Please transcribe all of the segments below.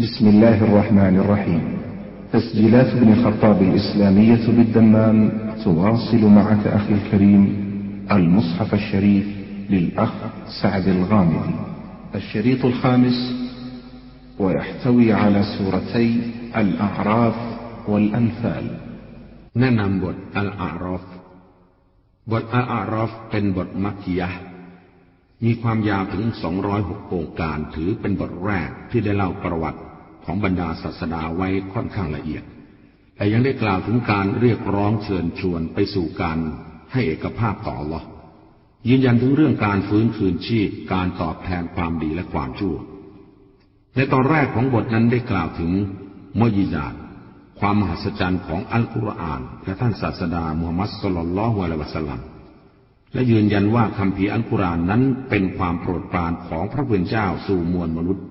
بسم الله الرحمن الرحيم تسجيلات ابن الخطاب الإسلامية بالدمام تواصل معك أخي الكريم المصحف الشريف للأخ سعد الغامدي الشريط الخامس ويحتوي على سورتي الأعراف والأنفال แนะนำบทอัลอารอฟ บทอัลอารอฟเป็นบทมักกิยะห์มีความยาวถึง 206องค์การถือเป็นบทแรกที่ได้เล่าประวัติ ของบรรดาศาสดาไว้ค่อนข้างละเอียด แต่ยังได้กล่าวถึงการเรียกร้องเชิญชวนไปสู่การให้เอกภาพต่อหรอยืนยันถึงเรื่องการฟื้นคืนชีพ การตอบแทนความดีและความชั่ว ในตอนแรกของบทนั้นได้กล่าวถึงมยิจาตความมหัศจรรย์ของอัลกุรอานและท่านศาสดามูฮัมมัดสุลลัลลอฮุอะลัยวะสัลลัมและยืนยันว่าคำพีอัลกุรอานนั้นเป็นความโปรดปรานของพระผู้เป็นเจ้าสู่มวลมนุษย์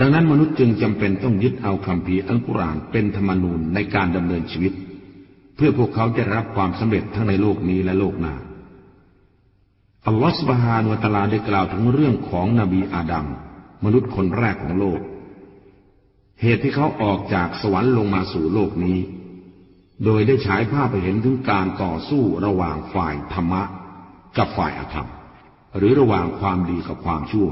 ดังนั้นมนุษย์จึงจำเป็นต้องยึดเอาคำพีอัลกุรอานเป็นธรรมนูญในการดำเนินชีวิต เพื่อพวกเขาจะรับความสำเร็จทั้งในโลกนี้และโลกหน้าอัลลอฮฺสุบฮานวตลาได้กล่าวถึงเรื่องของนบีอาดัมมนุษย์คนแรกของโลก เหตุที่เขาออกจากสวรรค์ลงมาสู่โลกนี้ โดยได้ฉายภาพไปเห็นถึงการต่อสู้ระหว่างฝ่ายธรรมะ กับฝ่ายอธรรม หรือระหว่างความดีกับความชั่ว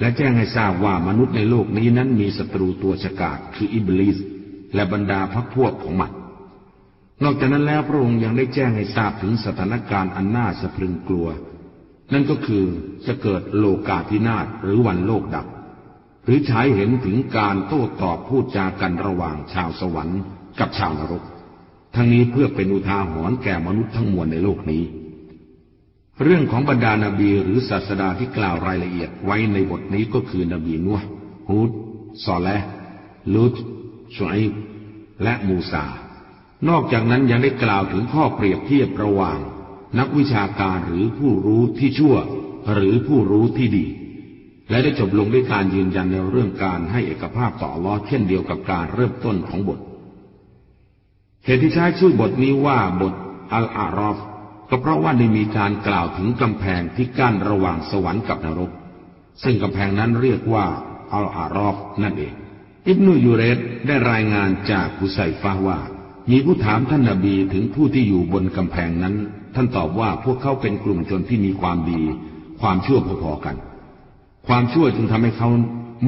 และแจ้งให้ทราบว่ามนุษย์ในโลกนี้นั้นมีศัตรูตัวฉกาจคืออิบลิสและบรรดาพักพวกของมันนอกจากนั้นแล้วพระองค์ยังได้แจ้งให้ทราบถึงสถานการณ์อันน่าสะพรึงกลัว นั่นก็คือจะเกิดโลกาภินาศหรือวันโลกดับ หรือฉายเห็นถึงการโต้ตอบพูดจากันระหว่างชาวสวรรค์กับชาวนรก ทั้งนี้เพื่อเป็นอุทาหรณ์แก่มนุษย์ทั้งมวลในโลกนี้ เรื่องของบรรดานาบีหรือศาสดาที่กล่าวรายละเอียดไว้ในบทนี้ก็คือนบีนัวฮูดซอและลุตชุไบและมูซานอกจากนั้นยังได้กล่าวถึงข้อเปรียบเทียบระหว่าง นักวิชาการหรือผู้รู้ที่ชั่ว หรือผู้รู้ที่ดี และได้จบลงด้วยการยืนยันในเรื่องการให้เอกภาพต่อลอเช่นเดียวกับการเริ่มต้นของบทเหตุที่ใช้ชื่อบทนี้ว่าบทอัลอารอฟ ก็เพราะว่าได้มีการกล่าวถึงกำแพงที่กั้นระหว่างสวรรค์กับนรก ซึ่งกำแพงนั้นเรียกว่าอัลอารอฟนั่นเอง อิบนุยูเรตได้รายงานจากกุไซฟาว่า มีผู้ถามท่านนาบีถึงผู้ที่อยู่บนกำแพงนั้น ท่านตอบว่าพวกเขาเป็นกลุ่มชนที่มีความดี ความชั่วพอๆกัน ความชั่วจึงทำให้เขา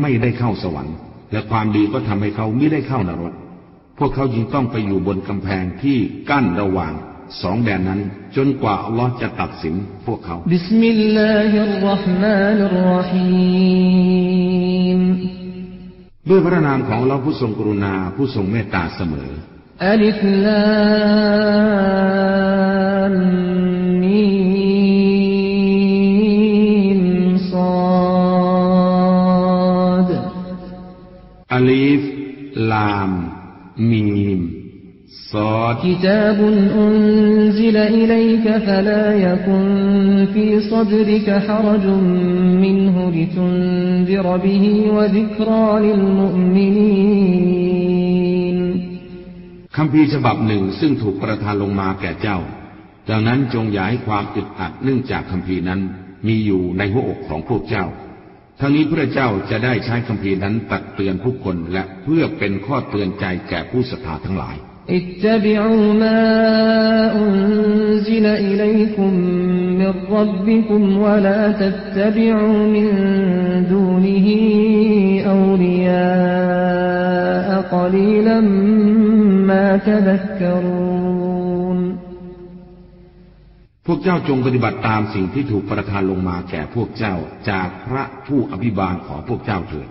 ไม่ได้เข้าสวรรค์ และความดีก็ทำให้เขาไม่ได้เข้านรก พวกเขาจึงต้องไปอยู่บนกำแพงที่กั้นระหว่าง สองแดนนั้น จนกว่าอัลลอฮ์จะตัดสินพวกเขาبس م الله الرحمن الرحيمด้วยพระนามของเราผู้ทรงกรุณาผู้ทรงเมตตาเสมอألف لام ميمมซอดอลีฟลามมีม ซอด كتاب أنزل إليك فلا يكن في صدرك حرج منه لتنذر به وذكرى للمؤمنين คำพีร์ฉบับหนึ่งซึ่งถูกประทานลงมาแก่เจ้า ดังนั้นจงอย่าให้ความอึดอัดเนื่องจากคำพีร์นั้นมีอยู่ในหัวอกของพวกเจ้า ทั้งนี้พระเจ้าจะได้ใช้คำพีร์นั้นตักเตือนผู้คนและเพื่อเป็นข้อเตือนใจแก่ผู้ศรัทธาทั้งหลาย اتبعوا ما أنزل إليكم من ربكم ولا تتبعوا من دونه أولياء قليلا ما تذكرون พวกเจ้าจงปฏิบัติตามสิ่งที่ถูกประทานลงมาแก่พวกเจ้าจากพระผู้อภิบาลของพวกเจ้าเถิด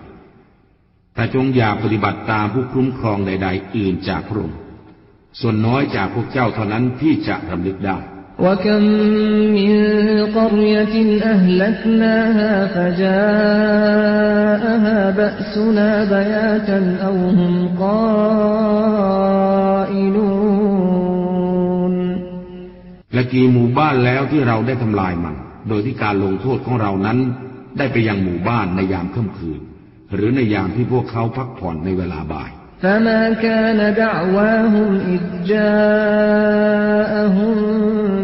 แต่จงอย่าปฏิบัติตามผู้คุ้มครองใด ๆ อื่นจากพระองค์ ส่วนน้อยจากพวกเจ้าเท่านั้นที่จะรำลึกได้ وكم من قرية أهلكناها فجاءها بأسنا بياتا أو هم قائلون และกี่หมู่บ้านแล้วที่เราได้ทำลายมัน โดยที่การลงโทษของเรานั้น ได้ไปยังหมู่บ้านในยามค่ำคืน หรือในยามที่พวกเขาพักผ่อนในเวลาบ่าย فما كان دعواهم إذ جاءهم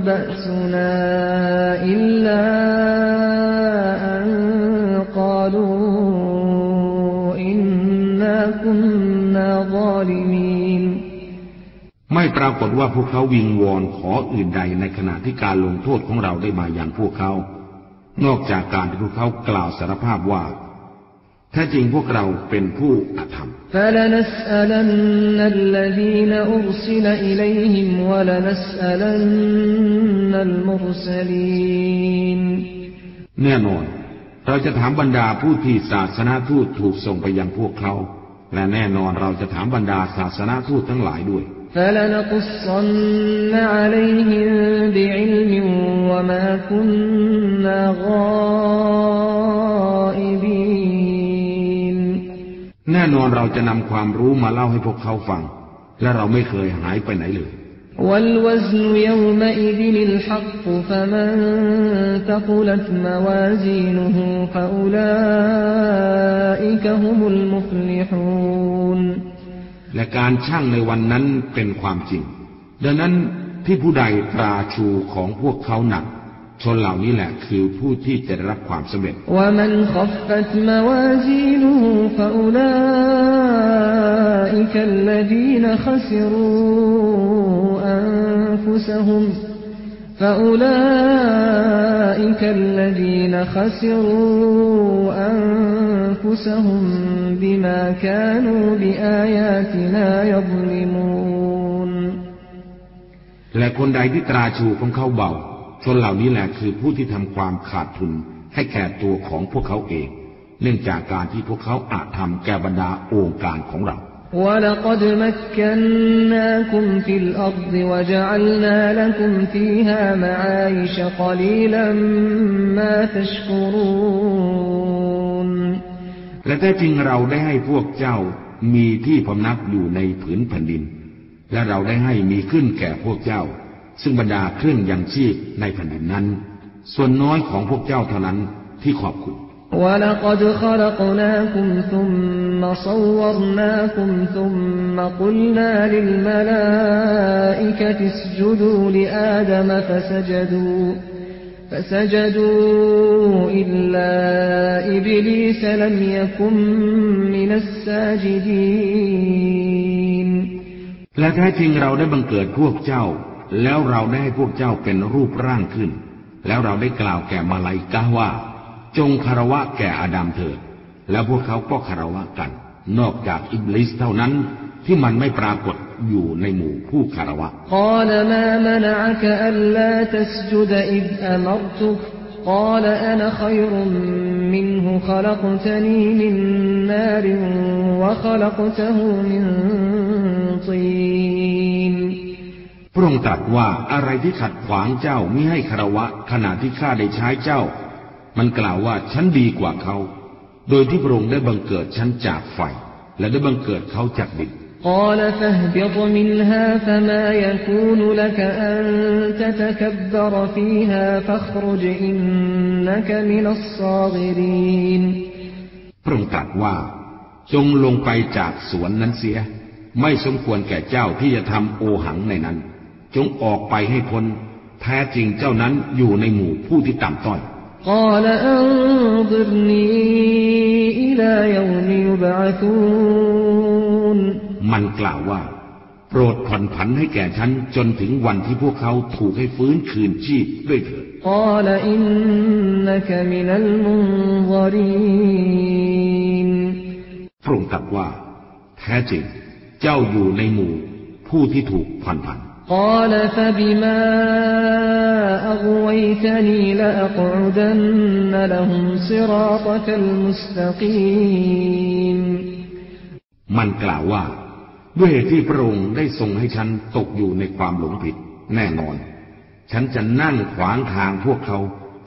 بأسنا إلا أن قالوا إن ما كنا ظالمين ไม่ปรากฏว่าพวกเขาวิงวอนขออื่นใดในขณะที่การลงโทษของเราได้มาอย่างพวกเขา นอกจากการที่พวกเขากล่าวสารภาพว่า แท้จริงพวกเราเป็นผู้อาธรรม فلنسألن الذين أرسل إليهم ولنسألن المرسلين แน่นอน เราจะถามบรรดาผู้ที่ศาสนาทูตถูกส่งไปยังพวกเขา และแน่นอนเราจะถามบรรดาศาสนาทูตทั้งหลายด้วย فلنقصن عليهم بعلم وما كنا غائبين แน่นอนเราจะนำความรู้มาเล่าให้พวกเขาฟัง และเราไม่เคยหายไปไหนเลย والوزن يومئذ الحق فمن ثقلت موازينه فأولئك هم المفلحون และการชั่งในวันนั้นเป็นความจริง ดังนั้นที่ผู้ใดตราชูของพวกเขาหนัก ชนเหล่านี้แหละคือผู้ที่จะได้รับความสำเร็จ ومن خفت موازينه فأولئك الذين خسروا أنفسهم فأولئك الذين خسروا أنفسهم بما كانوا بآياتنا يظلمون และคนใดที่ตราชูของเขาเบา ชนเหล่านี้แหละคือผู้ที่ทำความขาดทุนให้แก่ตัวของพวกเขาเอง เนื่องจากการที่พวกเขาอาจทำแก่บรรดาองค์การของเรา ولقد مكناكم في الأرض وجعلنا لكم فيها معايش قليلا ما تشكرون และแท้จริงเราได้ให้พวกเจ้ามีที่พำนักอยู่ในผืนแผ่นดิน และเราได้ให้มีขึ้นแก่พวกเจ้า ซึ่งบรรดาเครื่องยังชีพในแผ่นดินนั้น ส่วนน้อยของพวกเจ้าเท่านั้นที่ขอบคุณ ولقد خلقناكم ثم صورناكم ثم قلنا للملائكة اسجدوا لآدم فسجدوا فسجدوا إلا إبليس لم يكن من الساجدين และแท้จริงเราได้บังเกิดพวกเจ้า แล้วเราได้ให้พวกเจ้าเป็นรูปร่างขึ้น แล้วเราได้กล่าวแก่มาลายกาว่า จงคารวะแก่อาดัมเถิด แล้วพวกเขาก็คารวะกัน นอกจากอิบลิสเท่านั้นที่มันไม่ปรากฏอยู่ในหมู่ผู้คารวะ قال ما منعك ألا تسجد إذ أمرتك قال أنا خير منه خلقتني من نار وخلقته من طين พระองค์ตรัสว่าอะไรที่ขัดขวางเจ้ามิให้คารวะขณะที่ข้าได้ใช้เจ้า มันกล่าวว่าฉันดีกว่าเขา โดยที่พระองค์ได้บังเกิดฉันจากไฟ และได้บังเกิดเขาจากดิน قال فاهبط منها فما يكون لك أن تتكبر فيها فاخرج إنك من الصاغرين พระองค์ตรัสว่า จงลงไปจากสวนนั้นเสีย ไม่สมควรแก่เจ้าที่จะทำโอหังในนั้น จงออกไปให้พ้นแท้จริงเจ้านั้นอยู่ในหมู่ผู้ที่ต่ำต้อย قال أنظرني إلى يوم يبعثون มันกล่าวว่า โปรดผ่อนผันให้แก่ฉันจนถึงวันที่พวกเขาถูกให้ฟื้นคืนชีพด้วยเถิด قال إنك من المنظرين พระองค์ตรัสว่า แท้จริง เจ้าอยู่ในหมู่ผู้ที่ถูกผ่อนผัน قال فبما أغويتني لأقعدن لهم صراطك المستقيم มันกล่าวว่า ด้วยเหตุที่พระองค์ได้ทรงให้ฉันตกอยู่ในความหลงผิด แน่นอน ฉันจะนั่งขวางทางพวกเขา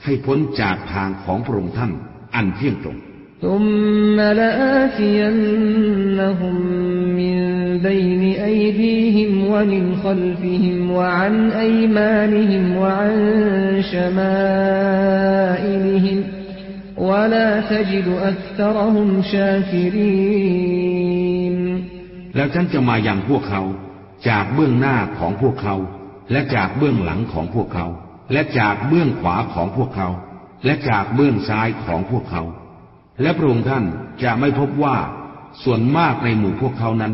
ให้พ้นจากทางของพระองค์ท่าน อันเที่ยงตรง ثم لآتينهم من بين أيديهم ومن خلفهم وعن أيمانهم وعن شمائلهم ولا تجد أكثرهم شاكرين แล้วฉันจะมายังพวกเขา จากเบื้องหน้าของพวกเขา และจากเบื้องหลังของพวกเขา และจากเบื้องขวาของพวกเขา และจากเบื้องซ้ายของพวกเขา และพระองค์ท่านจะไม่พบว่า ส่วนมากในหมู่พวกเขานั้น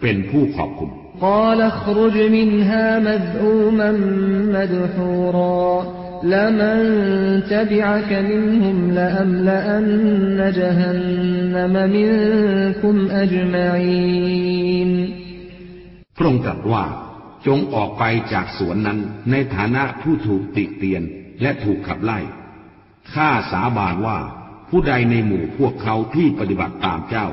เป็นผู้ขอบคุณ قال اخرج منها مذءوما مدحورا لمن تبعك منهم لأملأن جهنم منكم أجمعين พระองค์ตรัสว่า จงออกไปจากสวนนั้นในฐานะผู้ถูกติเตียนและถูกขับไล่ ข้าสาบานว่า ผู้ใดในหมู่พวกเขาที่ปฏิบัติตามเจ้า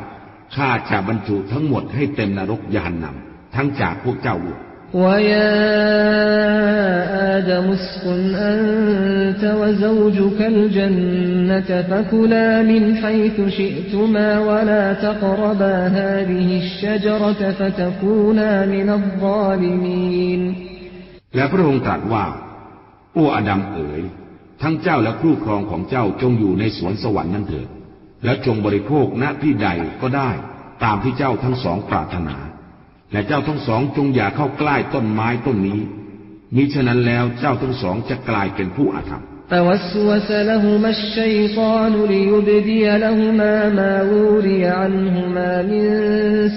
ข้าจะบรรจุทั้งหมดให้เต็มนรกยานนำทั้งจากพวกเจ้าด้วย ويا آدم اسكن أنت وزوجك الجنة فكلا من حيث شئتما ولا تقربا هذه الشجرة فتكونا من الظالمين และพระองค์ตรัสว่า โอ้อาดัมเอ๋ย ทั้งเจ้าและคู่ครองของเจ้าจงอยู่ในสวนสวรรค์นั้นเถิด และจงบริโภคณที่ใดก็ได้ ตามที่เจ้าทั้งสองปรารถนาและเจ้าทั้งสองจงอย่าเข้าใกล้ต้นไม้ต้นนี้ มิฉะนั้นแล้วเจ้าทั้งสองจะกลายเป็นผู้อาธรรม فوسوس لهما الشيطان ليبدي لهما ما وري عنهما من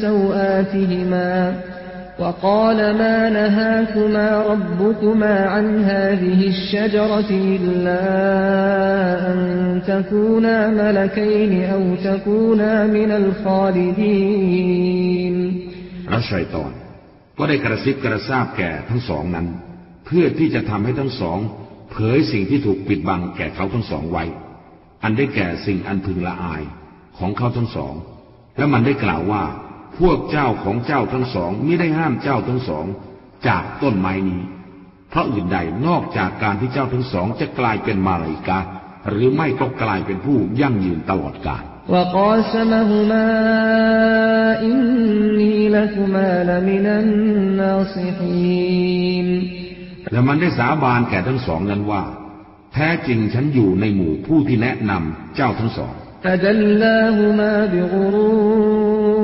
سوآتهما وقال ما نهاكما ربكما عن هذه الشجرة إلا أن تكونا ملكين أو تكونا من الخالدين พระชัยตอนก็ได้กระซิบกระซาบแก่ทั้งสองนั้น เพื่อที่จะทำให้ทั้งสอง เผยสิ่งที่ถูกปิดบังแก่เขาทั้งสองไว้ อันได้แก่สิ่งอันพึงละอายของเขาทั้งสอง และมันได้กล่าวว่า พวกเจ้าของเจ้าทั้งสองไม่ได้ห้ามเจ้าทั้งสอง จากต้นไม้นี้ เพราะอื่นใดนอกจากการที่เจ้าทั้งสองจะกลายเป็นมาลาอิกาหรือไม่ก็กลายเป็นผู้ยั่งยืนตลอดกาล وقاسمهما إني لكما لمن الناصحين และมันได้สาบานแก่ทั้งสองนั้นว่า แท้จริงฉันอยู่ในหมู่ผู้ที่แนะนำเจ้าทั้งสอง فدلاهما بغرور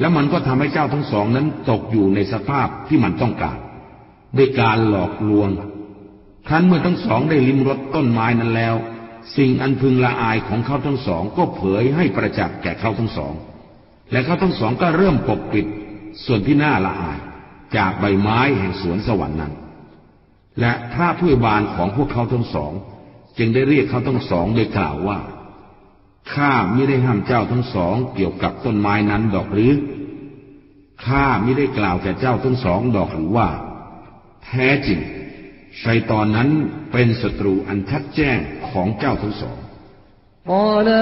แล้วมันก็ทำให้เจ้าทั้งสองนั้นตกอยู่ในสภาพที่มันต้องการด้วยการหลอกลวง ครั้นเมื่อทั้งสองได้ลิ้มรสต้นไม้นั้นแล้ว สิ่งอันพึงละอายของเขาทั้งสองก็เผยให้ประจักษ์แก่เขาทั้งสอง และเขาทั้งสองก็เริ่มปกปิดส่วนที่น่าละอาย จากใบไม้แห่งสวนสวรรค์นั้น และพระผู้บานของพวกเขาทั้งสอง จึงได้เรียกเขาทั้งสองโดยกล่าวว่า ข้าไม่ได้ห้ามเจ้าทั้งสองเกี่ยวกับต้นไม้นั้นดอกหรือ ข้าไม่ได้กล่าวแก่เจ้าทั้งสองดอกหรือว่า แท้จริงชัยตอนนั้นเป็นศัตรูอันชัดแจ้งของเจ้าทั้งสองกระ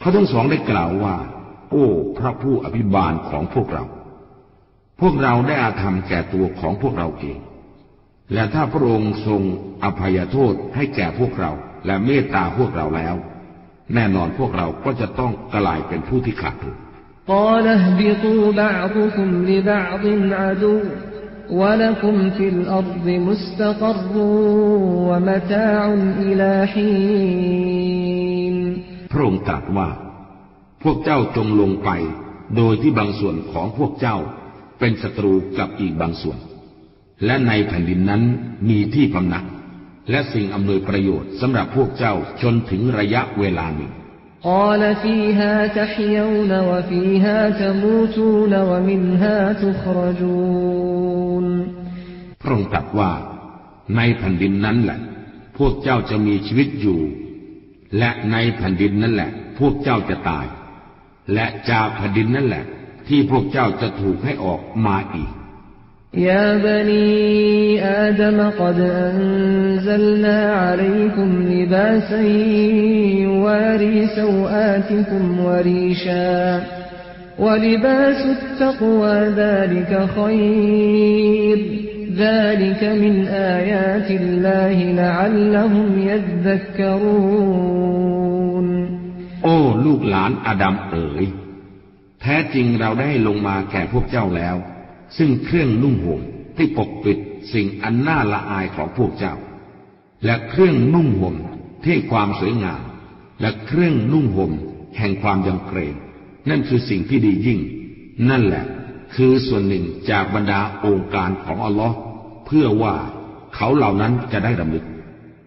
เขาทั้งสองได้กล่าวว่า โอ้พระผู้อภิบาลของพวกเรา พวกเราได้อาธรรมแก่ตัวของพวกเราเอง และถ้าพระองค์ทรงอภัยโทษให้แก่พวกเรา และเมตตาพวกเราแล้ว แน่นอนพวกเราก็จะต้องกลายเป็นผู้ที่ขาดทุน قال اهبطوا بعضكم لبعض عدو ولكم في الأرض مستقر ومتاع إلى حين พระองค์ตรัสว่า พวกเจ้าจงลงไป โดยที่บางส่วนของพวกเจ้าเป็นศัตรูกับอีกบางส่วน และในแผ่นดินนั้นมีที่พำนัก และสิ่งอำนวยประโยชน์สำหรับพวกเจ้าจนถึงระยะเวลาหนึ่ง قال فيها تحيون وفيها تموتون ومنها تخرجون พระองค์ตรัสว่า ในแผ่นดินนั้นแหละ พวกเจ้าจะมีชีวิตอยู่ และในแผ่นดินนั่นแหละ พวกเจ้าจะตาย และจากแผ่นดินนั่นแหละ ที่พวกเจ้าจะถูกให้ออกมาอีก يا بني آدم قد أنزلنا عليكم لباسا يواري سوآتكم وريشا ولباس التقوى ذلك خير ذلك من آيات الله لعلهم يذكرون โ อ้ ลูกหลานอาดัมเอ๋ย แท้จริงเราได้ลงมาแก่พวกเจ้าแล้ว ซึ่งเครื่องนุ่งห่มที่ปกปิดสิ่งอันน่าละอายของพวกเจ้า และเครื่องนุ่งห่มที่ความสวยงาม และเครื่องนุ่งห่มแห่งความยำเกรงนั่นคือสิ่งที่ดียิ่ง นั่นแหละ คือส่วนหนึ่งจากบรรดาองค์การของอัลลอฮ์เพื่อว่าเขาเหล่านั้นจะได้รำลึก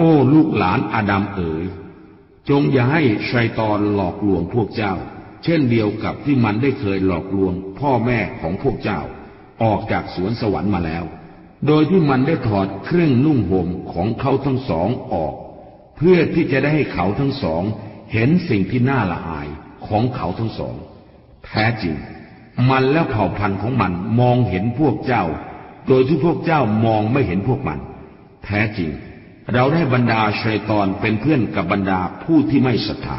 อู้ลูกหลานอาดัมเอ๋ยจงอย่าให้ชัยตอนหลอกลวงพวกเจ้า เช่นเดียวกับที่มันได้เคยหลอกลวงพ่อแม่ของพวกเจ้า ออกจากสวนสวรรค์มาแล้ว โดยที่มันได้ถอดเครื่องนุ่งห่มของเขาทั้งสองออก เพื่อที่จะได้ให้เขาทั้งสอง เห็นสิ่งที่น่าละอายของเขาทั้งสอง แท้จริง มันและเผ่าพันธุ์ของมันมองเห็นพวกเจ้า โดยที่พวกเจ้ามองไม่เห็นพวกมัน แท้จริง เราได้บรรดาชัยตอนเป็นเพื่อนกับบรรดาผู้ที่ไม่ศรัทธา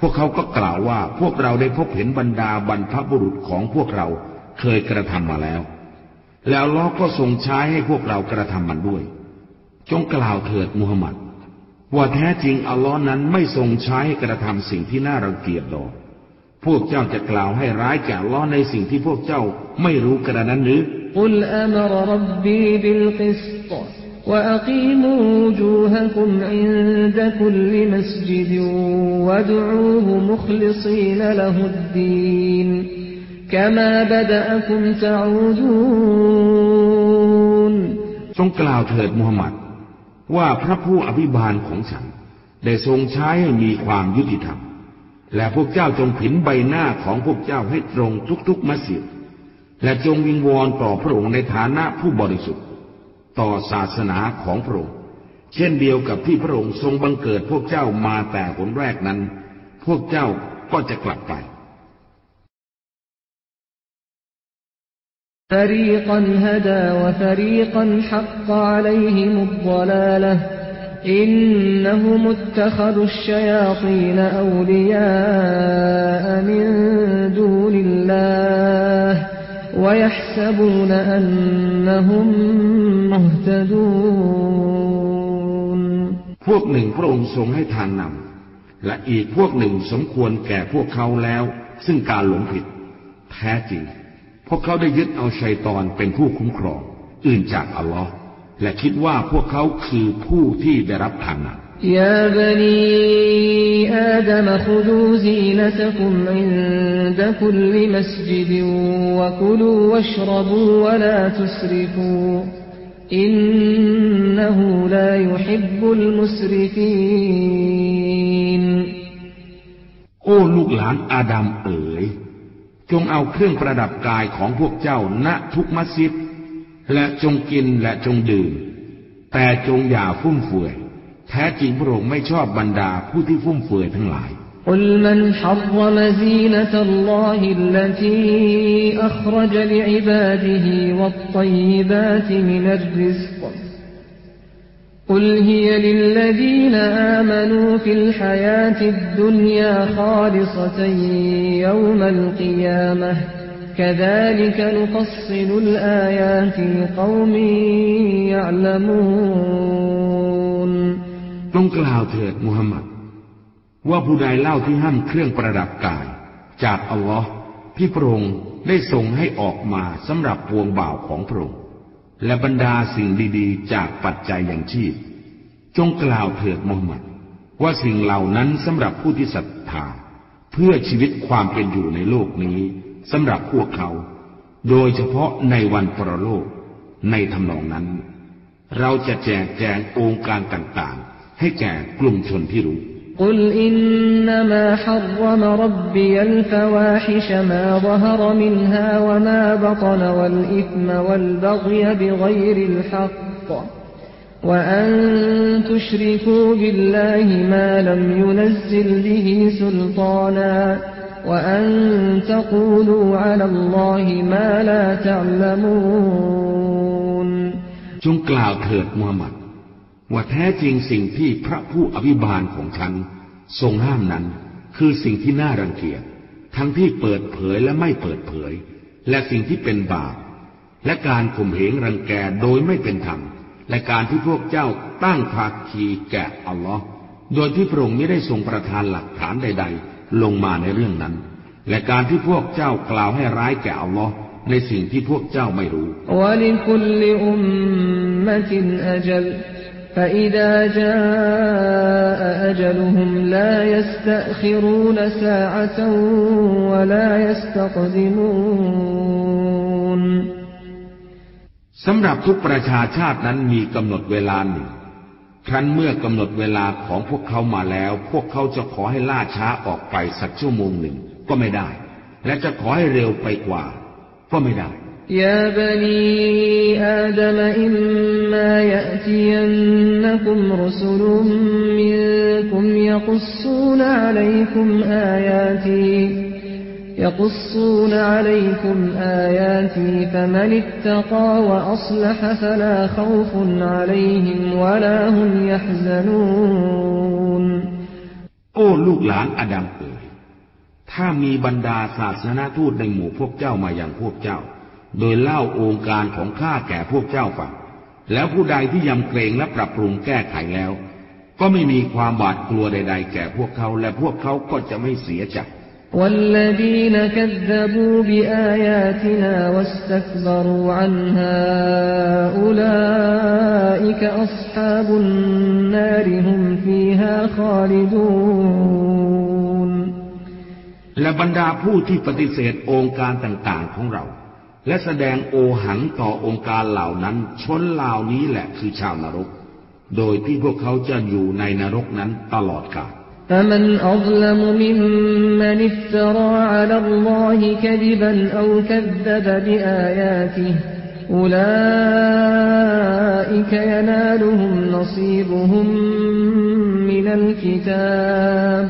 พวกเขาก็กล่าวว่าพวกเราได้พบเห็นบรรดาบรรพบุรุษของพวกเราเคยกระทำมาแล้ว แล้วล้อก็ทรงใช้ให้พวกเรากระทำมันด้วย จงกล่าวเถิดมุฮัมหมัด ว่าแท้จริงอัลลอฮ์นั้นไม่ทรงใช้ให้กระทำสิ่งที่น่ารังเกียจดอกพวกเจ้าจะกล่าวให้ร้ายแก่อัลลอฮ์ในสิ่งที่พวกเจ้าไม่รู้กระนั้นหรือ وأقيموا وجوهكم عند كل مسجد وادعوه مخلصين له الدين كما بدأكم تعودون ทรงกล่าวเถิดมูฮัมหมัด ว่าพระผู้อภิบาลของฉัน ได้ทรงใช้ให้มีความยุติธรรม และพวกเจ้าจงผินใบหน้าของพวกเจ้าให้ตรงทุกๆมัสยิดและจงวิงวอนต่อพระองค์ในฐานะผู้บริสุทธิ์ ต่อศาสนาของพระองค์เช่นเดียวกับที่พระองค์ทรงบังเกิดพวกเจ้ามาแต่ผลแรกนั้น พวกเจ้าก็จะกลับไป فريقا هدى وفريقا حق عليهم الضلالة إنهم اتخذوا الشياطين أولياء من دون الله ويحسبون أنهم مهتدون พวกหนึ่งพระองค์ทรงให้ทางนำและอีกพวกหนึ่งสมควรแก่พวกเขาแล้ว ซึ่งการหลงผิด แท้จริง พวกเขาได้ยึดเอาชัยตอนเป็นผู้คุ้มครอง อื่นจากอัลลอฮ์และคิดว่าพวกเขาคือผู้ที่ได้รับทางนำ يا بني آدم خذوا زينتكم عند كل مسجد وكلوا واشربوا ولا تسرفوا إنه لا يحب المسرفين โอ้ลูกหลานอาดัมเอ๋ยจงเอาเครื่องประดับกายของพวกเจ้าณทุกมัสยิด และจงกินและจงดื่ม แต่จงอย่าฟุ่มเฟือย แท้จริงพระองค์ไม่ชอบบรรดาผู้ที่ฟุ่มเฟือยทั้งหลาย قل من حرم زينة الله التي أخرج لعباده والطيبات من الرزق قل هي للذين آمنوا في الحياة الدنيا خالصة يوم القيامة كذلك نفصل الآيات لقوم يعلمون จงกล่าวเถิดมุฮัมมัด ว่าผู้ใดเล่าที่ห้ามเครื่องประดับกาย จากอัลลอฮ์ที่พระองค์ได้ทรงให้ออกมาสำหรับพวงบ่าวของพระองค์และบรรดาสิ่งดีๆ จากปัจจัยอย่างชีพ จงกล่าวเถิดมุฮัมมัด ว่าสิ่งเหล่านั้นสำหรับผู้ที่ศรัทธา เพื่อชีวิตความเป็นอยู่ในโลกนี้สำหรับพวกเขา โดยเฉพาะในวันปรโลกในทำนองนั้น เราจะแจกแจงองค์การต่างๆ ให้แก่กลุ่มชนที่รู้ قل إنما حرم ربي الفواحش ما ظهر منها وما بطن والإثم والبغي بغير الحق وأن تشركوا بالله ما لم ينزل به سلطانا وأن تقولوا على الله ما لا تعلمون จงกล่าวเถิดมูฮัมหมัด ว่าแท้จริงสิ่งที่พระผู้อภิบาลของฉัน ทรงห้ามนั้น คือสิ่งที่น่ารังเกียจทั้งที่เปิดเผยและไม่เปิดเผย และสิ่งที่เป็นบาปและการข่มเหงรังแกโดยไม่เป็นธรรม และการที่พวกเจ้าตั้งภาคีแก่อัลลอฮ์โดยที่พระองค์ไม่ได้ทรงประทานหลักฐานใด ๆ ลงมาในเรื่องนั้น และการที่พวกเจ้ากล่าวให้ร้ายแก่อัลลอฮ์ในสิ่งที่พวกเจ้าไม่รู้ فإذا جاء أجلهم لا يستأخرون ساعة ولا يستقدمون สำหรับทุกประชาชาตินั้นมีกำหนดเวลาหนึ่ง ครั้นเมื่อกำหนดเวลาของพวกเขามาแล้ว พวกเขาจะขอให้ล่าช้าออกไปสักชั่วโมงหนึ่งก็ไม่ได้ และจะขอให้เร็วไปกว่า ก็ไม่ได้ يا بني آدم إما يأتينكم رسل منكم يقصون عليكم آياتي يقصون عليكم آياتي فمن اتقى وأصلح فلا خوف عليهم ولا هم يحزنون โอ้ลูกหลานอาดัมเอ๋ยถ้ามีบรรดาศาสนาทูตในหมู่พวกเจ้ามาอย่างพวกเจ้า โดยเล่าองค์การของข้าแก่พวกเจ้าฟัง แล้วผู้ใดที่ยำเกรงและปรับปรุงแก้ไขแล้ว ก็ไม่มีความบาดกลัวใด ๆ แก่พวกเขาและพวกเขาก็จะไม่เสียใจ والذين كذبوا بآياتنا واستكبروا عنها أولئك أصحاب النار هم فيها خالدون และบรรดาผู้ที่ปฏิเสธองค์การต่างๆของเรา และแสดงโอหังต่อองค์การเหล่านั้น ชนเหล่านี้แหละคือชาวนรก โดยที่พวกเขาจะอยู่ในนรกนั้นตลอดกาล فمن أظلم ممن افترى على الله كذبا أو كذب بآياته أولئك ينالهم نصيبهم من الكتاب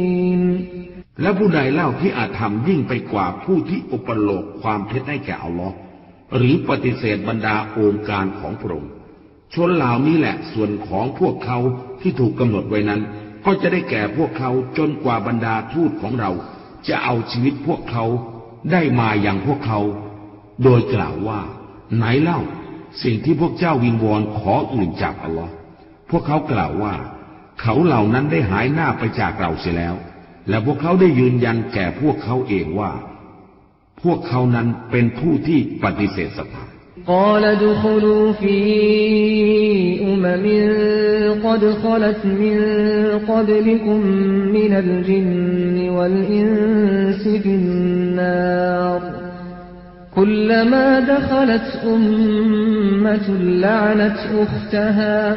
และผู้ใดเล่าที่อาจทำยิ่งไปกว่าผู้ที่อุปโลกความเท็จให้แก่อัลลอฮ์หรือปฏิเสธบรรดาองค์การของพระองค์ชนเหล่านี้แหละส่วนของพวกเขาที่ถูกกำหนดไว้นั้น ก็จะได้แก่พวกเขาจนกว่าบรรดาทูตของเรา จะเอาชีวิตพวกเขาได้มาอย่างพวกเขา โดยกล่าวว่า ไหนเล่า สิ่งที่พวกเจ้าวิงวอนขออื่นจากอัลลอฮ์พวกเขากล่าวว่า เขาเหล่านั้นได้หายหน้าไปจากเราเสียแล้ว และพวกเขาได้ยืนยันแก่พวกเขาเองว่า พวกเขานั้นเป็นผู้ที่ปฏิเสธศรัทธา قال ادخلوا في أمم قد خلت من قبلكم من الجن والإنس في النار كلما دخلت أمة لعنت أختها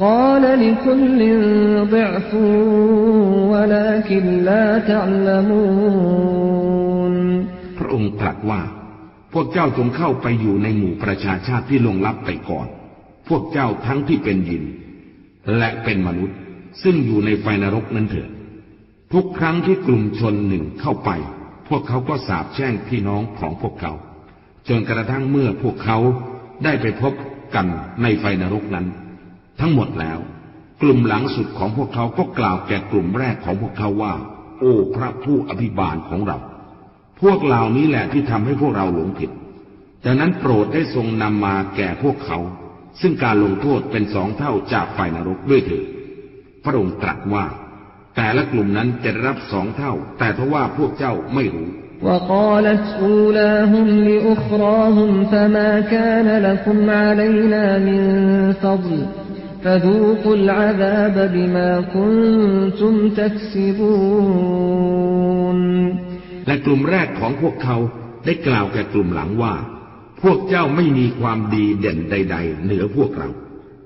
قال لكل ضعف ولكن لا تعلمون พระองค์ตรัสว่า พวกเจ้าจงเข้าไปอยู่ในหมู่ประชาชาติที่ลงลับไปก่อน พวกเจ้าทั้งที่เป็นยิน และเป็นมนุษย์ ซึ่งอยู่ในไฟนรกนั้นเถิดทุกครั้งที่กลุ่มชนหนึ่งเข้าไป พวกเขาก็สาบแช่งพี่น้องของพวกเขา จนกระทั่งเมื่อพวกเขาได้ไปพบกันในไฟนรกนั้น ทั้งหมดแล้ว กลุ่มหลังสุดของพวกเขาก็กล่าวแก่กลุ่มแรกของพวกเขาว่า โอ้พระผู้อภิบาลของเรา พวกเหล่านี้แหละที่ทำให้พวกเราหลงผิดดังนั้นโปรดได้ทรงนำมาแก่พวกเขา ซึ่งการลงโทษเป็นสองเท่าจากไฟนรกด้วยเถิดพระองค์ตรัสว่า แต่ละกลุ่มนั้นจะได้รับสองเท่า แต่ทว่าพวกเจ้าไม่รู้ وقالت أولاهم لأخراهم فما كان لكم علينا من فضل فذوقوا العذاب بما كنتم تكسبون และกลุ่มแรกของพวกเขาได้กล่าวแก่กลุ่มหลังว่า พวกเจ้าไม่มีความดีเด่นใด ๆ เหนือพวกเรา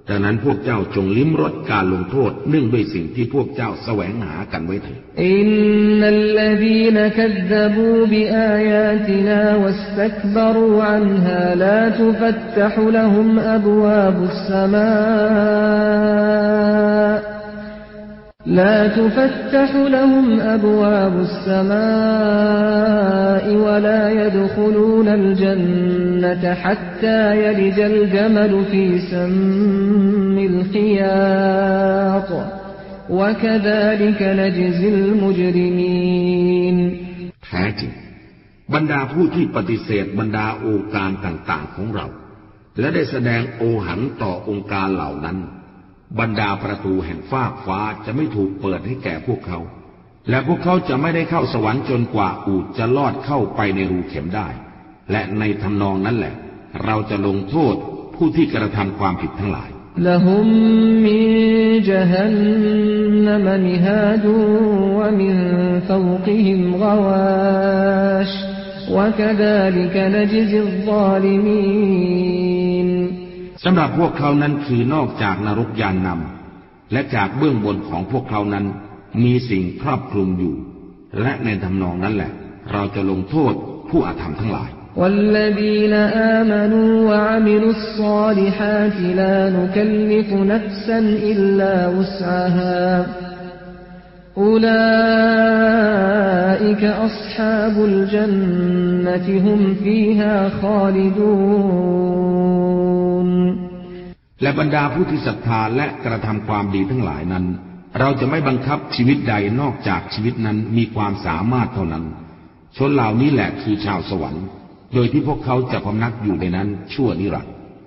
ดังนั้นพวกเจ้าจงลิ้มรสการลงโทษเนื่องด้วยสิ่งที่พวกเจ้าแสวงหากันไว้เถิดอินนัลลดีนคัซบูบิอายาตินาวัสตักบรูอันฮาลาตุฟัตตหุลหุมอับวาบุสสมา لا تفتح لهم أبواب السماء ولا يدخلون الجنة حتى يلج الجمل في سم الخياط وكذلك نجزي المجرمين แท้จริงบรรดาผู้ที่ปฏิเสธบรรดาโอการต่างๆของเรา และได้แสดงโอหังต่อองค์การเหล่านั้น บรรดาประตูแห่งฟากฟ้าจะไม่ถูกเปิดให้แก่พวกเขา และพวกเขาจะไม่ได้เข้าสวรรค์จนกว่าอูดจะลอดเข้าไปในรูเข็มได้ และในทำนองนั้นแหละ เราจะลงโทษผู้ที่กระทำความผิดทั้งหลาย لهم من جهنم مهاد ومن فوقهم غواش وكذلك نجزي الظالمين สำหรับพวกเขานั้นคือนอกจากนรกยานนำและจากเบื้องบนของพวกเขานั้น มีสิ่งครอบคลุมอยู่ และในทำนองนั้นแหละ เราจะลงโทษผู้อาธรรมทั้งหลาย والذين آمنوا وعملوا الصالحات لا نكلف نفسا إلا وسعها أولئك أصحاب الجنة هم فيها خالدون และบรรดาผู้ที่ศรัทธาและกระทำความดีทั้งหลายนั้น เราจะไม่บังคับชีวิตใดนอกจากชีวิตนั้นมีความสามารถเท่านั้น ชนเหล่านี้แหละคือชาวสวรรค์ โดยที่พวกเขาจะพำนักอยู่ในนั้นชั่วนิรันดร์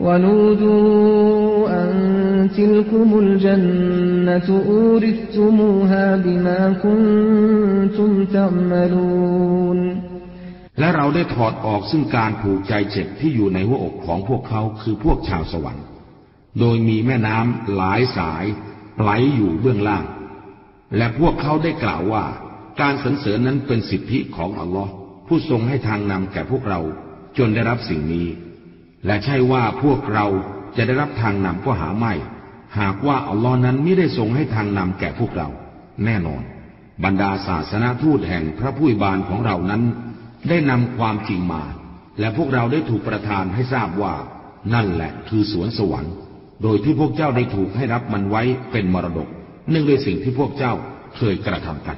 ونودوا أن تلكم الجنة أورثتموها بما كنتم تعملون และเราได้ถอดออกซึ่งการผูกใจเจ็บที่อยู่ในหัวอกของพวกเขาคือพวกชาวสวรรค์ โดยมีแม่น้ำหลายสายไหลอยู่เบื้องล่าง และพวกเขาได้กล่าวว่า การสรรเสริญนั้นเป็นสิทธิของอัลลอฮ์ผู้ทรงให้ทางนำแก่พวกเราจนได้รับสิ่งนี้ และใช่ว่าพวกเราจะได้รับทางนำก็หาไม่ หากว่าอัลลอฮ์นั้นไม่ได้ทรงให้ทางนำแก่พวกเรา แน่นอน บรรดาศาสนาทูตแห่งพระผู้บานของเรานั้น ได้นำความจริงมา และพวกเราได้ถูกประทานให้ทราบว่า นั่นแหละคือสวนสวรรค์ โดยที่พวกเจ้าได้ถูกให้รับมันไว้เป็นมรดกเนื่องด้วยสิ่งที่พวกเจ้าเคยกระทำกัน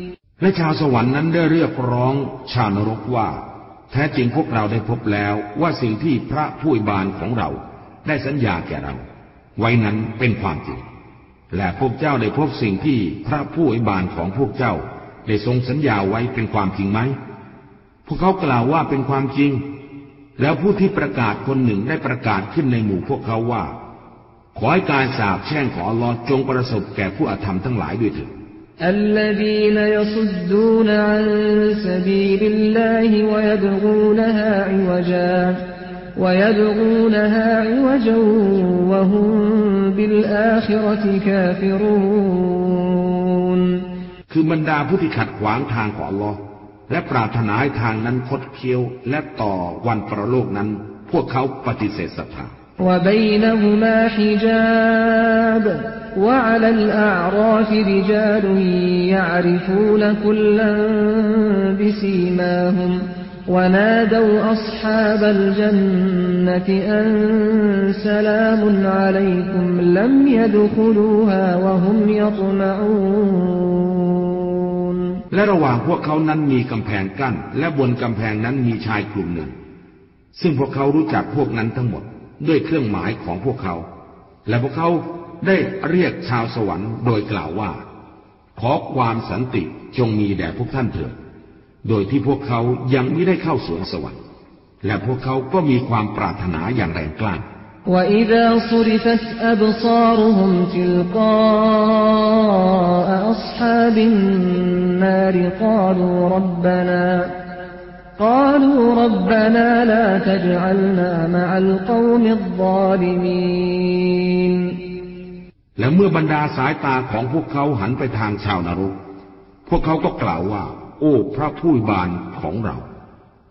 และชาวสวรรค์นั้นได้เรียกร้องชาวนรกว่า แท้จริงพวกเราได้พบแล้วว่าสิ่งที่พระผู้บานของเรา ได้สัญญาแก่เรา ไว้นั้นเป็นความจริง และพวกเจ้าได้พบสิ่งที่พระผู้อิบานของพวกเจ้า ได้ทรงสัญญาไว้เป็นความจริงไหมพวกเขากล่าวว่าเป็นความจริง แล้วผู้ที่ประกาศคนหนึ่งได้ประกาศขึ้นในหมู่พวกเขาว่า ขอให้การสาบแช่งของลอจงประสบแก่ผู้อธรรมทั้งหลายด้วยเถิด الذين يصدون عن سبيل الله ويبغونها عوجا ويبغونها عوجا وهم بالآخرة كافرون คือบรรดาผู้ที่ขัดขวางทางของลอและปรารถนาให้ทางนั้นคดเคี้ยวและต่อวันประโลกนั้น พวกเขาปฏิเสธศรัทธา وبينهما حجاب وعلى الأعراف رجال يعرفون كلا بسيماهم ونادوا أصحاب الجنة أن سلام عليكم لم يدخلوها وهم يطمعون และระหว่างพวกเขานั้นมีกำแพงกั้น และบนกำแพงนั้นมีชายกลุ่มหนึ่ง ซึ่งพวกเขารู้จักพวกนั้นทั้งหมดด้วยเครื่องหมายของพวกเขา และพวกเขา ได้เรียกชาวสวรรค์โดยกล่าวว่า ขอความสันติจงมีแด่พวกท่านเถิด โดยที่พวกเขายังไม่ได้เข้าสวนสวรรค์ และพวกเขาก็มีความปรารถนาอย่างแรงกล้า وإذا صرفت أبصارهم تلقاء أصحاب النار قالوا ربنا قالوا ربنا لا تجعلنا مع القوم الظالمين และเมื่อบรรดาสายตาของพวกเขาหันไปทางชาวนรก พวกเขาก็กล่าวว่า โอ้พระผู้บานของเรา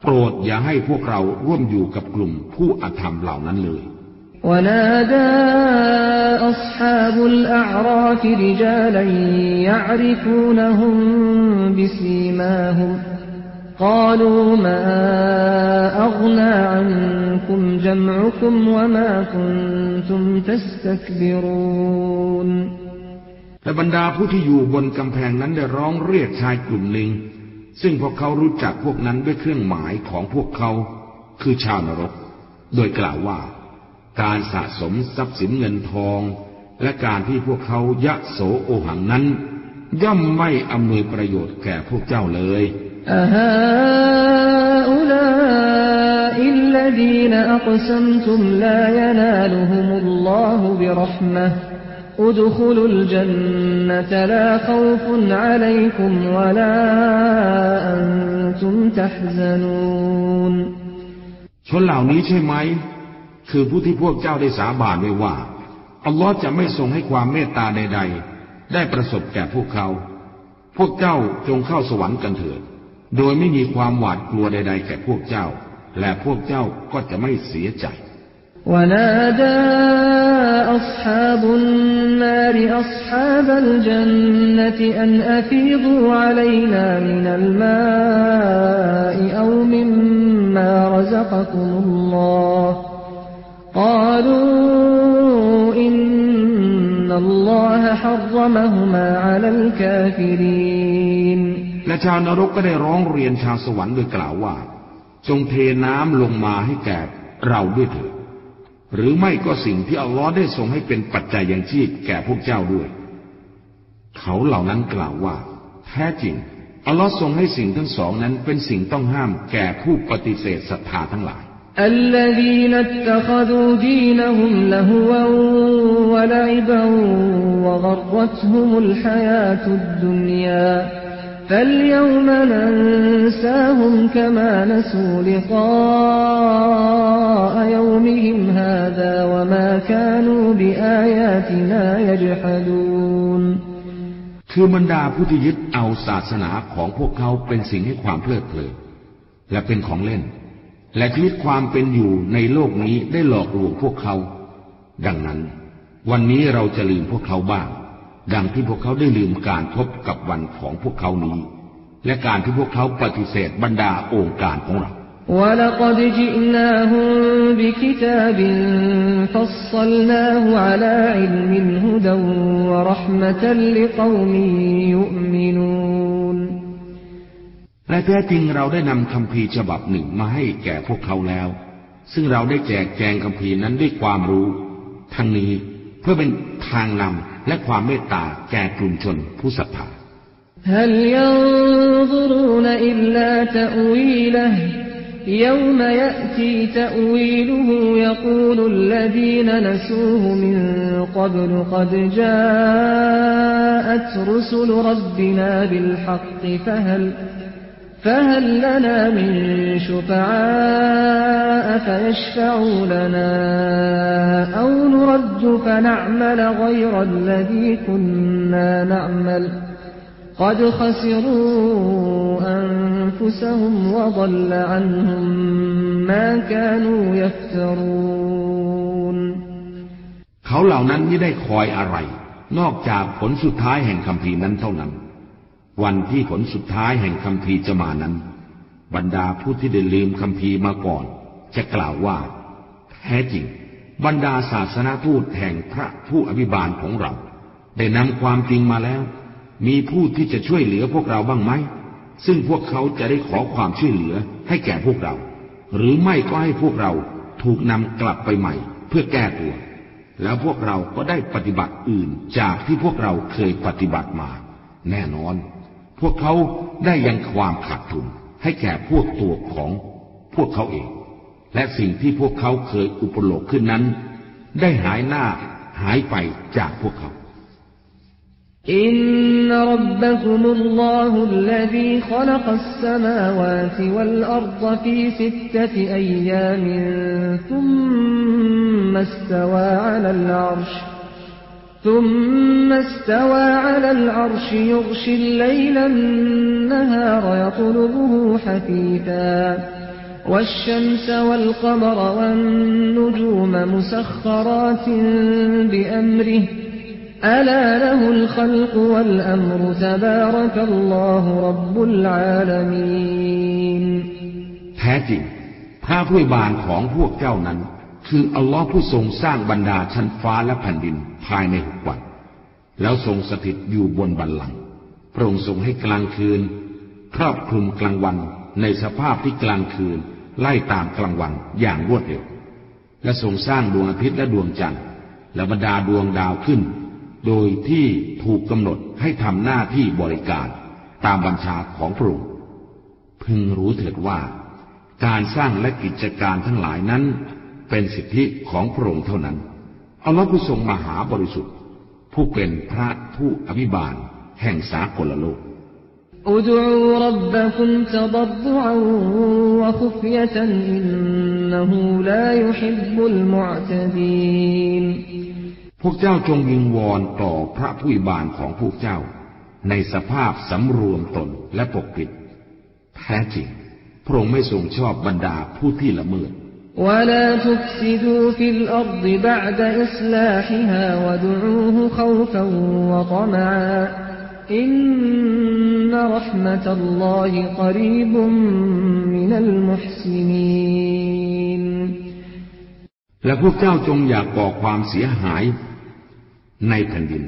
โปรดอย่าให้พวกเราร่วมอยู่กับกลุ่มผู้อธรรมเหล่านั้นเลย ونادى أصحاب الأعراف رجالا يعرفونهم بسيماهم قالوا ما أغنى عنكم جمعكم وما كنتم تستكبرون และบรรดาผู้ที่อยู่บนกำแพงนั้นได้ร้องเรียกชายกลุ่มหนึ่ง ซึ่งพวกเขารู้จักพวกนั้นด้วยเครื่องหมายของพวกเขาคือชาวนรก โดยกล่าวว่า การสะสมทรัพย์สินเงินทอง และการที่พวกเขายะโสโอหังนั้น ย่อมไม่อำนวยประโยชน์แก่พวกเจ้าเลย أهؤلاء الذين أقسمتم لا ينالهم الله برحمة ادخلوا الجنة لا خوف عليكم ولا أنتم تحزنون ชนเหล่านี้ใช่ไหม คือผู้ที่พวกเจ้าได้สาบานไว้ว่า อัลลอฮ์จะไม่ทรงให้ความเมตตาใด ๆ ได้ประสบแก่พวกเขา พวกเจ้าจงเข้าสวรรค์กันเถิด โดยไม่มีความหวาดกลัวใด ๆ แก่พวกเจ้า และพวกเจ้าก็จะไม่เสียใจ ونادى أصحاب النار أصحاب الجنة أن أفيضوا علينا من الماء أو مما رزقكم الله قالوا إن الله حرمهما على الكافرين และชาวนรกก็ได้ร้องเรียนชาวสวรรค์โดยกล่าวว่า จงเทน้ำลงมาให้แก่เราด้วยเถิดหรือไม่ก็สิ่งที่อัลลอฮ์ได้ทรงให้เป็นปัจจัยยังชีพแก่พวกเจ้าด้วย เขาเหล่านั้นกล่าวว่า แท้จริง อัลลอฮ์ทรงให้สิ่งทั้งสองนั้นเป็นสิ่งต้องห้ามแก่ผู้ปฏิเสธศรัทธาทั้งหลาย الذين اتخذوا دينهم لهوا ولعبا وغرتهم الحياة الدنيا فاليوم ننساهم كما نسوا لقاء يومهم هذا وما كانوا بآياتنا يجحدون คือบรรดาผู้ที่ยึดเอาศาสนาของพวกเขาเป็นสิ่งให้ความเพลิดเพลินและเป็นของเล่น และชีวิตความเป็นอยู่ในโลกนี้ได้หลอกลวงพวกเขา ดังนั้น วันนี้เราจะลืมพวกเขาบ้าง ดังที่พวกเขาได้ลืมการพบกับวันของพวกเขานี้ และการที่พวกเขาปฏิเสธบรรดาองค์การของเราและแท้จริงเราได้นำคำพีฉบับหนึ่งมาให้แก่พวกเขาแล้ว ซึ่งเราได้แจกแจงคำพีนั้นด้วยความรู้ ทั้งนี้ เพื่อเป็นทางนำและความเมตตาแก่กลุ่มชนผู้ศรัทธา هل ينظرون إلا تأويله يوم يأتي تأويله يقول الذين نسوه من قبل قد جاءت رسل ربنا بالحق فهل فهل لنا من شفعاء فيشفعوا لنا أو نرد فنعمل غير الذي كنا نعمل قد خسروا أنفسهم وضل عنهم ما كانوا يفترون เขาเหล่านั้นไม่ได้คอยอะไร นอกจากผลสุดท้ายแห่งคำพีนั้นเท่านั้น วันที่ผลสุดท้ายแห่งคำพีจะมานั้น บรรดาผู้ที่ได้ลืมคำพีมาก่อน จะกล่าวว่า แท้จริง บรรดาศาสนาทูตแห่งพระผู้อภิบาลของเรา ได้นำความจริงมาแล้ว มีผู้ที่จะช่วยเหลือพวกเราบ้างไหม ซึ่งพวกเขาจะได้ขอความช่วยเหลือให้แก่พวกเรา หรือไม่ก็ให้พวกเราถูกนำกลับไปใหม่เพื่อแก้ตัว แล้วพวกเราก็ได้ปฏิบัติอื่นจากที่พวกเราเคยปฏิบัติมา แน่นอน พวกเขาได้ยังความขาดทุนให้แก่พวกตัวของพวกเขาเอง และสิ่งที่พวกเขาเคยอุปโลกขึ้นนั้น ได้หายหน้าหายไปจากพวกเขา อินนรับบัคุมุลลอฮุลลีขลักสสมาวาติวัลอัรฎฟีสิตตะอัยามินซุมมัสตวาอัลอรช ثم استوى على العرش يغشي الليل النهار يطلبه حثيثا والشمس والقمر والنجوم مسخرات بأمره ألا له الخلق والأمر تبارك الله رب العالمين แท้จริงพระผู้บานของพวกเจ้านั้น คืออัลลอฮ์ผู้ทรงสร้างบรรดาชั้นฟ้าและแผ่นดินภายในหกวัน แล้วทรงสถิตอยู่บนบัลลังพระองค์ทรงให้กลางคืน ครอบคลุมกลางวันในสภาพที่กลางคืน ไล่ตามกลางวันอย่างรวดเร็ว และทรงสร้างดวงอาทิตย์และดวงจันทร์และบรรดาดวงดาวขึ้น โดยที่ถูกกำหนดให้ทำหน้าที่บริการตามบัญชาของพระองค์พึงรู้เถิดว่า การสร้างและกิจการทั้งหลายนั้น เป็นสิทธิของพระองค์เท่านั้น อัลลอฮ์ผู้ทรงมหาบริสุทธิ์ ผู้เป็นพระผู้อภิบาล แห่งสากลโลกอุดูรับบคุมตบดุอวะคุฟยะตันอินนหูลายุฮิบบุลมุอตดีนพวกเจ้าจงยิงวอนต่อพระผู้อิบานของพวกเจ้า ในสภาพสำรวมตนและปกปิด แท้จริง พระองค์ไม่ทรงชอบบรรดาผู้ที่ละเมิด ولا تفسدوا في الأرض بعد إصلاحها وادعوه خوفا وطمعا إن رحمة الله قريب من المحسنين และพวกเจ้าจงอยากก่อความเสียหายในแผ่นดิน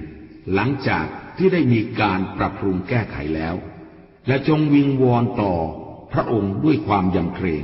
หลังจากที่ได้มีการปรับปรุงแก้ไขแล้ว และจงวิงวอนต่อพระองค์ด้วยความยำเกรง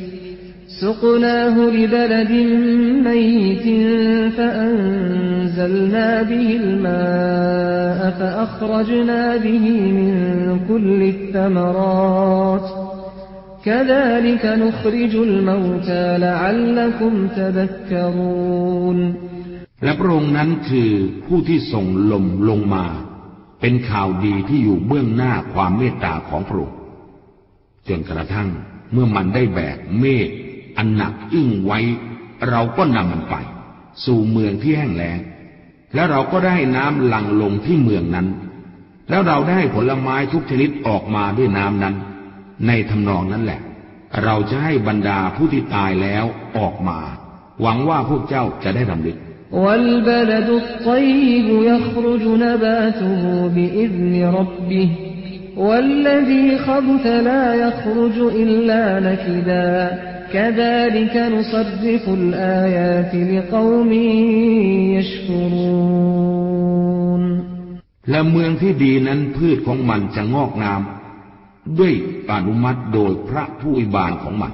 سقناه لبلد ميت فأنزلنا به الماء فأخرجنا به من كل الثمرات كذلك نخرج الموتى لعلكم تذكرون และพระองค์นั้นคือผู้ที่ส่งลมลงมา เป็นข่าวดีที่อยู่เบื้องหน้าความเมตตาของพระองค์จนกระทั่งเมื่อมันได้แบกเมฆ อันหนักอึ้งไว้ เราก็นำมันไป สู่เมืองที่แห้งแล้งแล้วเราก็ได้น้ำหลั่งลงที่เมืองนั้น แล้วเราได้ผลไม้ทุกชนิดออกมาด้วยน้ำนั้น ในทำนองนั้นแหละ เราจะให้บรรดาผู้ที่ตายแล้วออกมา หวังว่าพวกเจ้าจะได้รำลึก والبلد الطيب يخرج نباته بإذن ربه والذي خبث لا يخرج إلا نكدا كذلك نصرف الآيات لقوم يشكرون และเมืองที่ดีนั้นพืชของมันจะงอกงาม ด้วยอนุมัติโดยพระผู้อิบานของมัน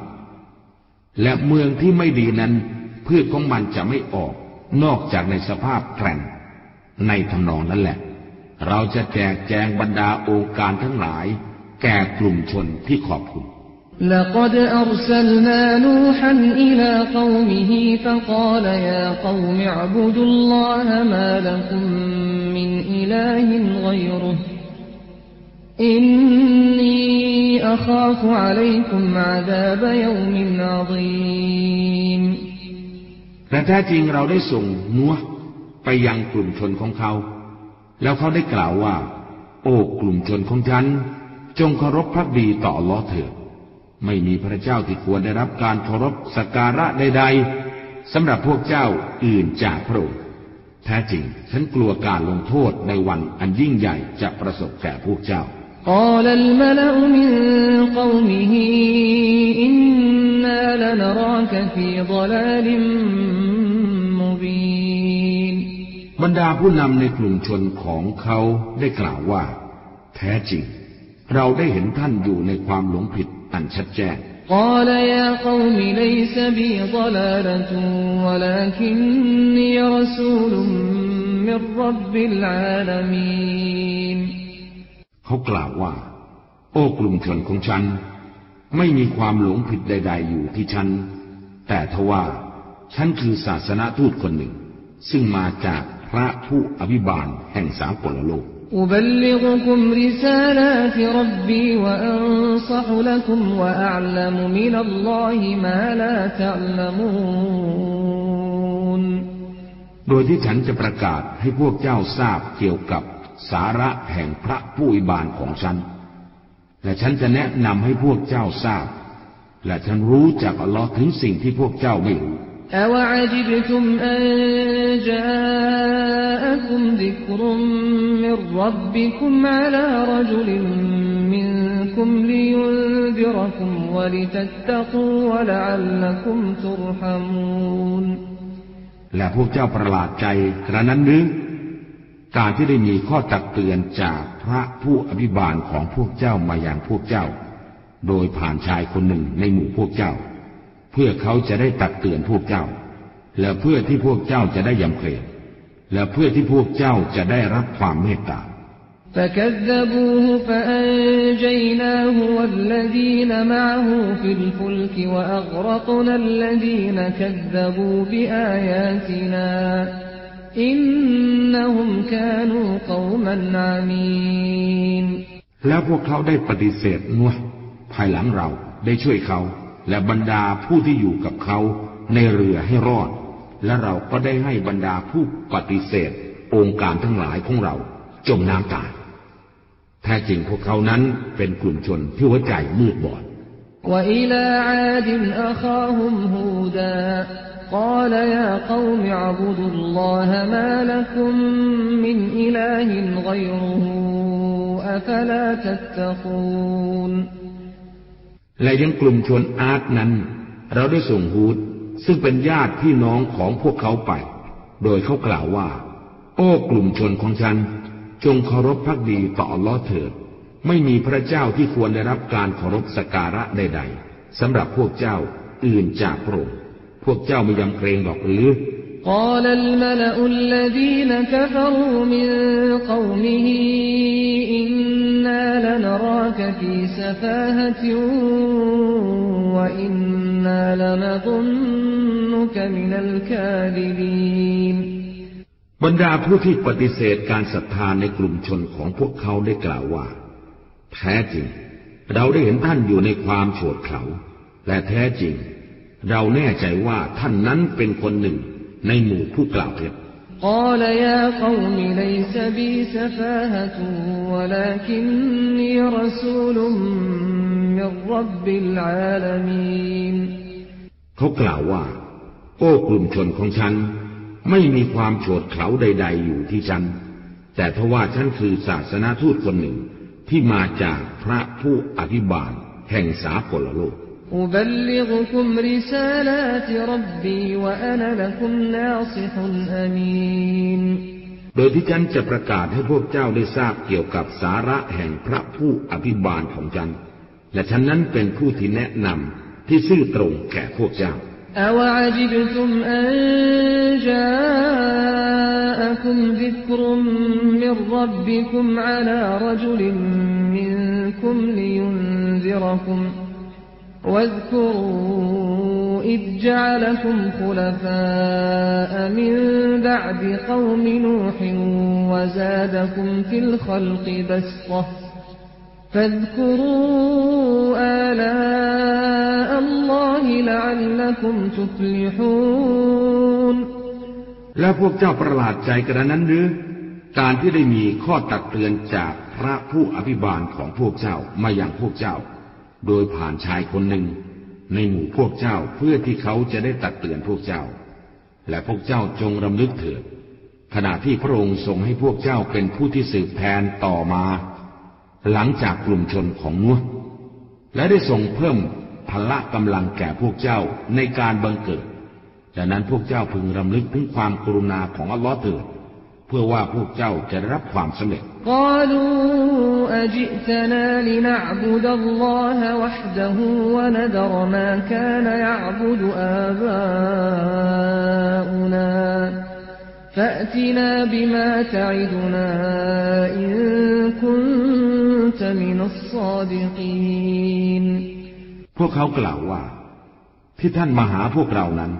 และเมืองที่ไม่ดีนั้น พืชของมันจะไม่ออก นอกจากในสภาพแกร่งในทำนองนั้นแหละ เราจะแจกแจงบรรดาโอกาสทั้งหลาย แก่กลุ่มชนที่ขอบคุณ لقد أرسلنا نوحا إلى قومه فقال يا قوم اعبدوا الله ما لكم من إله غيره إني أخاف عليكم عذاب يوم عظيم และแท้จริงเราได้ส่งนัวไปยังกลุ่มชนของเขา แล้วเขาได้กล่าวว่า โอ้กลุ่มชนของฉัน จงเคารพพระดีต่อลอเถิด ไม่มีพระเจ้าที่ควรได้รับการเคารพสักการะใดๆสำหรับพวกเจ้าอื่นจากพระองค์แท้จริงฉันกลัวการลงโทษในวันอันยิ่งใหญ่จะประสบแก่พวกเจ้า قال الملأ من قومه إنا لنراك في ضلال مبين บรรดาผู้นำในกลุ่มชนของเขาได้กล่าวว่า แท้จริง เราได้เห็นท่านอยู่ในความหลงผิด อันชัดแจ้ง قال يا قوم ليس بي ضلالة ولكني رسول من رب العالمين เขากล่าวว่า โอ้กลุ่มชนของฉัน ไม่มีความหลงผิดใด ๆ อยู่ที่ฉัน แต่ทว่า ฉันคือศาสนาทูตคนหนึ่ง ซึ่งมาจากพระผู้อภิบาลแห่งสามกลโลก أبلغكم رسالات ربي وأنصح لكم وأعلم من الله ما لا تعلمون โดยที่ฉันจะประกาศให้พวกเจ้าทราบเกี่ยวกับสาระแห่งพระผู้อิบานของฉัน และฉันจะแนะนำให้พวกเจ้าทราบ และฉันรู้จากอัลลอฮ์ถึงสิ่งที่พวกเจ้าไม่รู้ أوعجبتم أن جاءكم ذكر من ربكم على رجل منكم لينذركم ولتتقوا ولعلكم ترحمون และพวกเจ้าประหลาดใจกระนั้นหรือการที่ได้มีข้อตักเตือนจากพระผู้อภิบาลของพวกเจ้ามาอย่างพวกเจ้า โดยผ่านชายคนหนึ่งในหมู่พวกเจ้า พื่อเขาจะได้ตักเตือนพวกเจ้า และเพื่อที่พวกเจ้าจะได้ยำเกรงและเพื่อที่พวกเจ้าจะได้รับความเมตตา فكذبوه فأنجيناه والذين معه في الفلك وأغرقنا الذين كذبوا بآياتنا إنهم كانوا قوما عمين แล้วพวกเขาได้ปฏิเสธนัวภายหลังเราได้ช่วยเขา และบรรดาผู้ที่อยู่กับเขาในเรือให้รอด และเราก็ได้ให้บรรดาผู้ปฏิเสธองค์การทั้งหลายของเรา จมน้ำตาย แท้จริงพวกเขานั้นเป็นกลุ่มชนที่หัวใจมืดบอด قال يا قوم اعبدوا الله ما لكم من إله غيره أفلا تتقون และยังกลุ่มชนอาร์ตนั้น เราได้ส่งฮูดซึ่งเป็นญาติพี่น้องของพวกเขาไป โดยเขากล่าวว่า โอ้กลุ่มชนของฉัน จงเคารพพักดีต่ออัลลอฮ์เถิด ไม่มีพระเจ้าที่ควรได้รับการเคารพสักการะใดๆสำหรับพวกเจ้าอื่นจากพระองค์พวกเจ้าไม่ยำเกรงหรอกหรือ قال الملأ الذين كفروا من قومه إنا لنراك في سفاهة وإنا لنظنك من الكاذبين บรรดาผู้ที่ปฏิเสธการศรัทธาในกลุ่มชนของพวกเขาได้กล่าวว่า แท้จริง เราได้เห็นท่านอยู่ในความโฉดเขาและแท้จริง เราแน่ใจว่าท่านนั้นเป็นคนหนึ่งในหมู่ผู้กล่าวเท็จ قال يا قوم ليس بي سفاهة ولكني رسول من رب العالمين เขากล่าวว่า โอ้กลุ่มชนของฉัน ไม่มีความโฉดเขาใด ๆ อยู่ที่ฉัน แต่ทว่าฉันคือศาสนาทูตคนหนึ่ง ที่มาจากพระผู้อภิบาลแห่งสากลโลก أبلغكم رسالات ربي وأنا لكم ناصح أمين โดยที่ฉันจะประกาศให้พวกเจ้าได้ทราบเกี่ยวกับสาระแห่งพระผู้อภิบาลของฉัน และฉันนั้นเป็นผู้ที่แนะนำที่ซื่อตรงแก่พวกเจ้า أوعجبتم أن جاءكم ذكر من ربكم على رجل منكم لينذركم واذكروا إذ جعلكم خلفاء من بعد قوم نوح وزادكم في الخلق بسطة فاذكروا آلاء الله لعلكم تفلحون แล้วพวกเจ้าประหลาดใจกระนั้นหรือ การที่ได้มีข้อตักเตือนจากพระผู้อภิบาลของพวกเจ้ามาอย่างพวกเจ้า โดยผ่านชายคนหนึ่ง ในหมู่พวกเจ้าเพื่อที่เขาจะได้ตักเตือนพวกเจ้า และพวกเจ้าจงรำลึกเถิด ขณะที่พระองค์ทรงให้พวกเจ้าเป็นผู้ที่สืบแทนต่อมา หลังจากกลุ่มชนของนัวและได้ทรงเพิ่มพละกำลังแก่พวกเจ้าในการบังเกิดดังนั้นพวกเจ้าพึงรำลึกถึงความกรุณาของอัลลอฮ์เถิด เพื่อว่าพวกเจ้าจะได้รับความสำเร็จ قالوا أجئتنا لنعبد الله وحده ونذر ما كان يعبد آباؤنا فأتنا بما تعدنا إن كنت من الصادقين พวกเขากล่าวว่า ที่ท่านมาหาพวกเรานั้น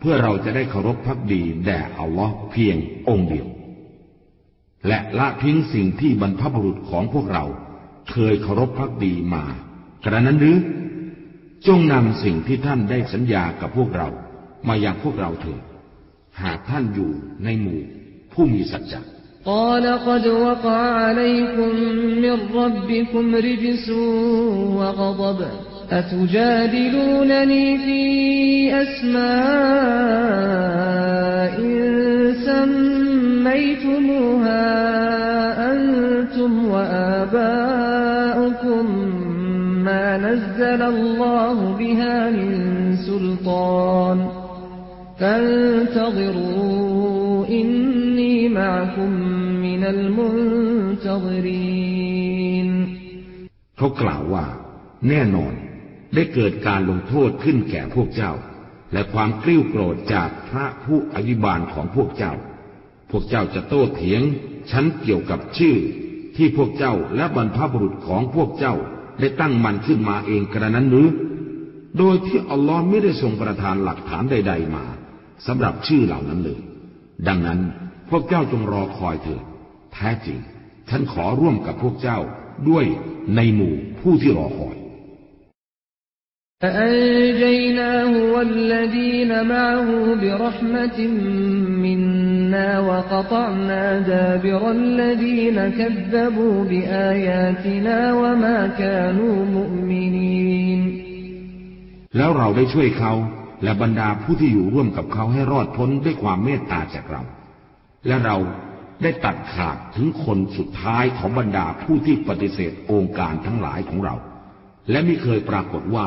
เพื่อเราจะได้เคารพพักดีแด่อัลลอฮ์เพียงองค์เดียว และละทิ้งสิ่งที่บรรพบุรุษของพวกเรา เคยเคารพพักดีมากระนั้นหรือ จงนำสิ่งที่ท่านได้สัญญากับพวกเรา มาอย่างพวกเราเถิดหากท่านอยู่ในหมู่ผู้มีสัจจะ قال قد وقع عليكم من ربكم رجس وغضب أتجادلونني في أسماء سميتموها أنتم وآباؤكم ما نزل الله بها من سلطان فانتظروا إني معكم من المنتظرين เขากล่าวว่า แน่นอนได้เกิดการลงโทษขึ้นแก่พวกเจ้า และความกริ้วโกรธจากพระผู้อภิบาลของพวกเจ้า พวกเจ้าจะโต้เถียง ฉันเกี่ยวกับชื่อ ที่พวกเจ้าและบรรพบุรุษของพวกเจ้าได้ตั้งมันขึ้นมาเองกระนั้นหรือ โดยที่อัลลอฮ์ไม่ได้ทรงประทานหลักฐานใด ๆมาสำหรับชื่อเหล่านั้นเลย ดังนั้นพวกเจ้าจงรอคอยเถิดแท้จริง ฉันขอร่วมกับพวกเจ้าด้วยในหมู่ผู้ที่รอคอย فأنجيناه والذين معه برحمة منا وقطعنا دابر الذين كذبوا بآياتنا وما كانوا مؤمنين แล้วเราได้ช่วยเขาและบรรดาผู้ที่อยู่ร่วมกับเขาให้รอดพ้นด้วยความเมตตาจากเรา และเราได้ตัดขาดถึงคนสุดท้ายของบรรดาผู้ที่ปฏิเสธองค์การทั้งหลายของเรา และไม่เคยปรากฏว่า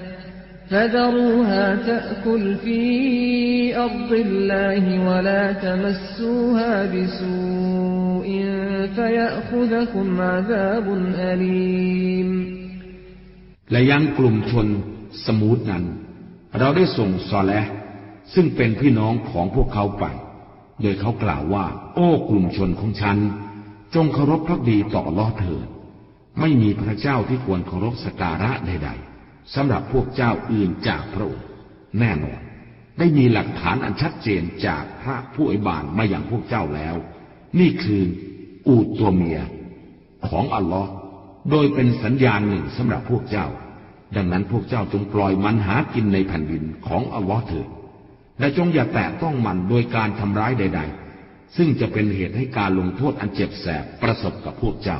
فذروها تأكل في أرض الله ولا تمسوها بسوء فيأخذكم عذاب أليم และยังกลุ่มชนสมูทนั้น เราได้ส่งซอแลซึ่งเป็นพี่น้องของพวกเขาไป โดยเขากล่าวว่า โอ้กลุ่มชนของฉัน จงเคารพพักดีต่อลอเถิด ไม่มีพระเจ้าที่ควรเคารพสการะใดๆ สำหรับพวกเจ้าอื่นจากพระองค์แน่นอน ได้มีหลักฐานอันชัดเจนจากพระผู้อิบานมาอย่างพวกเจ้าแล้ว นี่คืออูดตัวเมีย ของอัลลอฮ์โดยเป็นสัญญาณหนึ่งสำหรับพวกเจ้า ดังนั้นพวกเจ้าจงปล่อยมันหากินในแผ่นดินของอัลลอฮ์เถิดและจงอย่าแตะต้องมันโดยการทำร้ายใด ๆ ซึ่งจะเป็นเหตุให้การลงโทษอันเจ็บแสบประสบกับพวกเจ้า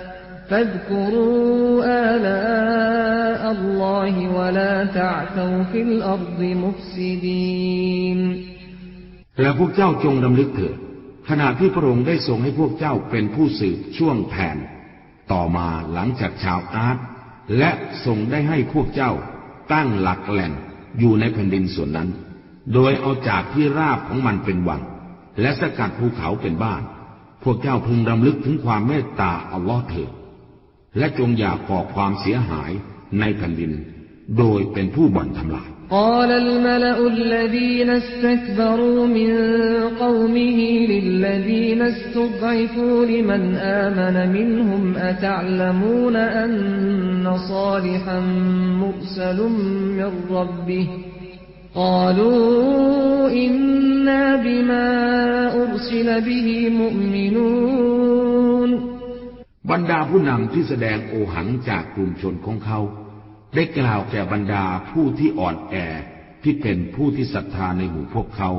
فاذكروا آلاء الله ولا تعثوا في الأرض مفسدين และพวกเจ้าจงดำลึกเถิดขณะที่พระองค์ได้ทรงให้พวกเจ้าเป็นผู้สืบช่วงแทนต่อมาหลังจากชาวอาร์ตและทรงได้ให้พวกเจ้าตั้งหลักแหล่งอยู่ในแผ่นดินส่วนนั้น โดยเอาจากที่ราบของมันเป็นวัง และสกัดภูเขาเป็นบ้าน พวกเจ้าพึงรำลึกถึงความเมตตาอัลลอฮ์เถิด และจงอย่าก่อความเสียหายในแผ่นดิน โดยเป็นผู้บ่อนทำลาย قال الملأ الذين استكبروا من قومه للذين استضعفوا لمن آمن منهم أتعلمون أن صالحا مرسل من ربه قالوا إنا بما أرسل به مؤمنون บรรดาผู้นำที่แสดงโอหังจากกลุ่มชนของเขา ได้กล่าวแก่บรรดาผู้ที่อ่อนแอที่เป็นผู้ที่ศรัทธาในหมู่พวกเขา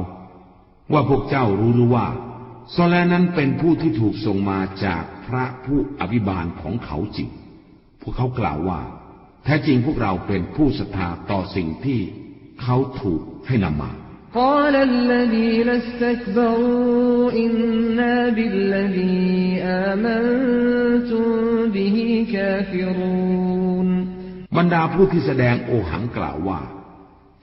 ว่าพวกเจ้ารู้หรือว่าโซแลนั้นเป็นผู้ที่ถูกส่งมาจากพระผู้อภิบาลของเขาจริง พวกเขากล่าวว่า แท้จริงพวกเราเป็นผู้ศรัทธาต่อสิ่งที่เขาถูกให้นำมา قال الذين استكبروا إنا بالذي آمنتم به كافرون บรรดาผู้ที่แสดงโอหังกล่าวว่า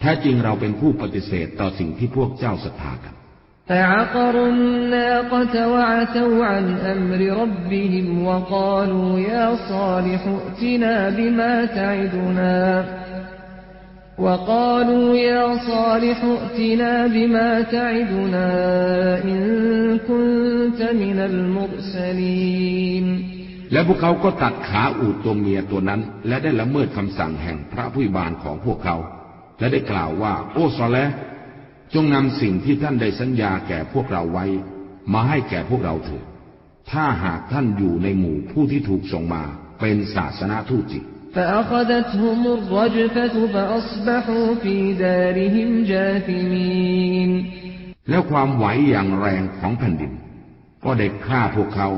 แท้จริงเราเป็นผู้ปฏิเสธต่อสิ่งที่พวกเจ้าศรัทธากัน فعقروا الناقة وعتوا عن أمر ربهم وقالوا يا صالح ائتنا بما تعدنا وقالوا يا صالح ائتنا بما تعدنا إن كنت من المرسلين และพวกเขาก็ตัดขาอูดตัวเมียตัวนั้น และได้ละเมิดคำสั่งแห่งพระผู้บานของพวกเขา และได้กล่าวว่า โอ้ซอแลจงนำสิ่งที่ท่านได้สัญญาแก่พวกเราไว้ มาให้แก่พวกเราเถิดถ้าหากท่านอยู่ในหมู่ผู้ที่ถูกส่งมาเป็นศาสนาทูตจริง فأخذتهم الرجفة فأصبحوا في دارهم جاثمين แล้วความไหวอย่างแรงของแผ่นดิน ก็ได้ฆ่าพวกเขา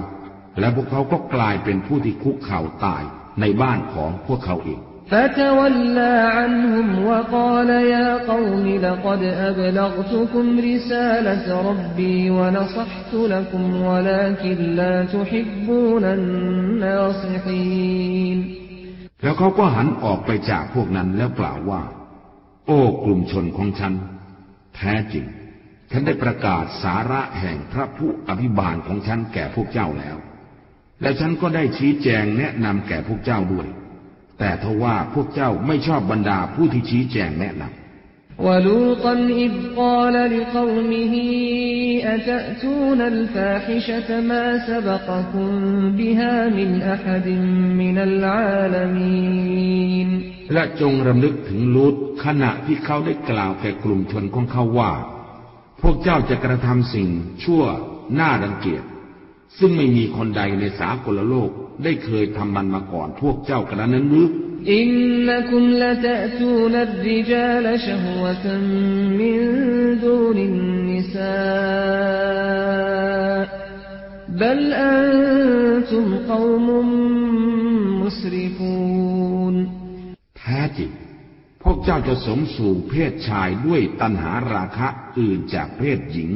และพวกเขาก็กลายเป็นผู้ที่คุกเข่าตายในบ้านของพวกเขาเอง فتولى عنهم وقال يا قوم لقد أبلغتكم رسالة ربي ونصحت لكم ولكن لا تحبون الناصحين แล้วเขาก็หันออกไปจากพวกนั้นแล้วกล่าวว่า โอ้กลุ่มชนของฉัน แท้จริง ฉันได้ประกาศสาระแห่งพระผู้อภิบาลของฉันแก่พวกเจ้าแล้ว และฉันก็ได้ชี้แจงแนะนำแก่พวกเจ้าด้วย แต่ทว่าพวกเจ้าไม่ชอบบรรดาผู้ที่ชี้แจงแนะนำ ولوطا إذ قال لقومه أتأتون الفاحشة ما سبقكم بها من أحد من العالمين และจงรำลึกถึงลูตขณะที่เขาได้กล่าวแก่กลุ่มชนของเขาว่า พวกเจ้าจะกระทำสิ่งชั่วหน้ารังเกียจ ซึ่งไม่มีคนใดในสากลโลกได้เคยทำมันมาก่อนพวกเจ้ากระนั้นหรือ إنكم لتأتون الرجال شهوة من دون النساء بل أنتم قوم مسرفون แท้จริงพวกเจ้าจะสมสู่เพศชายด้วยตัณหาราคะอื่นจากเพศหญิง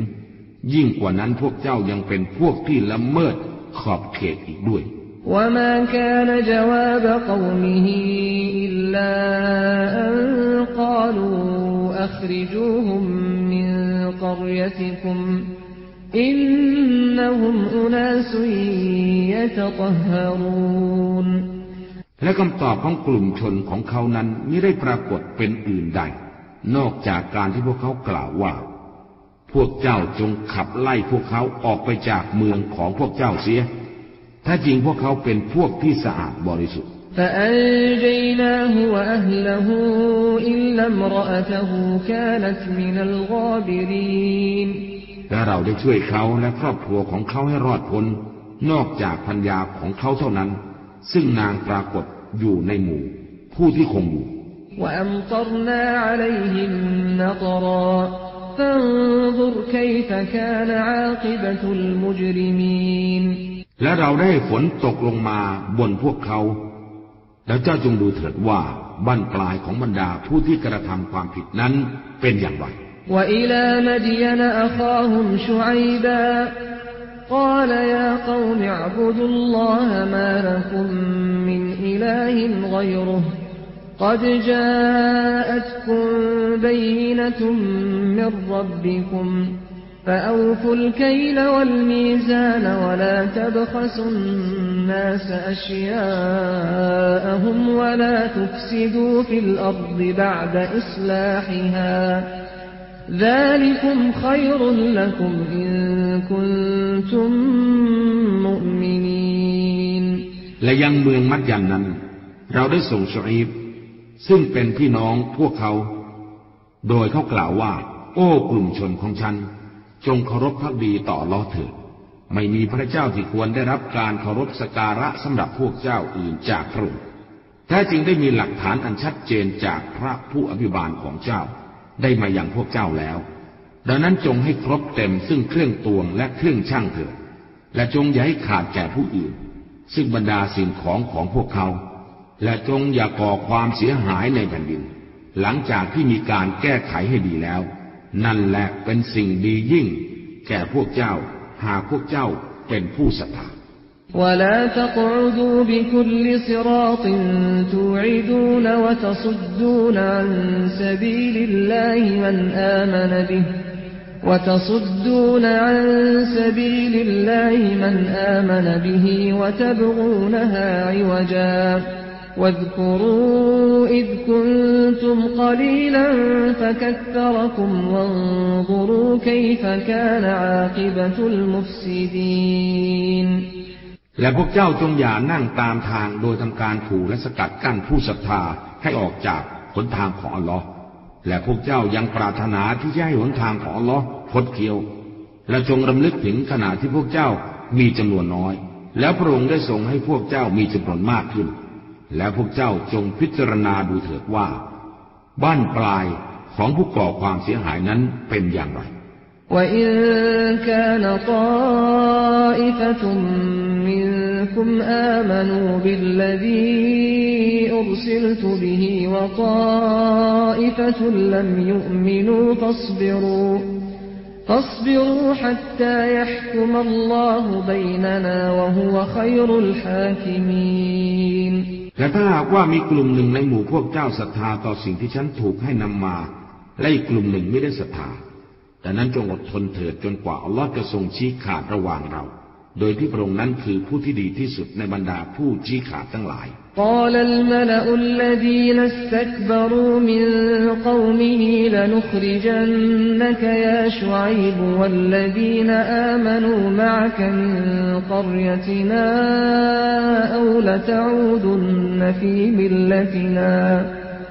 ยิ่งกว่านั้นพวกเจ้ายังเป็นพวกที่ละเมิดขอบเขตอีกด้วย وما كان جواب قومه إلا أن قالوا أخرجوهم من قريتكم إنهم أناس يتطهرون และคำตอบของกลุ่มชนของเขานั้นไม่ได้ปรากฏเป็นอื่นใด นอกจากการที่พวกเขากล่าวว่า พวกเจ้าจงขับไล่พวกเขาออกไปจากเมืองของพวกเจ้าเสีย ถ้าจริงพวกเขาเป็นพวกที่สะอาดบริสุทธิ์ فأنجيناه وأهله إلا امرأته كانت من الغابرين และเราได้ช่วยเขาและครอบครัวของเขาให้รอดพ้น นอกจากพัญญาของเขาเท่านั้น ซึ่งนางปรากฏอยู่ในหมู่ ผู้ที่คงอยู่ وأمطرنا عليهم نطرا فانظر كيف كان عاقبة المجرمين และเราได้ฝนตกลงมาบนพวกเขา แล้วเจ้าจงดูเถิดว่าบั้นปลายของบรรดาผู้ที่กระทำความผิดนั้นเป็นอย่างไร وإلى مدين أخاهم شعيبا قال يا قوم اعبدوا الله ما لكم من إله غيره قد جاءتكم بينة من ربكم فأوفوا الكيل والميزان ولا تبخسوا الناس أشياءهم ولا تفسدوا في الأرض بعد إصلاحها ذلكم خير لكم إن كنتم مؤمنين และยังเมืองมัดยันนั้น เราได้ส่งชอีบซึ่งเป็นพี่น้องพวกเขา โดยเขากล่าวว่า โอ้กลุ่มชนของฉัน จงเคารพพักดีต่อลอเถิด ไม่มีพระเจ้าที่ควรได้รับการเคารพสการะสำหรับพวกเจ้าอื่นจากพระองค์แท้จริงได้มีหลักฐานอันชัดเจนจากพระผู้อภิบาลของเจ้า ได้มาอย่างพวกเจ้าแล้ว ดังนั้นจงให้ครบเต็มซึ่งเครื่องตวงและเครื่องช่างเถิด และจงอย่าให้ขาดแก่ผู้อื่น ซึ่งบรรดาสิ่งของของพวกเขา และจงอย่าก่อความเสียหายในแผ่นดิน หลังจากที่มีการแก้ไขให้ดีแล้ว นั่นแหละเป็นสิ่งดียิ่ง แก่พวกเจ้า หากพวกเจ้าเป็นผู้ศรัทธา ولا تقعدوا بكل صراط توعدون وتصدون عن سبيل الله من آمن به وتصدون عن سبيل الله من آمن به وتبغونها عوجا واذكروا إذ كنتم قليلا فكثركم وانظروا كيف كان عاقبة المفسدين และพวกเจ้าจงอย่านั่งตามทางโดยทำการขู่และสกัดกั้นผู้ศรัทธาให้ออกจากหนทางของอัลลอฮ์และพวกเจ้ายังปรารถนาที่จะให้หนทางของอัลลอฮ์คดเคี้ยว และจงรำลึกถึงขณะที่พวกเจ้ามีจำนวนน้อย แล้วพระองค์ได้ทรงให้พวกเจ้ามีจำนวนมากขึ้น และพวกเจ้าจงพิจารณาดูเถิดว่า บ้านปลายของผู้ก่อความเสียหายนั้นเป็นอย่างไร وإن كان طائفة منكم آمنوا بالذي أرسلت به وطائفة لم يؤمنوا فاصبروا فاصبروا حتى يحكم الله بيننا وهو خير الحاكمين และถ้าหากว่ามีกลุ่มหนึ่งในหมู่พวกเจ้าศรัทธาต่อสิ่งที่ฉันถูกให้นำมา และอีกกลุ่มหนึ่งไม่ได้ศรัทธา แต่นั้นจงอดทนเถิดจนกว่าอัลลอฮ์จะทรงชี้ขาดระหว่างเรา โดยที่พระองค์นั้นคือผู้ที่ดีที่สุดในบรรดาผู้ชี้ขาดทั้งหลาย قال الملأ الذين استكبروا من قومه لنخرجنك يا شعيب والذين آمنوا معك من قريتنا أو لتعودن في ملتنا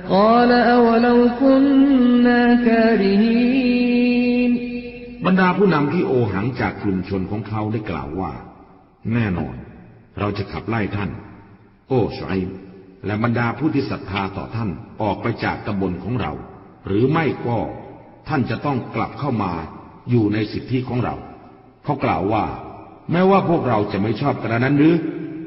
قال أولو كنا كارهين บรรดาผู้นำที่โอหังจากกลุ่มชนของเขาได้กล่าวว่า แน่นอน เราจะขับไล่ท่าน โอ้ชอยและบรรดาผู้ที่ศรัทธาต่อท่านออกไปจากตำบลของเรา หรือไม่ก็ท่านจะต้องกลับเข้ามาอยู่ในสิทธิของเรา เขากล่าวว่า แม้ว่าพวกเราจะไม่ชอบกระนั้นหรือ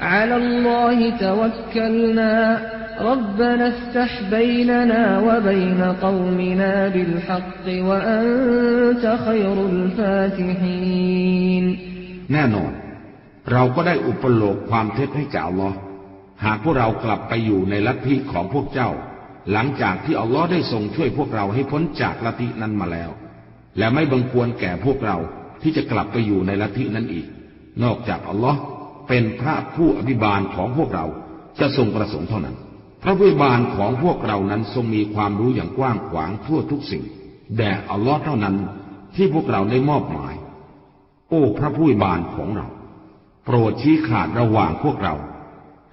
على الله توكلنا ربنا افتح بيننا وبين قومنا بالحق وأنت خير الفاتحين แน่นอน เราก็ได้อุปโลกความเท็จให้แก่อัลลอฮ์หากพวกเรากลับไปอยู่ในลัทธิของพวกเจ้า หลังจากที่อัลลอฮ์ได้ทรงช่วยพวกเราให้พ้นจากลัทธินั้นมาแล้ว และไม่บังควรแก่พวกเราที่จะกลับไปอยู่ในลัทธินั้นอีก นอกจากอัลลอฮ์ เป็นพระผู้อภิบาลของพวกเราจะทรงประสงค์เท่านั้น พระผู้อภิบาลของพวกเรานั้นทรงมีความรู้อย่างกว้างขวางทั่วทุกสิ่งแด่อัลลอฮ์เท่านั้นที่พวกเราได้มอบหมาย โอ้พระผู้อภิบาลของเรา โปรดชี้ขาดระหว่างพวกเรา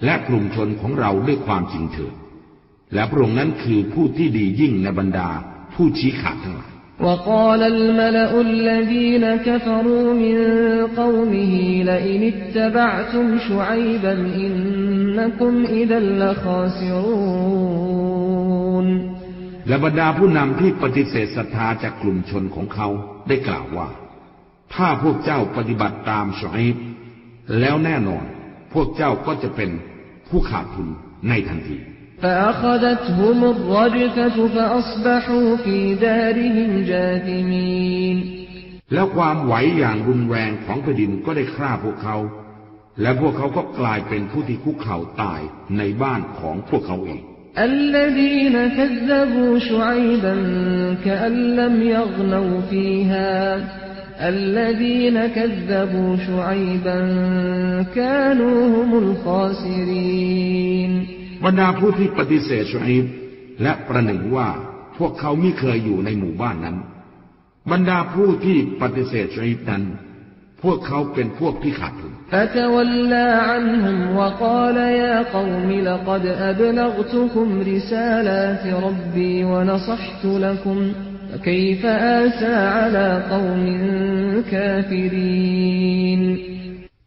และกลุ่มชนของเราด้วยความจริงเถิดและพระองค์นั้นคือผู้ที่ดียิ่งในบรรดาผู้ชี้ขาดทั้งหลาย وقال الملأ الذين كفروا من قومه لئن اتبعتم شعيبا إنكم إذا لخاسرون และบรรดาผู้นำที่ปฏิเสธศรัทธาจากกลุ่มชนของเขาได้กล่าวว่า ถ้าพวกเจ้าปฏิบัติตามชอยบแล้วแน่นอน พวกเจ้าก็จะเป็นผู้ขาดทุนในทันที فأخذتهم الرجفة فأصبحوا في دارهم جاثمين แล้วความไหวอย่างรุนแรงของแผ่นดินก็ได้ฆ่าพวกเขา และพวกเขาก็กลายเป็นผู้ที่คุกเข่าตายในบ้านของพวกเขาเอง الذين كذبوا شعيبا كأن لم يغنوا فيها الذين كذبوا شعيبا كانوا هم الخاسرين บรรดาผู้ที่ปฏิเสธชัยบและประหนึ่งว่าพวกเขาไม่เคยอยู่ในหมู่บ้านนั้น บรรดาผู้ที่ปฏิเสธชัยบนั้น พวกเขาเป็นพวกที่ขาดทุน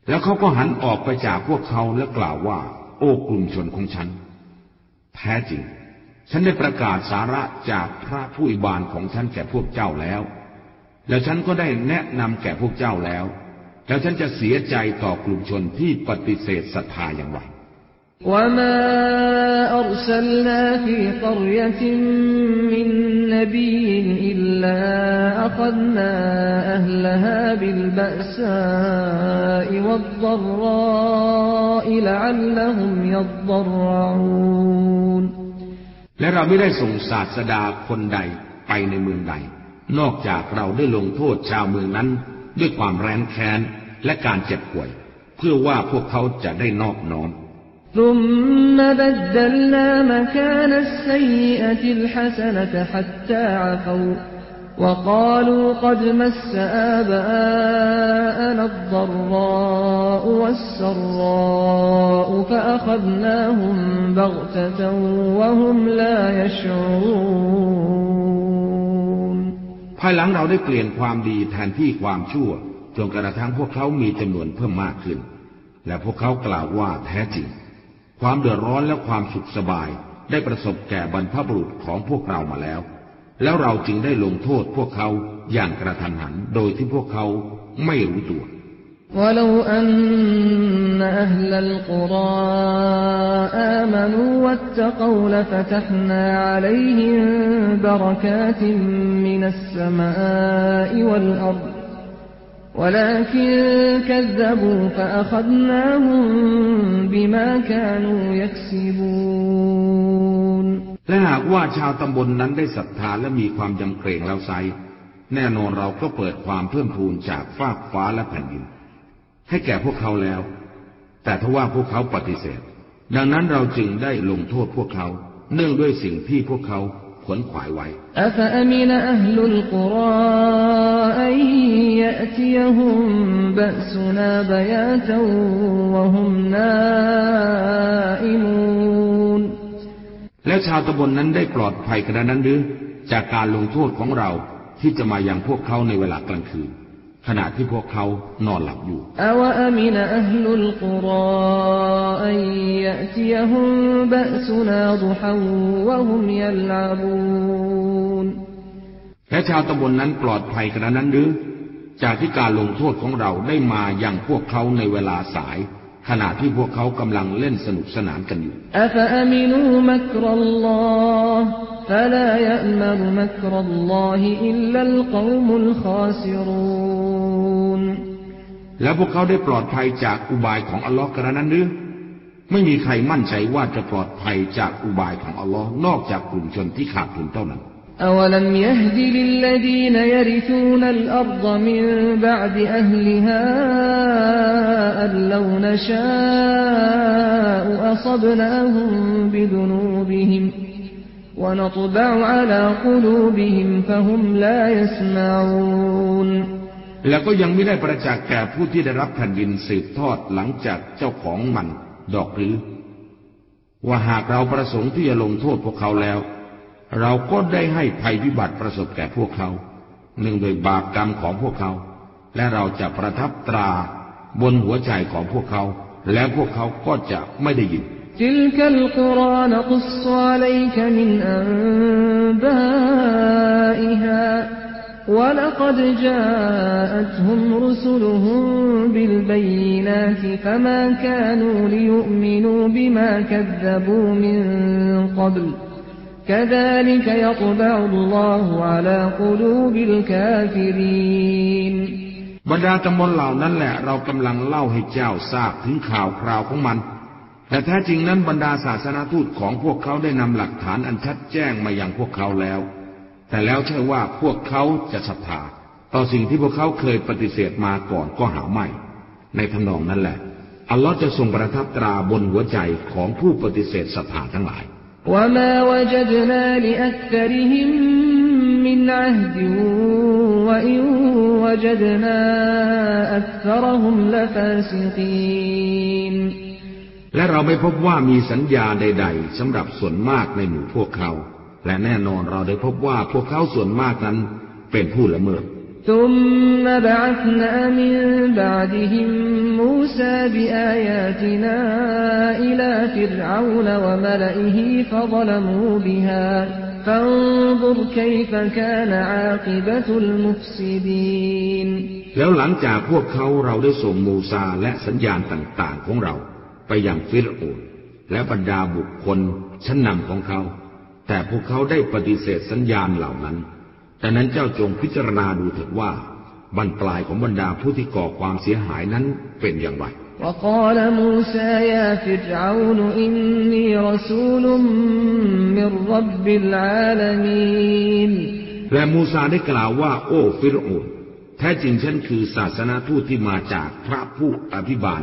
แล้วเขาก็หันออกไปจากพวกเขาและกล่าวว่า โอ้กลุ่มชนของฉัน แท้จริง ฉันได้ประกาศสาระจากพระผู้อิบานของฉันแก่พวกเจ้าแล้ว แล้วฉันก็ได้แนะนำแก่พวกเจ้าแล้ว แล้วฉันจะเสียใจต่อกลุ่มชนที่ปฏิเสธศรัทธาอย่างไร وما أرسلنا في قرية من نبي إلا أخذنا أهلها بالبأساء والضراء لعلهم يضرعون และเราไม่ได้ส่งศาสดาคนใดไปในเมืองใด นอกจากเราได้ลงโทษชาวเมืองนั้น ด้วยความแร้นแค้นและการเจ็บป่วย เพื่อว่าพวกเขาจะได้นอบน้อม ثم بدلنا مكان السيئة الحسنة حتى عفوا وقالوا قد مس آباءنا الضراء والسراء فأخذناهم بغتة وهم لا يشعرون ภายหลังเราได้เปลี่ยนความดีแทนที่ความชั่วจนกระทั่งพวกเขามีจำนวนเพิ่มมากขึ้น และพวกเขากล่าวว่าแท้จริง ความเดือดร้อนและความสุขสบายได้ประสบแก่บรรพบุรุษของพวกเรามาแล้ว แล้วเราจึงได้ลงโทษพวกเขาอย่างกระทันหันโดยที่พวกเขาไม่รู้ตัว ولو أن أهل القرى آمنوا واتقوا لفتحنا عليهم بركات من السماء والأرض ولكن كذبوا فأخذناهم بما كانوا يكسبون และหากว่าชาวตำบลนนั้นได้ศรัทธาและมีความยำเกรงแล้วไซแน่นอนเราก็เปิดความเพิ่มพูนจากฟากฟ้าและแผ่นดิน ให้แก่พวกเขาแล้ว แต่ทว่าพวกเขาปฏิเสธ ดังนั้นเราจึงได้ลงโทษพวกเขา เนื่องด้วยสิ่งที่พวกเขา ขวนขวายไว้และชาวตำบลนนั้นได้ปลอดภัยกระนั้นหรือ จากการลงโทษของเราที่จะมาอย่างพวกเขาในเวลากลางคืน ขณะที่พวกเขานอนหลับอยู่และชาวตำบลนนั้นปลอดภัยกระนั้นหรือ จากที่การลงโทษของเราได้มาอย่างพวกเขาในเวลาสาย ขณะที่พวกเขากำลังเล่นสนุกสนานกันอยู่ฟลายะมัมักรัลลอฮิอิลลัลกอมุลคาซิรู แล้วพวกเขาได้ปลอดภัยจากอุบายของอัลลอฮ์กระนั้นหรือ ไม่มีใครมั่นใจว่าจะปลอดภัยจากอุบายของอัลลอฮ์นอกจากกลุ่มชนที่ขาดทุนเท่านั้น أولم يهد للذين يرثون الأرض من بعد أهلها أن لو نشاء أصبناهم بذنوبهم ونطبع على قلوبهم فهم لا يسمعون แล้วก็ยังไม่ได้ประจักษ์แก่ผู้ที่ได้รับแผ่นดินสืบทอดหลังจากเจ้าของมันดอกหรือ ว่าหากเราประสงค์ที่จะลงโทษพวกเขาแล้ว เราก็ได้ให้ภัยพิบัติประสบแก่พวกเขาหนึ่งโดยบาปกรรมของพวกเขา และเราจะประทับตราบนหัวใจของพวกเขา และพวกเขาก็จะไม่ได้ยินทิลกัลกุรานกุศลไลกมินอันบาอิฮา ولقد جاءتهم رسلهم بالبينات فما كانوا ليؤمنوا بما كذبوا من قبل كذلك يطبع الله على قلوب الكافرين บรรดาตำบลเหล่านั้นแหละเรากำลังเล่าให้เจ้าทราบถึงข่าวคราวของมัน แต่แท้จริงนั้นบรรดาศาสนาทูตของพวกเขาได้นำหลักฐานอันชัดแจ้งมาอย่างพวกเขาแล้ว แต่แล้วใช่ว่าพวกเขาจะศรัทธาต่อสิ่งที่พวกเขาเคยปฏิเสธมาก่อนก็หาไม่ ในทำนองนั้นแหละ อัลลอฮ์จะทรงประทับตราบนหัวใจของผู้ปฏิเสธศรัทธาทั้งหลายและเราไม่พบว่ามีสัญญาใด ๆสำหรับส่วนมากในหมู่พวกเขา และแน่นอนเราได้พบว่าพวกเขาส่วนมากนั้นเป็นผู้ละเมิด ثم بعثنا من بعدهم موسى بآياتنا إلى فرعون وملئه فظلموا بها فانظر كيف كان عاقبة المفسدين แล้วหลังจากพวกเขาเราได้ส่งมูซาและสัญญาณต่างๆของเรา ไปยังฟิรโอนและบรรดาบุคคลชั้นนำของเขา แต่พวกเขาได้ปฏิเสธสัญญาณเหล่านั้นดังนั้นเจ้าจงพิจารณาดูเถิดว่าบรรปลายของบรรดาผู้ที่ก่อความเสียหายนั้นเป็นอย่างไร وقال موسى يا فرعون إني رسول من رب العالمين และมูซาได้กล่าวว่า โอ้ฟิรโอนแท้จริงฉันคือศาสนาทูตที่มาจากพระผู้อภิบาล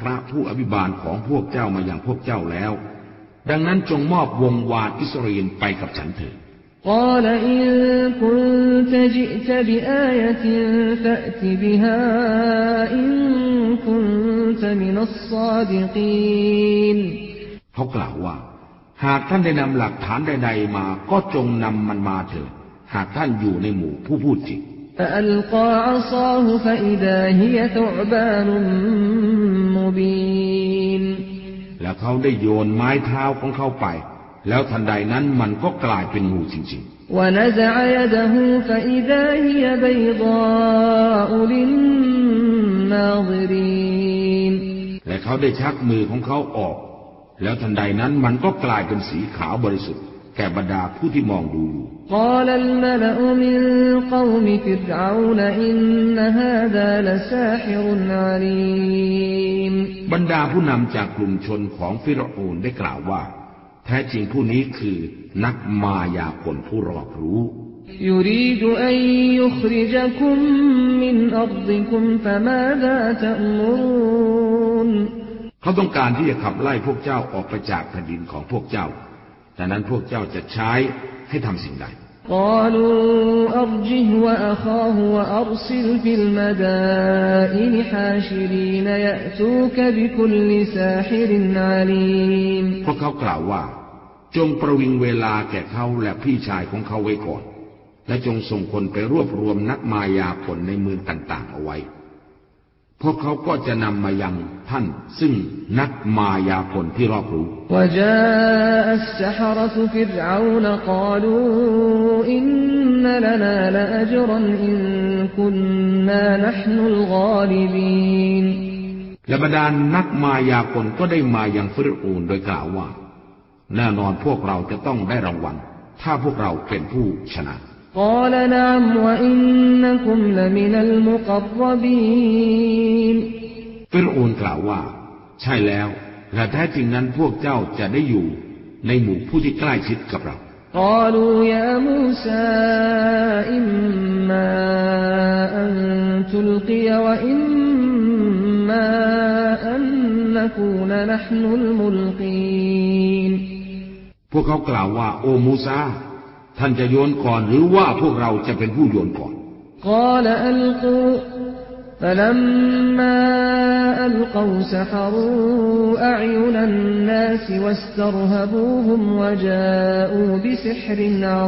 พระผู้อภิบาลของพวกเจ้ามาอย่างพวกเจ้าแล้ว ดังนั้นจงมอบวงวานอิสราเอลไปกับฉันเถิดกล่าะกากล่าวว่า หากท่านได้นำหลักฐานใดๆมาก็จงนำมันมาเถิด หากท่านอยู่ในหมู่ผู้พูดจริง فألقى عصاه فإذا هي ثعبان مبين แล้วเขาได้โยนไม้เท้าของเขาไป แล้วทันใดนั้นมันก็กลายเป็นงูจริง ونزع يده فإذا هي بيضاء للناظرين ๆ และเขาได้ชักมือของเขาออก แล้วทันใดนั้นมันก็กลายเป็นสีขาวบริสุทธิ์ แก่บรรดาผู้ที่มองดูอยู่ قال الملأ من قوم فرعون إن هذا لساحر عليم บรรดาผู้นำจากกลุ่มชนของฟิรโอนได้กล่าวว่า แท้จริงผู้นี้คือนักมายากลผู้รอบรู้ يريد أن يخرجكم من أرضكم فماذا تأمرون เขาต้องการที่จะขับไล่พวกเจ้าออกไปจากแผ่นดินของพวกเจ้า ดังนั้นพวกเจ้าจะใช้ให้ทำสิ่งใด قالوا أرجه وأخاه وأرسل في المدائن حاشرين يأتوك بكل ساحر عليم พวกเขากล่าวว่า จงประวิงเวลาแก่เขาและพี่ชายของเขาไว้ก่อน และจงส่งคนไปรวบรวมนักมายาผลในเมืองต่างๆเอาไว้ พวกเขาก็จะนำมายังท่านซึ่งนักมายาคนที่รอบรู้และบรรดานนักมายาคนก็ได้มายังฟิรูนโดยกล่าวว่า แน่นอนพวกเราจะต้องได้รางวัล ถ้าพวกเราเป็นผู้ชนะ قال نعم وإنكم ฟิรโอนกล่าวว่า ใช่แล้วและแท้จริงนั้นพวกเจ้าจะได้อยู่ในหมู่ผู้ที่ใกล้ชิดกับเราพวกเขากล่าวว่า โอ้มูซา ท่านจะโยนก่อนหรือว่าพวกเราจะเป็นผู้โยนก่อนกวก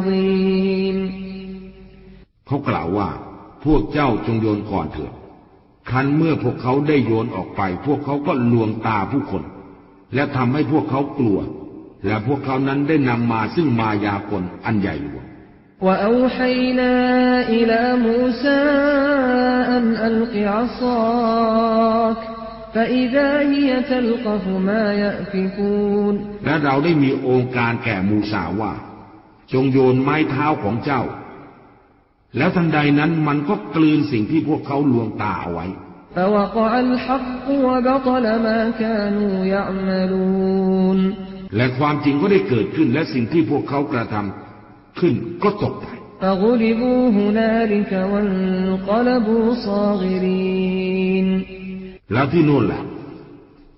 กเขากล่าวว่า พวกเจ้าจงโยนก่อนเถิดคันเมื่อพวกเขาได้โยนออกไป พวกเขาก็ลวงตาผู้คน และทำให้พวกเขากลัว และพวกเขานั้นได้นำมาซึ่งมายากลอันใหญ่หลวง وأوحينا إلى موسى أن ألق عصاك فإذا هي تلقف ما يأفكون และเราได้มีองค์การแก่มูซาว่า จงโยนไม้เท้าของเจ้า แล้วทันใดนั้นมันก็กลืนสิ่งที่พวกเขาลวงตาเอาไว้ فوقع الحق وبطل ما كانوا يعملون และความจริงก็ได้เกิดขึ้นและสิ่งที่พวกเขากระทำขึ้นก็ตกไปแล้วที่โน่นล่ะ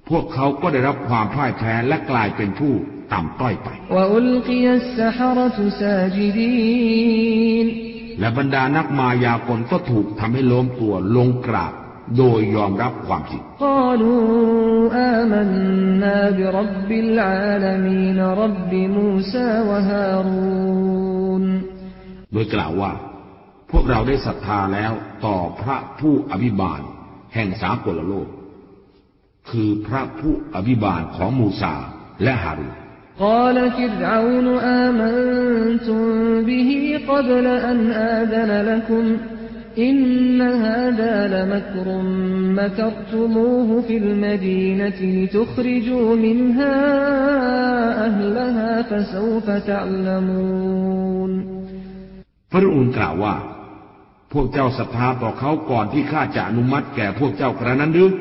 พวกเขาก็ได้รับความพ่ายแพ้และกลายเป็นผู้ต่ำต้อยไป และบรรดานักมายากลก็ถูกทำให้ล้มตัวลงกราบ โดยยอมรับความจริง قالوا آمنا برب العالمين رب موسى وهارون โดยกล่าวว่า พวกเราได้ศรัทธาแล้วต่อพระผู้อภิบาล แห่งสากลโลก คือพระผู้อภิบาลของมูซาและฮารูน قال فرعون آمنتم به قبل أن آذن لكم إن هذا لمكر مكرتموه في المدينة لتخرجوا منها أهلها فسوف تعلمونพระองค์กล่าวว่า พวกเจ้าศรัทธาต่อเขาก่อนที่ข้าจะอนุมัติแก่พวกเจ้ากระนั้นหรือ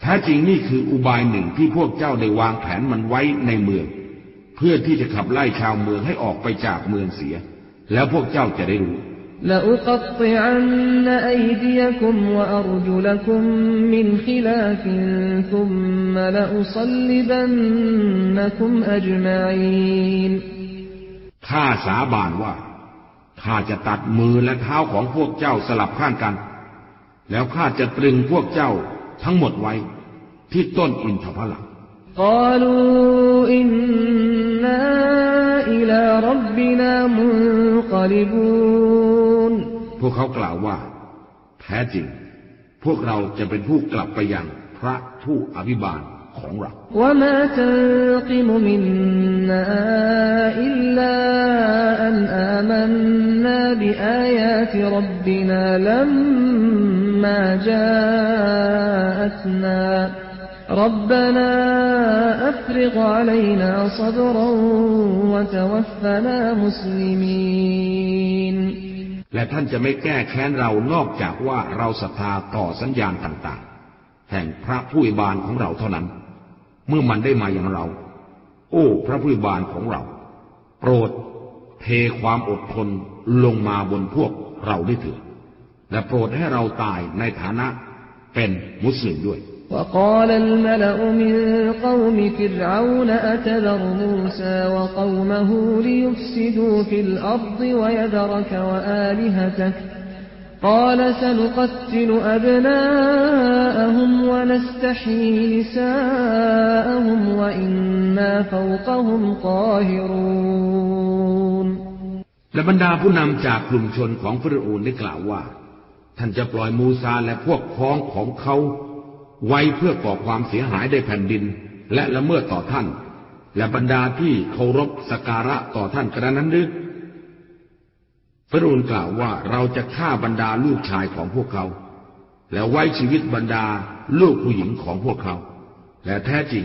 แท้จริงนี่คืออุบายหนึ่งที่พวกเจ้าได้วางแผนมันไว้ในเมือง เพื่อที่จะขับไล่ชาวเมืองให้ออกไปจากเมืองเสีย แล้วพวกเจ้าจะได้รู้ لأقطعن أيديكم وأرجلكم من خلاف ثم لأصلبنكم أجمعين ข้าสาบานว่า ข้าจะตัดมือและเท้าของพวกเจ้าสลับข้างกัน แล้วข้าจะตรึงพวกเจ้าทั้งหมดไว้ ที่ต้นอินทผลัม قالوا إنا إلى ربنا منقلبون พวกเขากล่าวว่า แท้จริง พวกเราจะเป็นผู้กลับไปยังพระผู้อภิบาลของเรา และท่านจะไม่แก้แค้นเรานอกจากว่าเราศรัทธาต่อสัญญาณต่างๆ แห่งพระผู้บานของเราเท่านั้น เมื่อมันได้มาอย่างเรา โอ้ พระผู้บานของเรา โปรด เทความอดทนลงมาบนพวกเราได้เถิดและโปรดให้เราตายในฐานะเป็นมุสลิมด้วย وقال الملأ من قوم فرعون أتذر موسى وقومه ليفسدوا في الأرض ويذرك وآلهتك قال سنقتل أبناءهم ونستحيي نساءهم وإنا فوقهم قاهرون และบรรดาผู้นำจากกลุ่มชนของฟิรอูนได้กล่าวว่า ท่านจะปล่อยมูซาและพวกพ้องของเขา ไว้เพื่อก่อความเสียหายในแผ่นดิน และละเมิดต่อท่าน และบรรดาที่เคารพสการะต่อท่านกระนั้นหรือฟรูนกล่าวว่าเราจะฆ่าบรรดาลูกชายของพวกเขา และไว้ชีวิตบรรดาลูกผู้หญิงของพวกเขา และแท้จริง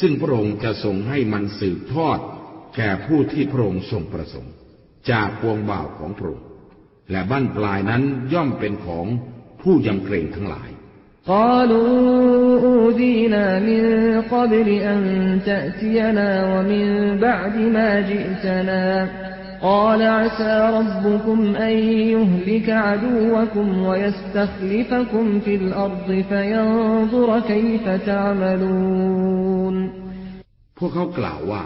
ซึ่งพระองค์จะทรงให้มันสืบทอด แก่ผู้ที่พระองค์ทรงประสงค์ จากพวงบ่าวของพระองค์และบ้านปลายนั้นย่อมเป็นของผู้ยำเกรงทั้งหลาย قالوا أوذينا من قبل أن تأتينا ومن بعد ما جئتنا قال عسى ربكم أن يهلك عدوكم ويستخلفكم في الأرض فينظر كيف تعملون พวกเขากล่าวว่า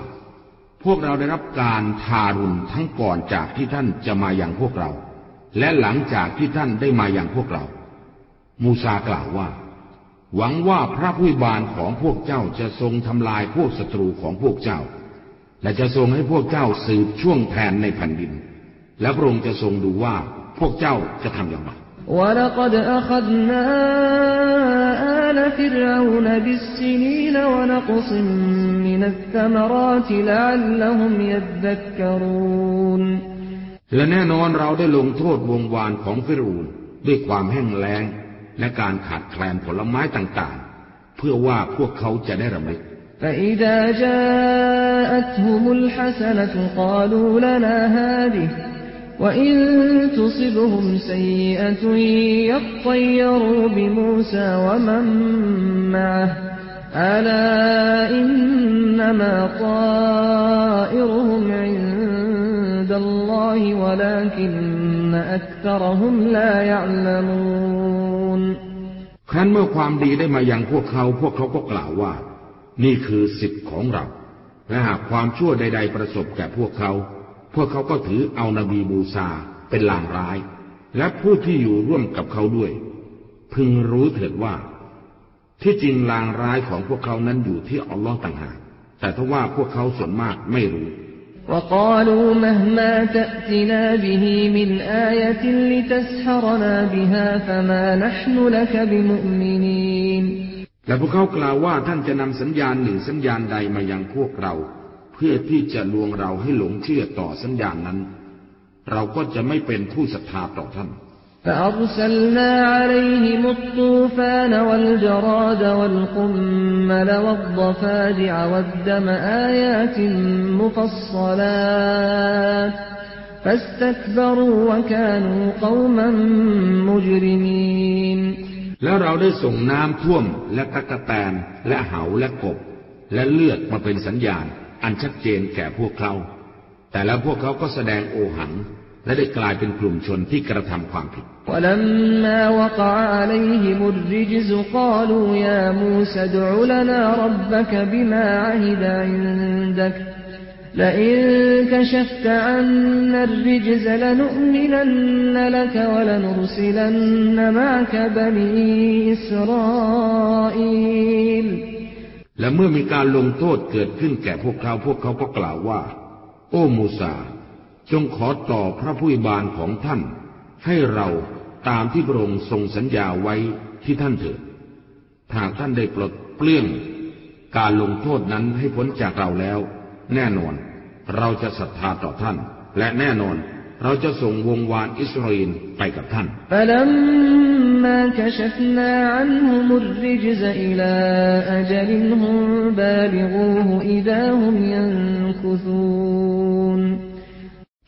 พวกเราได้รับการทารุณทั้งก่อนจากที่ท่านจะมาอย่างพวกเรา และหลังจากที่ท่านได้มาอย่างพวกเรา มูซากล่าวว่า หวังว่าพระผู้บานของพวกเจ้าจะทรงทำลายพวกศัตรูของพวกเจ้า และจะทรงให้พวกเจ้าสืบช่วงแทนในแผ่นดิน และพระองค์จะทรงดูว่าพวกเจ้าจะทำอย่างไรและแน่นอนเราได้ลงโทษวงวานของฟิรูนด้วยความแห้งแล้ง และการขาดแคลนผลไม้ต่างๆ เพื่อว่าพวกเขาจะได้รำลึก فإذا جاءتهم الحسنة قالوا لنا هذه وإن تصبهم سيئة يطيروا بموسى ومن معه ألا إنما طائرهم عند الله ولكن أكثرهم لا يعلمون ครั้นเมื่อความดีได้มาอย่างพวกเขา พวกเขาก็กล่าวว่า นี่คือสิทธิ์ของเรา และหากความชั่วใด ๆ ประสบแก่พวกเขา พวกเขาก็ถือเอานาบีบูซาเป็นลางร้าย และผู้ที่อยู่ร่วมกับเขาด้วย พึงรู้เถิดว่า ที่จริงลางร้ายของพวกเขานั้นอยู่ที่อัลลอฮ์ต่างหากแต่ถ้าว่าพวกเขาส่วนมากไม่รู้ وقالوا مهما تأتنا به من آية لتسحرنا بها فما نحن لك بمؤمنين และพวกเขากล่าวว่าท่านจะนำสัญญาณหนึ่งสัญญาณใดมายังพวกเรา เพื่อที่จะลวงเราให้หลงเชื่อต่อสัญญาณนั้น เราก็จะไม่เป็นผู้ศรัทธาต่อท่าน فأرسلنا عليهم الطوفان والجراد والقمل والضفادع والدم آيات مفصلات فاستكبروا وكانوا قوما مجرمين แล้วเราได้ส่งน้ำท่วมและตะกะแตนและเหาและกบ และเลือดมาเป็นสัญญาณ อันชัดเจนแก่พวกเขา แต่แล้วพวกเขาก็แสดงโอหัง และได้กลายเป็นกลุ่มชนที่กระทำความผิดและ لئن كشفت عنا الرجز لنؤمنن لك ولنرسلن معك بني إسرائيل และเมื่อมีการลงโทษเกิดขึ้นแก่พวกเขา พวกเขาก็กล่าวว่า โอ้มูซา จงขอต่อพระผู้บานของท่าน ให้เราตามที่พระองค์ทรงสัญญาไว้ที่ท่านเถิดหากท่านได้ปลดเปลื้อง การลงโทษนั้นให้พ้นจากเราแล้ว แน่นอน เราจะศรัทธาต่อท่าน และแน่นอนเราจะส่งวงวานอิสราเอลไปกับท่าน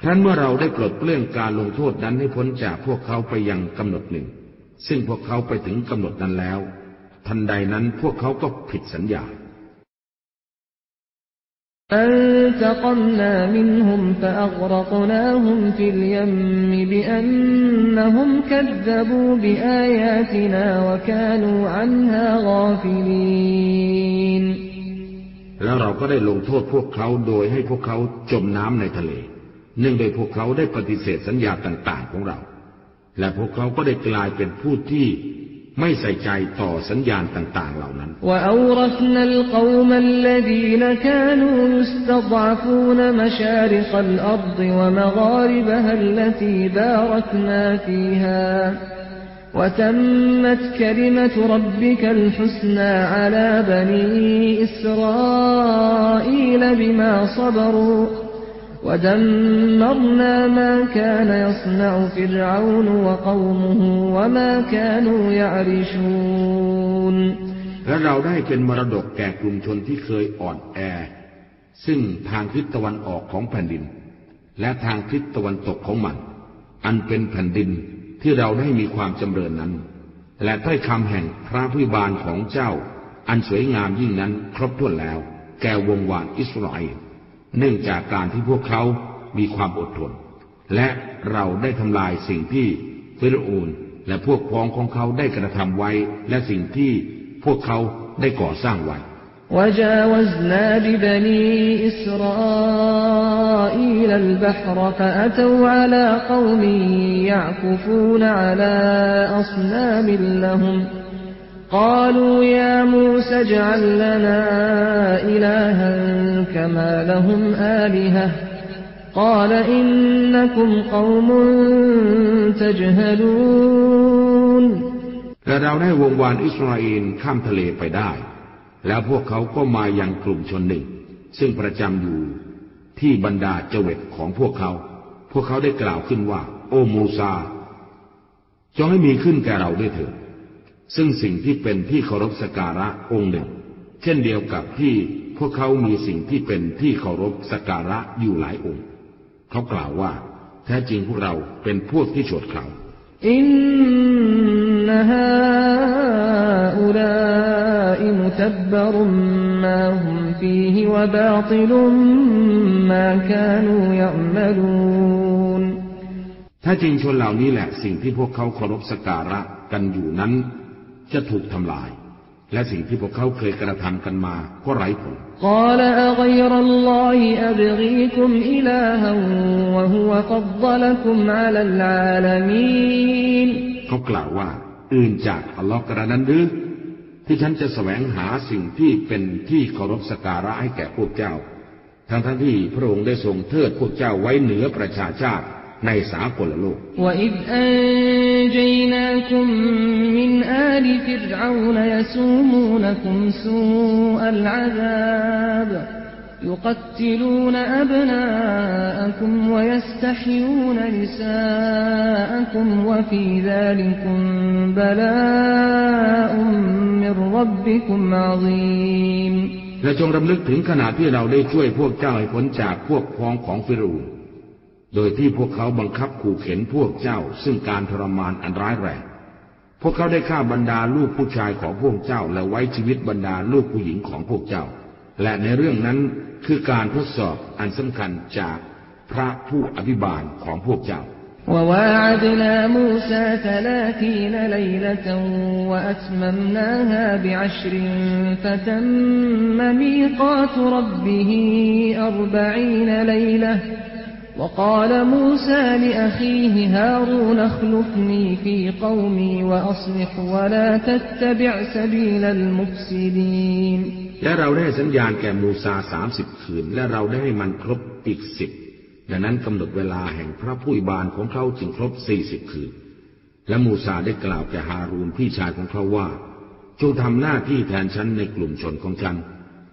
ครั้นเมื่อเราได้ปลดเปลื้องการลงโทษนั้นให้พ้นจากพวกเขาไปยังกำหนดหนึ่ง ซึ่งพวกเขาไปถึงกำหนดนั้นแล้ว ทันใดนั้นพวกเขาก็ผิดสัญญา فانتقمنا منهم فأغرقناهم في اليم بأنهم كذبوا بآياتنا وكانوا عنها غافلين แล้วเราก็ได้ลงโทษพวกเขาโดยให้พวกเขาจมน้ำในทะเล เนื่องโดยพวกเขาได้ปฏิเสธสัญญาต่างๆของเรา และพวกเขาก็ได้กลายเป็นผู้ที่ ไม่ใส่ใจต่อสัญญาณต่างๆเหล่านั้น وأورثنا القوم الذين كانوا يستضعفون مشارق الأرض ومغاربها التي باركنا فيها وتمت كلمة ربك الحسنى على بني إسرائيل بما صبروا ودمرنا ما كان يصنع فرعون وقومه وما كانوا يعرشون และเราได้เป็นมรดกแก่กลุ่มชนที่เคยอ่อนแอ ซึ่งทางทิศตะวันออกของแผ่นดิน และทางทิศตะวันตกของมัน อันเป็นแผ่นดินที่เราได้มีความจำเริญนั้น และถ้อยคำแห่งพระผู้บานของเจ้า อันสวยงามยิ่งนั้นครบถ้วนแล้ว แก่วงวานอิสราเอล เนื่องจากการที่พวกเขามีความอดทน และเราได้ทำลายสิ่งที่ฟิรอูนและพวกพ้องของเขาได้กระทำไว้ และสิ่งที่พวกเขาได้ก่อสร้างไว้ وجاوزنا ببني إسرائيل البحر فأتوا على قوم يعكفون على أصنام لهم قالوا يا موسى اجعل لنا إلها كما لهم آلهة قال إنكم قوم تجهلون และเราได้วงวานอิสราเอลข้ามทะเลไปได้ แล้วพวกเขาก็มายังกลุ่มชนหนึ่ง ซึ่งประจำอยู่ที่บรรดาเจวิตของพวกเขา พวกเขาได้กล่าวขึ้นว่า โอ้มูซาจงให้มีขึ้นแก่เราด้วยเถิด ซึ่งสิ่งที่เป็นที่เคารพสการะองค์หนึ่ง เช่นเดียวกับที่พวกเขามีสิ่งที่เป็นที่เคารพสการะอยู่หลายองค์ เขากล่าวว่า แท้จริงพวกเราเป็นพวกที่โฉดเข่าอินนฮาอุลาอิมุตับบรุมมาฮุมฟีฮิวะบาติลุมมาคานูยะมะลูนถ้าจริงชนเหล่านี้แหละสิ่งที่พวกเขาเคารพสการะกันอยู่นั้น จะถูกทำลาย และสิ่งที่พวกเขาเคยกระทำกันมาก็ไร้ผลเขากล่าวว่า อื่นจากอัลลอฮ์กระนั้นหรือที่ฉันจะแสวงหาสิ่งที่เป็นที่เคารพสการะให้แก่พวกเจ้า ทั้งทั้งที่พระองค์ได้ทรงเทิดพวกเจ้าไว้เหนือประชาชาติในสากลโลก وإذ أنجيناكم من آل فرعون يسومونكم سوء العذاب يقتلون أبناءكم ويستحيون نساءكم وفي ذلكم بلاء من ربكم عظيم และจงรำลึกถึงขณะที่เราได้ช่วยพวกเจ้าให้พ้นจากพวกพ้องของฟิรูน โดยที่พวกเขาบังคับขู่เข็นพวกเจ้า ซึ่งการทรมานอันร้ายแรง พวกเขาได้ฆ่าบรรดาลูกผู้ชายของพวกเจ้า และไว้ชีวิตบรรดาลูกผู้หญิงของพวกเจ้า และในเรื่องนั้นคือการทดสอบอันสำคัญจากพระผู้อภิบาลของพวกเจ้า وواعدنا موسى ثلاثين ليلة وأتممناها بعشر فتم ميقات ربه أربعين ليلة وقال موسى لأخيه هارون اخلفني في قومي وأصلح ولا تتبع سبيل المفسدين และเราได้สัญญาณแก่มูซาสามสิบคืน และเราได้ให้มันครบอีกสิบดังนั้นกำหนดเวลาแห่งพระผู้บานของเขาจึงครบสี่สิบคืน และมูซาได้กล่าวแก่ฮารูนพี่ชายของเขาว่า จงทำหน้าที่แทนฉันในกลุ่มชนของฉัน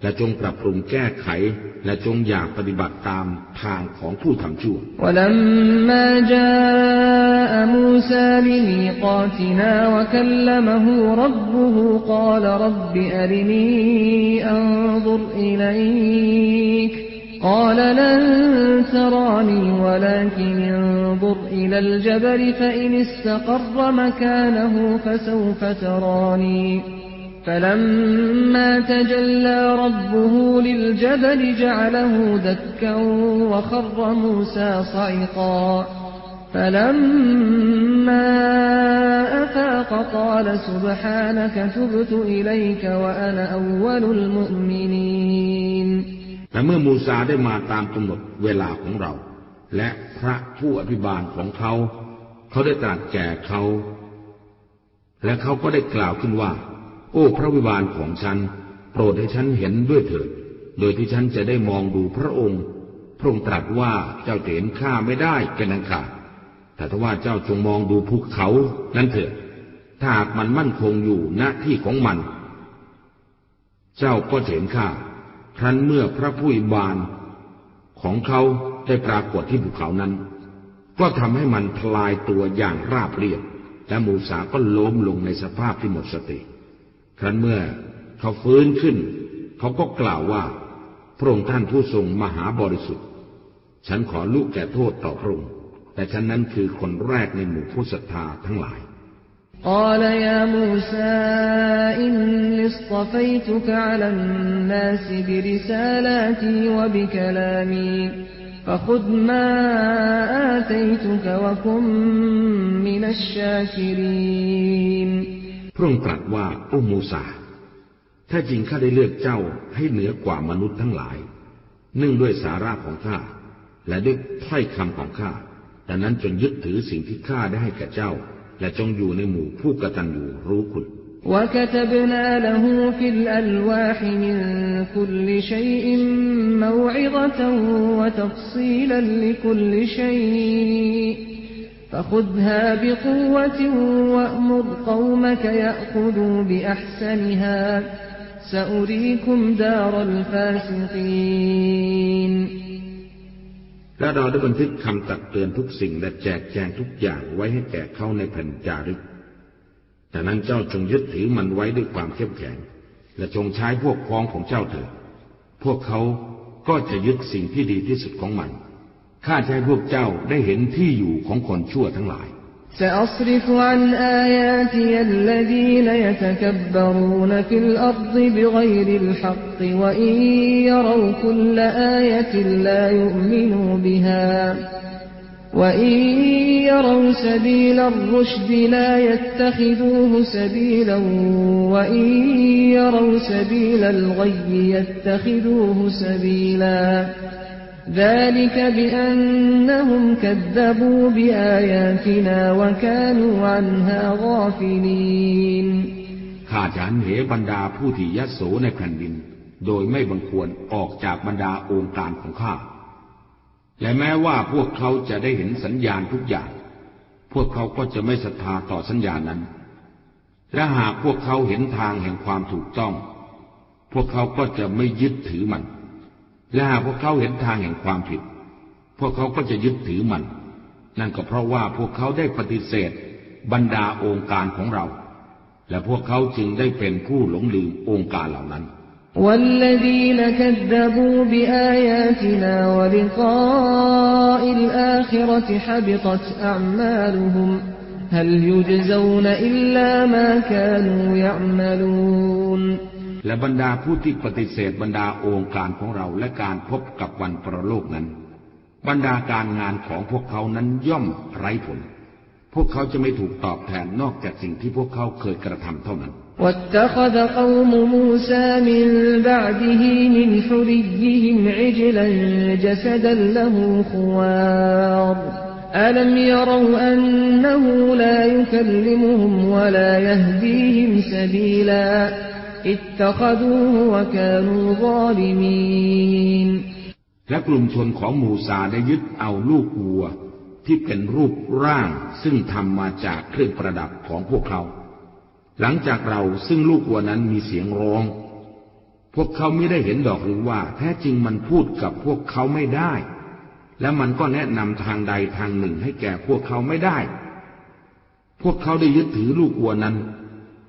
และจงปรับปรุงแก้ไข และจงอยากปฏิบัติตามทางของผู้ทำชั่ว ولما جاء موسى لميقاتنا وكلمه ربه قال رب أرني أنظر إليك قال لن تراني ولكن انظر إلى الجبل فإن استقر مكانه فسوف تراني فلما تجلى ربه للجبل جعله دكا وخر موسى صعقا فلما أفاق قال سبحانك تبت إليك وأنا أول المؤمنين และเมื่อมูซาได้มาตามกำหนดเวลาของเรา และพระผู้อภิบาลของเขา เขาได้ตรัสแก่เขา และเขาก็ได้กล่าวขึ้นว่า โอ้พระวิบาลของฉัน โปรดให้ฉันเห็นด้วยเถิด โดยที่ฉันจะได้มองดูพระองค์ พระองค์ตรัสว่าเจ้าเห็นข้าไม่ได้เป็นอันขาดแต่ถ้าว่าเจ้าจงมองดูภูเขานั้นเถิด ถ้าหากมันมั่นคงอยู่ณที่ของมัน เจ้าก็เห็นข้า ครั้นเมื่อพระผู้อิบานของเขาได้ปรากฏที่ภูเขานั้น ก็ทำให้มันทลายตัวอย่างราบเรียบ และมูสาก็ล้มลงในสภาพที่หมดสติ ครั้นเมื่อเขาฟื้นขึ้น เขาก็กล่าวว่า พระองค์ท่านผู้ทรงมหาบริสุทธิ์ ฉันขอลูกแก่โทษต่อพระองค์แต่ฉันนั้นคือคนแรกในหมู่ผู้ศรัทธาทั้งหลาย قال يا موسى إني اصطفيتك على الناس برسالاتي وبكلامي فخذ ما آتيتك وكن من الشاكرين พระองค์ตรัสว่าโอ้มูซาถ้าจริงข้าได้เลือกเจ้าให้เหนือกว่ามนุษย์ทั้งหลาย เนื่องด้วยสาระของข้า และด้วยถ้อยคำของข้าดังนั้นจงยึดถือสิ่งที่ข้าได้ให้แก่เจ้า และจงอยู่ในหมู่ผู้กตัญญูรู้คุณ وكتبنا له في الألواح من كل شيء موعظة وتفصيلا لكل شيء فخذها بقوة وأمر قومك يأخذوا بأحسنها سأريكم دار الفاسقين และเราได้บันทึกคำตักเตือนทุกสิ่งและแจกแจงทุกอย่างไว้ให้แก่เขาในแผ่นจารึกแต่นั้นเจ้าจงยึดถือมันไว้ด้วยความเข้มแข็ง และจงใช้พวกพ้องของเจ้าเถิด พวกเขาก็จะยึดสิ่งที่ดีที่สุดของมัน ข้าจะให้พวกเจ้าได้เห็นที่อยู่ของคนชั่วทั้งหลาย سأصرف عن آياتي الذين يتكبرون في الأرض بغير الحق وإن يروا كل آية لا يؤمنوا بها وإن يروا سبيل الرشد لا يتخذوه سبيلا وإن يروا سبيل الغي يتخذوه سبيلا ذلك بأنهم كذبوا بآياتنا وكانوا عنها غافلين ข้าจะหันเหบรรดาผู้ที่ยโสในแผ่นดิน โดยไม่บังควรออกจากบรรดาองค์การของข้า และแม้ว่าพวกเขาจะได้เห็นสัญญาณทุกอย่าง พวกเขาก็จะไม่ศรัทธาต่อสัญญาณนั้น และหากพวกเขาเห็นทางแห่งความถูกต้อง พวกเขาก็จะไม่ยึดถือมัน และหากพวกเขาเห็นทางแห่งความผิด พวกเขาก็จะยึดถือมัน นั่นก็เพราะว่าพวกเขาได้ปฏิเสธ บรรดาองค์การของเรา และพวกเขาจึงได้เป็นผู้หลงลืมองค์การเหล่านั้นและ ولقاء الآخرة حبطت أعمالهم هل يجزون إلا ما كانوا يعملون และบรรดาผู้ที่ปฏิเสธบรรดาองค์การของเราและการพบกับวันประโลกนั้น บรรดาการงานของพวกเขานั้นย่อมไร้ผล พวกเขาจะไม่ถูกตอบแทนนอกจากสิ่งที่พวกเขาเคยกระทำเท่านั้น واتخذ قوم موسى من بعده من حليهم عجلا جسدا له خوار ألم يروا أنه لا يكلمهم ولا يهديهم سبيلا اتخذوه وكانوا ظالمين และกลุ่มชนของมูซาได้ยึดเอาลูกวัว ที่เป็นรูปร่างซึ่งทำมาจากเครื่องประดับของพวกเขา หลังจากเราซึ่งลูกวัวนั้นมีเสียงร้อง พวกเขาไม่ได้เห็นดอกหรือว่า แท้จริงมันพูดกับพวกเขาไม่ได้ และมันก็แนะนำทางใดทางหนึ่งให้แก่พวกเขาไม่ได้ พวกเขาได้ยึดถือลูกวัวนั้น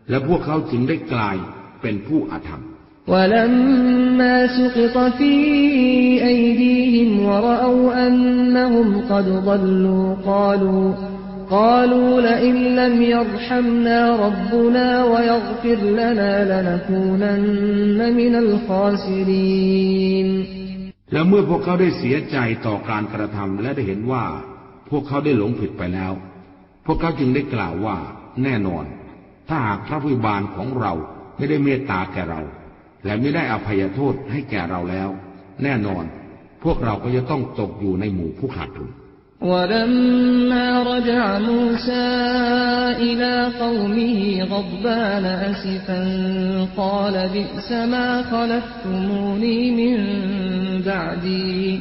และพวกเขาจึงได้กลาย เป็นผู้อาธรรม ولما سقط في أيديهم ورأوا أنهم قد ضلوا قالوا قالوا لئن لم يرحمنا ربنا ويغفر لنا لنكونن من الخاسرين และเมื่อพวกเขาได้เสียใจต่อการกระทำและได้เห็นว่า พวกเขาได้หลงผิดไปแล้ว พวกเขาจึงได้กล่าวว่า แน่นอน ถ้าหากพระผู้บานของเรา ไม่ได้เมตตาแก่เรา และไม่ได้อภัยโทษให้แก่เราแล้ว แน่นอน พวกเราก็จะต้องตกอยู่ในหมู่ผู้ขาดทุน ولما رجع موسى إلى قومه غضبان أسفا قال بئس ما خلفتموني من بعدي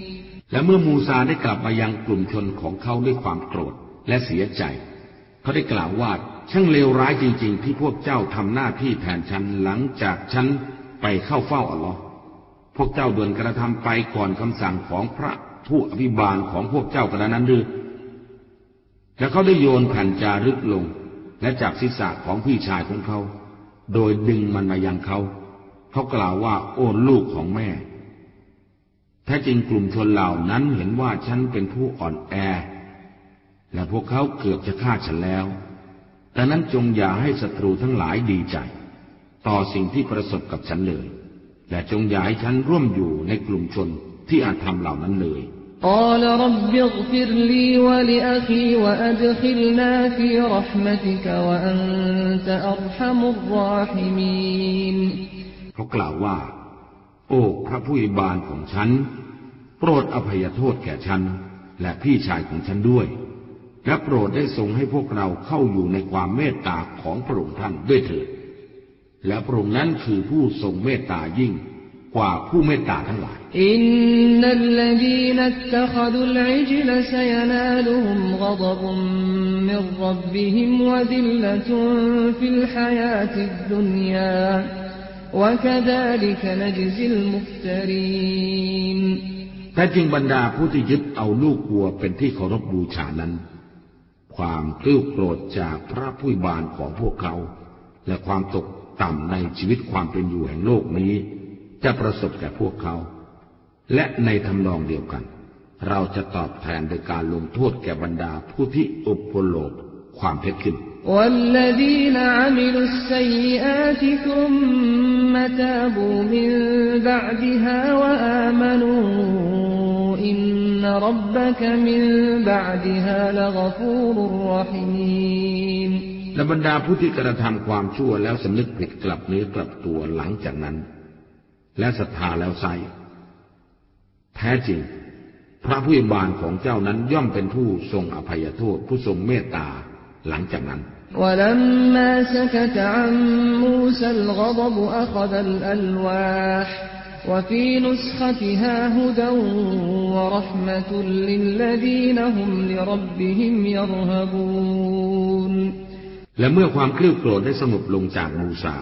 และเมื่อมูซาได้กลับมายังกลุ่มชนของเขาด้วยความโกรธและเสียใจ เขาได้กล่าวว่าช่างเลวร้ายจริง ๆ ที่พวกเจ้าทำหน้าที่แทนฉันหลังจากฉันไปเข้าเฝ้าอัลลอฮ์พวกเจ้าด่วนกระทำไปก่อนคำสั่งของพระผู้อภิบาลของพวกเจ้ากระนั้นหรือและเขาได้โยนแผ่นจารึกลง และจับศีรษะของพี่ชายของเขา โดยดึงมันมายังเขา เขากล่าวว่าโอ้ลูกของแม่ ท้จริงกลุ่มชนเหล่านั้นเห็นว่าฉันเป็นผู้อ่อนแอ และพวกเขาเกือบจะฆ่าฉันแล้ว แต่นั้นจงอย่าให้ศัตรูทั้งหลายดีใจ ต่อสิ่งที่ประสบกับฉันเลย และจงอย่าให้ฉันร่วมอยู่ในกลุ่มชนที่อาจทำเหล่านั้นเลยเขากล่าวว่า โอ้พระผู้อิบาลของฉัน โปรดอภัยโทษแก่ฉัน และพี่ชายของฉันด้วย และโปรดได้ทรงให้พวกเราเข้าอยู่ในความเมตตาของพระองค์ท่านด้วยเถิด และพระองค์นั้นคือผู้ทรงเมตตายิ่งกว่าผู้เมตตาทั้งหลาย إن الذين اتخذوا العجل سينالهم غضب من ربهم وذلة في الحياة الدنياวะคดาลิกนจซิลมุฟตรีน แต่จริงบรรดาผู้ที่ยึดเอาลูกวัวเป็นที่เคารพบูชานั้น ความกลิ้วโกรธจากพระผู้บานของพวกเขา และความตกต่ำในชีวิตความเป็นอยู่แห่งโลกนี้ จะประสบแก่พวกเขา และในทำนองเดียวกัน เราจะตอบแทนโดยการลงโทษแก่บรรดาผู้ที่อุปโลกความเท็จขึ้น والذين عملوا السيئات ثم تابوا من بعدها وآمنوا إن ربك من بعدها لغفور رحيم และบรรดาผู้ที่กระทำความชั่วแล้วสำนึกผิดกลับเนื้อกลับตัวหลังจากนั้น และศรัทธาแล้วไซแท้จริง พระผู้บานของเจ้านั้นย่อมเป็นผู้ทรงอภัยโทษผู้ทรงเมตตา หลังจากนั้น ولما سكت عن موسى الغضب أخذ الألواح وفي نسختها هدى ورحمة للذين هم لربهم يرهبون และเมื่อความเครียดโกรธได้สงบลงจากมูซา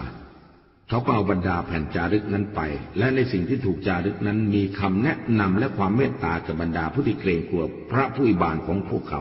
เขาก็เอาบรรดาแผ่นจารึกนั้นไป และในสิ่งที่ถูกจารึกนั้นมีคำแนะนำและความเมตตากับบรรดาผู้ที่เกรงกลัวพระผู้อิบานของพวกเขา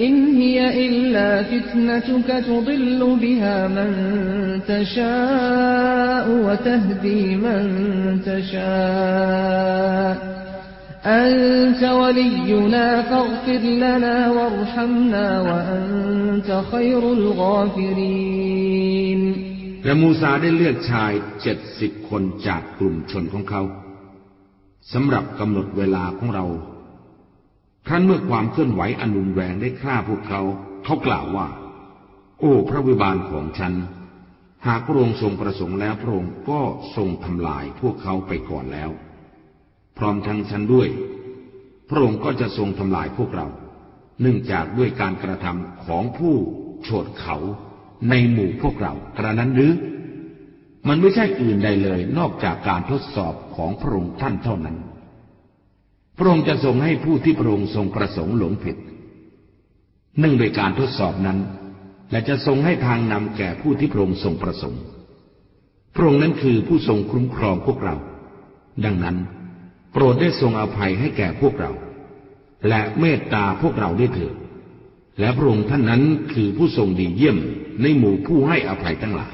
إن هي إلا فتنتك تضل بها من تشاء وتهدي من تشاء أنت ولينا فاغفر لنا وارحمنا وأنت خير الغافرين และมูซาได้เลือกชายเจ็ดสิบคนจากกลุ่มชนของเขาสำหรับกำหนดเวลาของเรา ครั้นเมื่อความเคลื่อนไหวอันรุนแรงได้ฆ่าพวกเขา เขากล่าวว่า โอ้ พระวิบาลของฉัน หากพระองค์ทรงประสงค์แล้วพระองค์ก็ทรงทำลายพวกเขาไปก่อนแล้ว พร้อมทั้งฉันด้วย พระองค์ก็จะทรงทำลายพวกเรา เนื่องจากด้วยการกระทำของผู้โฉดเขาในหมู่พวกเรากระนั้นหรือ มันไม่ใช่อื่นใดเลย นอกจากการทดสอบของพระองค์ท่านเท่านั้น พระองค์จะทรงให้ผู้ที่พระองค์ทรงประสงค์หลงผิดเนื่องโดยการทดสอบนั้น และจะทรงให้ทางนำแก่ผู้ที่พระองค์ทรงประสงค์ พระองค์นั้นคือผู้ทรงคุ้มครองพวกเรา ดังนั้น โปรดได้ทรงอภัยให้แก่พวกเรา และเมตตาพวกเราด้วยเถิดและพระองค์ท่านนั้นคือผู้ทรงดีเยี่ยมในหมู่ผู้ให้อภัยทั้งหลาย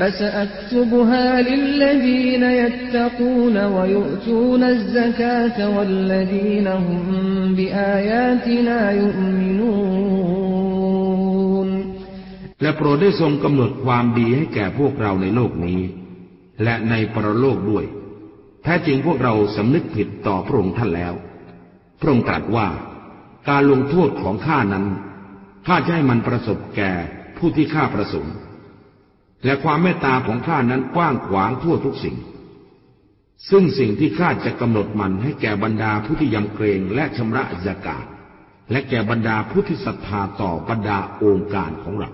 فسأكتبها للذين يتقون ويؤتون الزكاة والذين هم بآياتنا يؤمنون และโปรดได้ทรงกำหนดความดีให้แก่พวกเราในโลกนี้ และในปรโลกด้วย แท้จริงพวกเราสำนึกผิดต่อพระองค์ท่านแล้ว พระองค์ตรัสว่า การลงโทษของข้านั้นข้าจะให้มันประสบแก่ผู้ที่ข้าประสงค์ และความเมตตาของข้านั้นกว้างขวางทั่วทุกสิ่ง ซึ่งสิ่งที่ข้าจะกำหนดมันให้แก่บรรดาผู้ที่ยำเกรงและชำระอากาศและแก่บรรดาผู้ที่ศรัทธาต่อบรรดาองค์การของเรา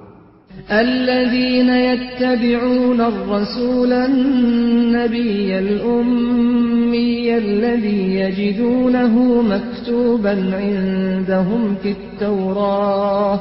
الذين يتبعون الرسول النبي الأمي الذي يجدونه مكتوبا عندهم في التوراة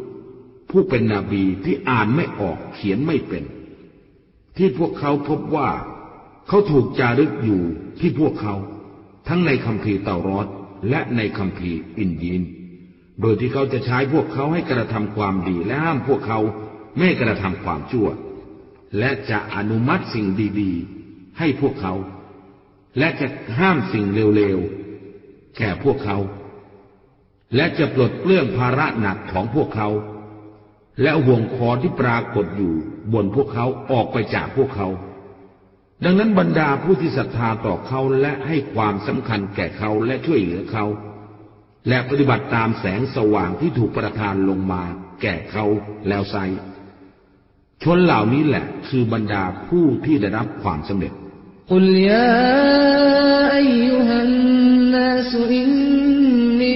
ผู้เป็นนบีที่อ่านไม่ออกเขียนไม่เป็น ที่พวกเขาพบว่า เขาถูกจารึกอยู่ที่พวกเขา ทั้งในคำพีเตารอดและในคำพีอินดีนโดยที่เขาจะใช้พวกเขาให้กระทำความดีและห้ามพวกเขาไม่กระทำความชั่ว และจะอนุมัติสิ่งดีๆ ให้พวกเขา และจะห้ามสิ่งเลวๆ แก่พวกเขา และจะปลดเปลื้องภาระหนักของพวกเขา และห่วงคอที่ปรากฏอยู่บนพวกเขาออกไปจากพวกเขา ดังนั้นบรรดาผู้ที่ศรัทธาต่อเขาและให้ความสำคัญแก่เขาและช่วยเหลือเขา และปฏิบัติตามแสงสว่างที่ถูกประทานลงมาแก่เขาแล้วไซชนเหล่านี้แหละคือบรรดาผู้ที่ได้รับความสำเร็จ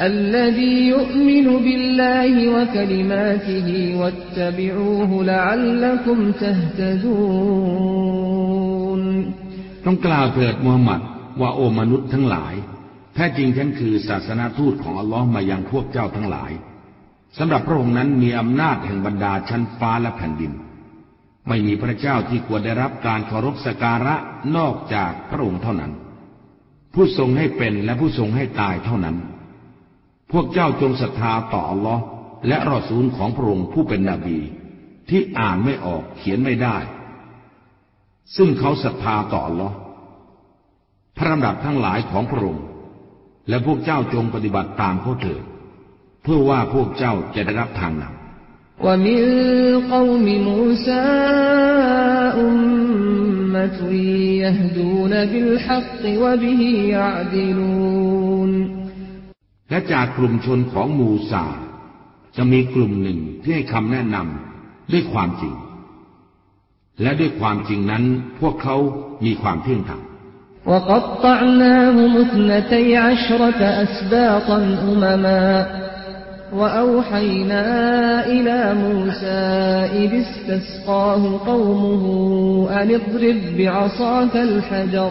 الذي يؤمن بالله وكلماته واتبعوه لعلكم تهتدون ต้องกล่าวเถิดมูฮัมหมัดว่าโอมนุษย์ทั้งหลายแท้จริงฉันคือศาสนาทูตของอัลลอฮ์มายังพวกเจ้าทั้งหลาย สำหรับพระองค์นั้นมีอำนาจแห่งบรรดาชั้นฟ้าและแผ่นดิน ไม่มีพระเจ้าที่ควรได้รับการเคารพสักการะนอกจากพระองค์เท่านั้น ผู้ทรงให้เป็นและผู้ทรงให้ตายเท่านั้น พวกเจ้าจงศรัทธาต่ออัลลอฮ์และรอซูลของพระองค์ผู้เป็นนบี ที่อ่านไม่ออกเขียนไม่ได้ ซึ่งเขาศรัทธาต่ออัลลอฮ์พระลำดับทั้งหลายของพระองค์และพวกเจ้าจงปฏิบัติตามเขาเถิดเพื่อว่าพวกเจ้าจะได้รับทางนำ ومن قوم موسى أمة يهدون بالحق وبه يعدلون และจากกลุ่มชนของมูซาจะมีกลุ่มหนึ่งที่ให้คำแนะนำด้วยความจริง และด้วยความจริงนั้นพวกเขามีความเที่ยงธรรม وقطعناهم اثنتي عشرة أسباطا أمما وأوحينا إلى موسى إذ استسقاه قومه أن اضرب بعصاك الحجر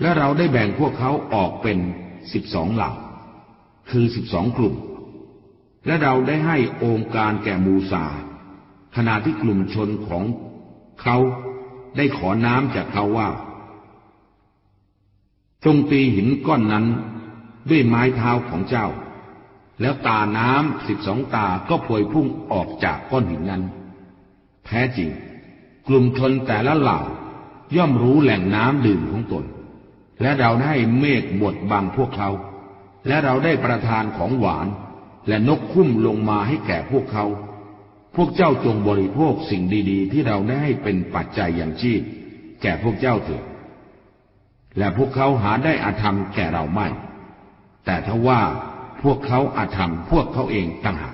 และเราได้แบ่งพวกเขาออกเป็นสิบสองเหล่า คือสิบสองกลุ่ม และเราได้ให้องค์การแก่มูซาขณะที่กลุ่มชนของเขาได้ขอน้ำจากเขาว่า จงตีหินก้อนนั้นด้วยไม้เท้าของเจ้า แล้วตาน้ำสิบสองตาก็พวยพุ่งออกจากก้อนหินนั้น แท้จริง กลุ่มชนแต่ละเหล่าย่อมรู้แหล่งน้ำดื่มของตน และเราได้เมฆบดบังพวกเขา และเราได้ประทานของหวาน และนกคุ้มลงมาให้แก่พวกเขา พวกเจ้าจงบริโภคสิ่งดีๆ ที่เราได้ให้เป็นปัจจัยอย่างชีพ แก่พวกเจ้าเถิด และพวกเขาหาได้อาธรรมแก่เราไม่ แต่ถ้าว่าพวกเขาอาธรรมพวกเขาเองต่างหาก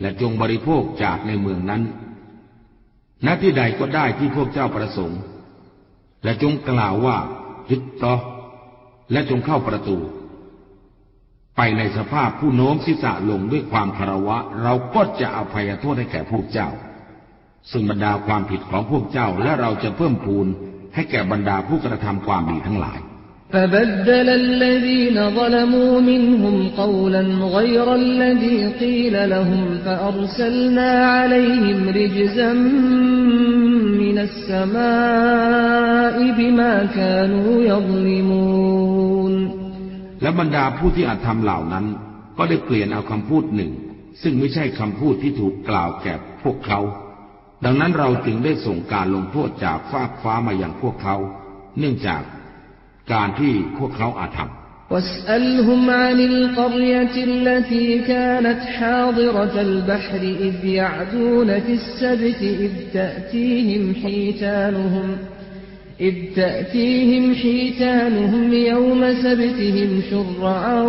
และจงบริโภคจากในเมืองนั้น ณ ที่ใดก็ได้ที่พวกเจ้าประสงค์ และจงกล่าวว่าฮิตตอและจงเข้าประตู ไปในสภาพผู้โน้มศีรษะลงด้วยความคารวะ เราก็จะอภัยโทษให้แก่พวกเจ้า ซึ่งบรรดาความผิดของพวกเจ้าและเราจะเพิ่มพูนให้แก่บรรดาผู้กระทำความดีทั้งหลาย فبدل الذين ظلموا منهم قولا غير الذي قيل لهم فأرسلنا عليهم رجزا من السماء بما كانوا يظلمون และบรรดาผู้ที่อาจทำเหล่านั้น ก็ได้เปลี่ยนเอาคำพูดหนึ่ง ซึ่งไม่ใช่คำพูดที่ถูกกล่าวแก่พวกเขา ดังนั้นเราจึงได้ส่งการลงโทษจากฟากฟ้ามาอย่างพวกเขา เนื่องจาก การที่พวกเขาอาธรรม واسألهم عن القرية التي كانت حاضرة البحر إذ يعدون في السبت إذ تأتيهم حيتانهم إذ تأتيهم حيتانهم يوم سبتهم شرعا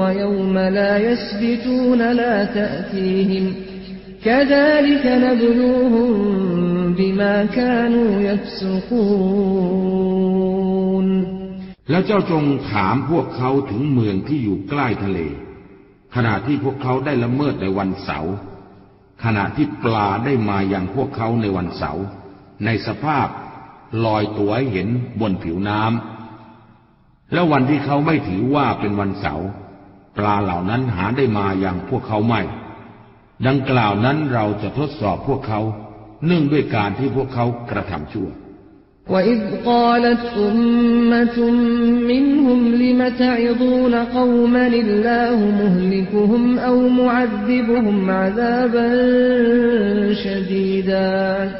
ويوم لا يسبتون لا تأتيهم كذلك نبلوهم บิมาคานูยัสุกูนแล้วเจ้าจงถามพวกเขาถึงเมืองที่อยู่ใกล้ทะเล ขณะที่พวกเขาได้ละเมิดในวันเสาร์ขณะที่ปลาได้มาอย่างพวกเขาในวันเสาร์ในสภาพลอยตัวหเห็นบนผิวน้ำและวันที่เขาไม่ถือว่าเป็นวันเสาร์ปลาเหล่านั้นหาได้มาอย่างพวกเขาไม่ ดังกล่าวนั้นเราจะทดสอบพวกเขา เนื่องด้วยการที่พวกเขากระทำชั่ว وإذ قالت أمة منهم لم تعظون قوما الله مهلكهم أو معذبهم عذابا شديدا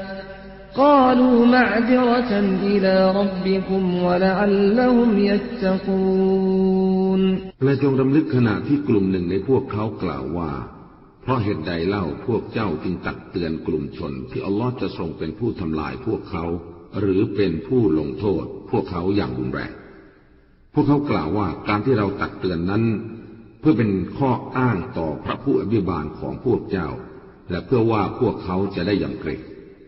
قالوا معذرة إلى ربكم ولعلهم يتقون และจงรำลึกขณะที่กลุ่มหนึ่งในพวกเขากล่าวว่า เพราะเหตุใดเล่าพวกเจ้าจึงตักเตือนกลุ่มชน ที่อัลลอฮ์จะทรงเป็นผู้ทำลายพวกเขาหรือเป็นผู้ลงโทษพวกเขาอย่างรุนแรง พวกเขากล่าวว่าการที่เราตักเตือนนั้น เพื่อเป็นข้ออ้างต่อพระผู้อภิบาลของพวกเจ้า และเพื่อว่าพวกเขาจะได้ยำเกรง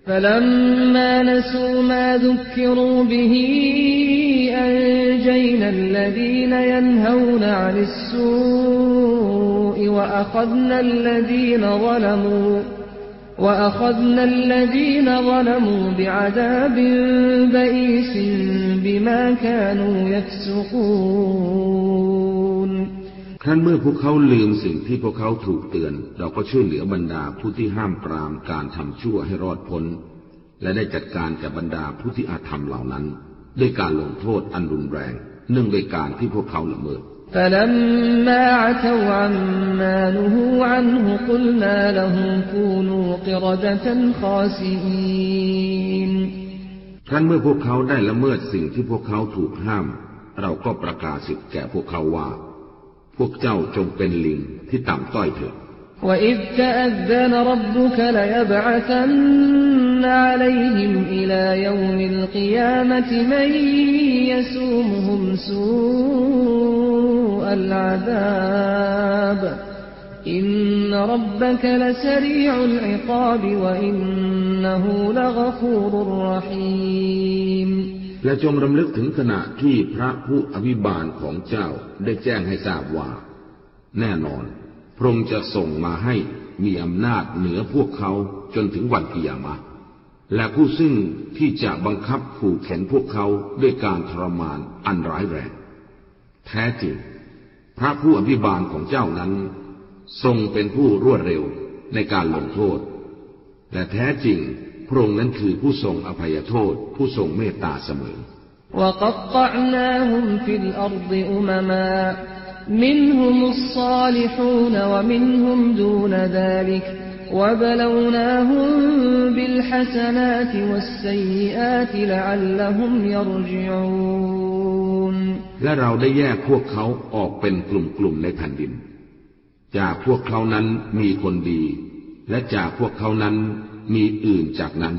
فلما نسوا ما ذكروا به أنجينا الذين ينهون عن السوء وأخذنا الذين ظلموا وأخذنا الذين ظلموا بعذاب بئيس بما كانوا يفسقون ครั้นเมื่อพวกเขาลืมสิ่งที่พวกเขาถูกเตือน เราก็ช่วยเหลือบรรดาผู้ที่ห้ามปรามการทำชั่วให้รอดพ้น และได้จัดการกับบรรดาผู้ที่อาธรรมเหล่านั้น ด้วยการลงโทษอันรุนแรง เนื่องด้วยการที่พวกเขาละเมิด فلما عتوا عما نهوا عنه قلنا لهم كونوا قردة خاسئين ครั้นเมื่อพวกเขาได้ละเมิดสิ่งที่พวกเขาถูกห้าม เราก็ประกาศสิทธิ์แก่พวกเขาว่า พวกเจ้าจงเป็นลิงที่ต่ำต้อยเถิด وإذ تأذن ربك ليبعثن عليهم إلى يوم القيامة من يسومهم سوء العذاب إن ربك لسريع العقاب وإنه لغفور رحيم และจงรำลึกถึงขณะที่พระผู้อภิบาลของเจ้าได้แจ้งให้ทราบว่า แน่นอน พระองค์จะส่งมาให้มีอำนาจเหนือพวกเขาจนถึงวันกิยามะห์และผู้ซึ่งที่จะบังคับขู่เข็นพวกเขาด้วยการทรมานอันร้ายแรง แท้จริง พระผู้อภิบาลของเจ้านั้น ทรงเป็นผู้รวดเร็วในการลงโทษ และแท้จริง พระองค์นั้นคือผู้ทรงอภัยโทษ ผู้ทรงเมตตาเสมอ وقطعناهم في الأرض أمما منهم الصالحون ومنهم دون ذلك وبلوناهم بالحسنات والسيئات لعلهم يرجعون และเราได้แยกพวกเขาออกเป็นกลุ่มๆในแผ่นดิน จากพวกเขานั้นมีคนดี และจากพวกเขานั้นมีอื่นจากนั้น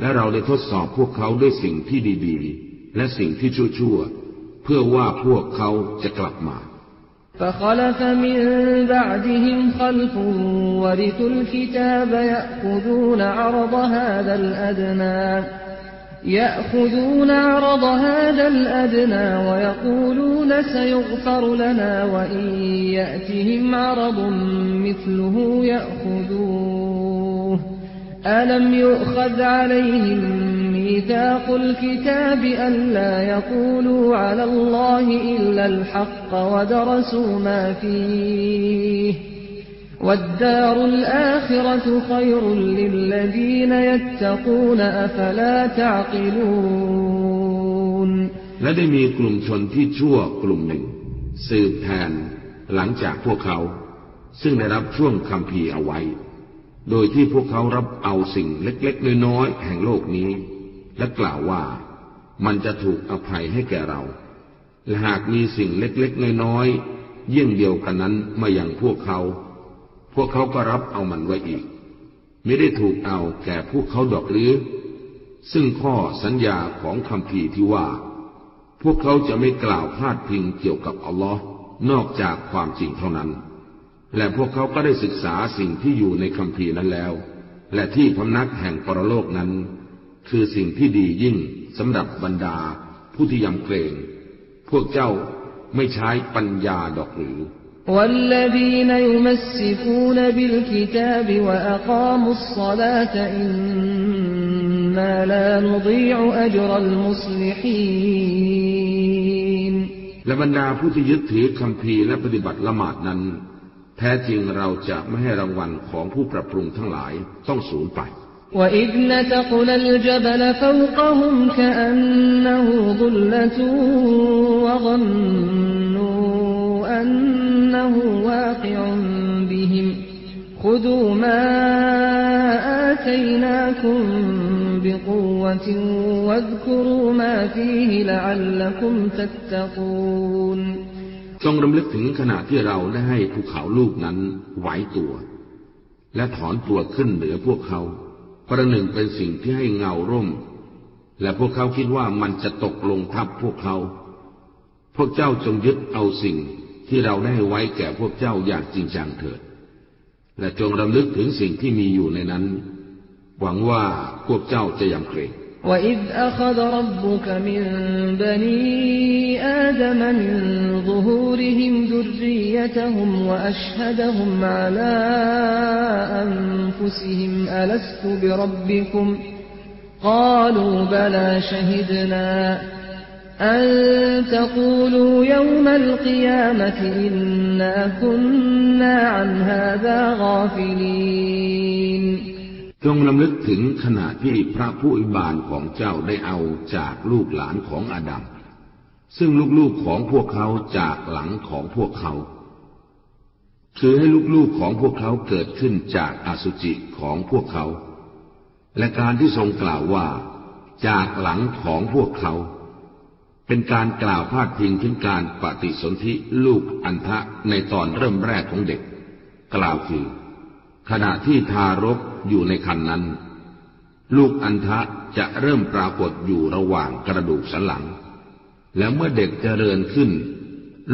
และเราได้ทดสอบพวกเขาด้วยสิ่งที่ดีๆ และสิ่งที่ชั่วๆ เพื่อว่าพวกเขาจะกลับมา فخلف من بعدهم خلف ورثوا الكتاب يأخذون عرض هذا الأدنى يأخذون عرض هذا الأدنى ويقولون سيغفر لنا وإن يأتهم عرض مثله يأخذوه. ألم يؤخذ عليهم ميثاق الكتاب ألا يقولوا على الله إلا الحق ودرسوا ما فيه؟ والدار الآخرة خير للذين يتقون أفلا تعقلون และได้มีกลุ่มชนที่ชั่วกลุ่มหนึ่ง สืบแทนหลังจากพวกเขา ซึ่งได้รับช่วงคำพีร์เอาไว้ โดยที่พวกเขารับเอาสิ่งเล็กๆน้อยๆแห่งโลกนี้ และกล่าวว่ามันจะถูกอภัยให้แก่เรา และหากมีสิ่งเล็กๆน้อยๆเยี่ยงเดียวกันนั้นมาอย่างพวกเขา พ วกเขาก็รับเอามันไว้อีก ไม่ได้ถูกเอาแก่พวกเขาดอกหรือ ซึ่งข้อสัญญาของคำพีที่ว่า พวกเขาจะไม่กล่าวพลาดพิงเกี่ยวกับอัลลอฮ์นอกจากความจริงเท่านั้น และพวกเขาก็ได้ศึกษาสิ่งที่อยู่ในคำพีนั้นแล้ว และที่พำนักแห่งปรโลกนั้น คือสิ่งที่ดียิ่งสำหรับบรรดาผู้ที่ยำเกรง พวกเจ้าไม่ใช้ปัญญาดอกหรือ والذين يمسكون بالكتاب وأقاموا الصلاة إنا لا نضيع أجر المصلحين และบรรดาผู้ที่ยึดถือคำพีร์และปฏิบัติละหมาดนั้น แท้จริงเราจะไม่ให้รางวัลของผู้ปรับปรุงทั้งหลายต้องสูญไป وإذ نتقنا الجبل فوقهم كأنه ظلة وظنوا أنه واقع بهم خذوا ما آتيناكم بقوة واذكروا ما فيه لعلكم تتقون จงรำลึกถึงขณะที่เราได้ให้ภูเขาลูกนั้นไหวตัว และถอนตัวขึ้นเหนือพวกเขาประหนึ่งเป็นสิ่งที่ให้เงาร่ม และพวกเขาคิดว่ามันจะตกลงทับพวกเขา พวกเจ้าจงยึดเอาสิ่ง ที่เราได้ไว้แก่พวกเจ้าอย่างจริงจังเถิด และจงรำลึกถึงสิ่งที่มีอยู่ในนั้น หวังว่าพวกเจ้าจะยำเกรง وإذ أخذ ربك من بني آدم من ظهورهم ذريتهم وأشهدهم على أنفسهم ألست بربكم قالوا بلى شهدنا أن تقولوا يوم القيامة إنا كنا عن هذا غافلين จงลำลึกถึงขณะที่พระผู้อิบานของเจ้าได้เอาจากลูกหลานของอาดัม ซึ่งลูกๆของพวกเขาจากหลังของพวกเขา คือให้ลูกๆของพวกเขาเกิดขึ้นจากอสุจิของพวกเขา และการที่ทรงกล่าวว่า จากหลังของพวกเขา เป็นการกล่าวพาดพิงถึงการปฏิสนธิลูกอันทะในตอนเริ่มแรกของเด็ก กล่าวคือ ขณะที่ทารกอยู่ในคันนั้น ลูกอันทะจะเริ่มปรากฏอยู่ระหว่างกระดูกสันหลัง แล้วเมื่อเด็กเจริญขึ้น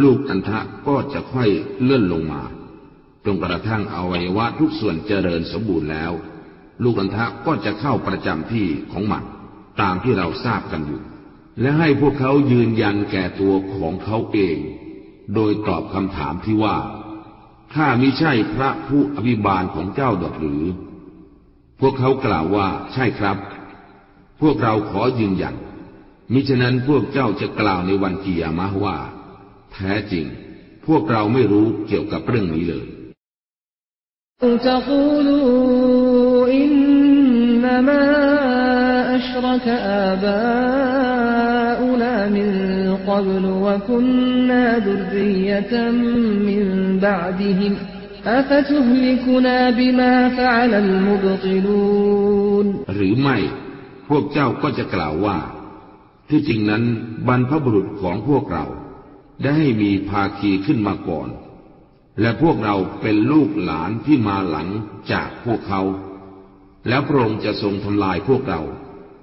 ลูกอันทะก็จะค่อยเลื่อนลงมาจนกระทั่งอวัยวะทุกส่วนเจริญสมบูรณ์แล้ว ลูกอันทะก็จะเข้าประจำที่ของมันตามที่เราทราบกันอยู่ และให้พวกเขายืนยันแก่ตัวของเขาเอง โดยตอบคำถามที่ว่า ข้ามิใช่พระผู้อภิบาลของเจ้าดอกหรือ พวกเขากล่าวว่าใช่ครับ พวกเราขอยืนยัน มิฉะนั้นพวกเจ้าจะกล่าวในวันกิยามะว่า แท้จริง พวกเราไม่รู้เกี่ยวกับเรื่องนี้เลย أشرك آباؤنا من قبل وكنا ذرية من بعدهم أفتهلكنا بما فعل المبطلون หรือไม่ พวกเจ้าก็จะกล่าวว่า ที่จริงนั้นบรรพบุรุษของพวกเรา ได้ให้มีภาคีขึ้นมาก่อน และพวกเราเป็นลูกหลานที่มาหลังจากพวกเขา แล้วพระองค์จะทรงทำลายพวกเรา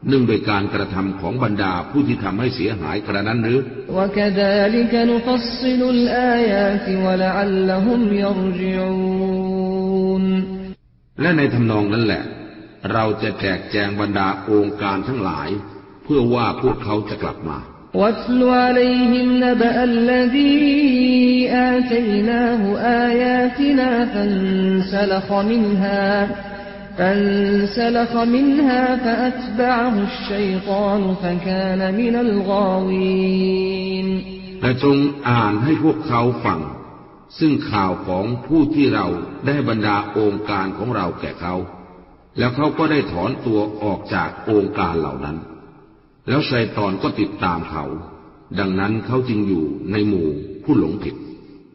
เนื่องโดยการกระทำของบรรดาผู้ที่ทำให้เสียหายกระนั้นหรือ และในทำนองนั้นแหละ เราจะแจกแจงบรรดาองค์การทั้งหลาย เพื่อว่าพวกเขาจะกลับมา واتل عليهم نبأ الذي آتيناه آياتنا فانسلخ منها فانسلخ منها فأتبعه الشيطان فكان من الغاوين และจงอ่านให้พวกเขาฟัง ซึ่งข่าวของผู้ที่เราได้บรรดาองค์การของเราแก่เขา แล้วเขาก็ได้ถอนตัวออกจากองค์การเหล่านั้น แล้วชัยตอนก็ติดตามเขา ดังนั้นเขาจึงอยู่ในหมู่ผู้หลงผิด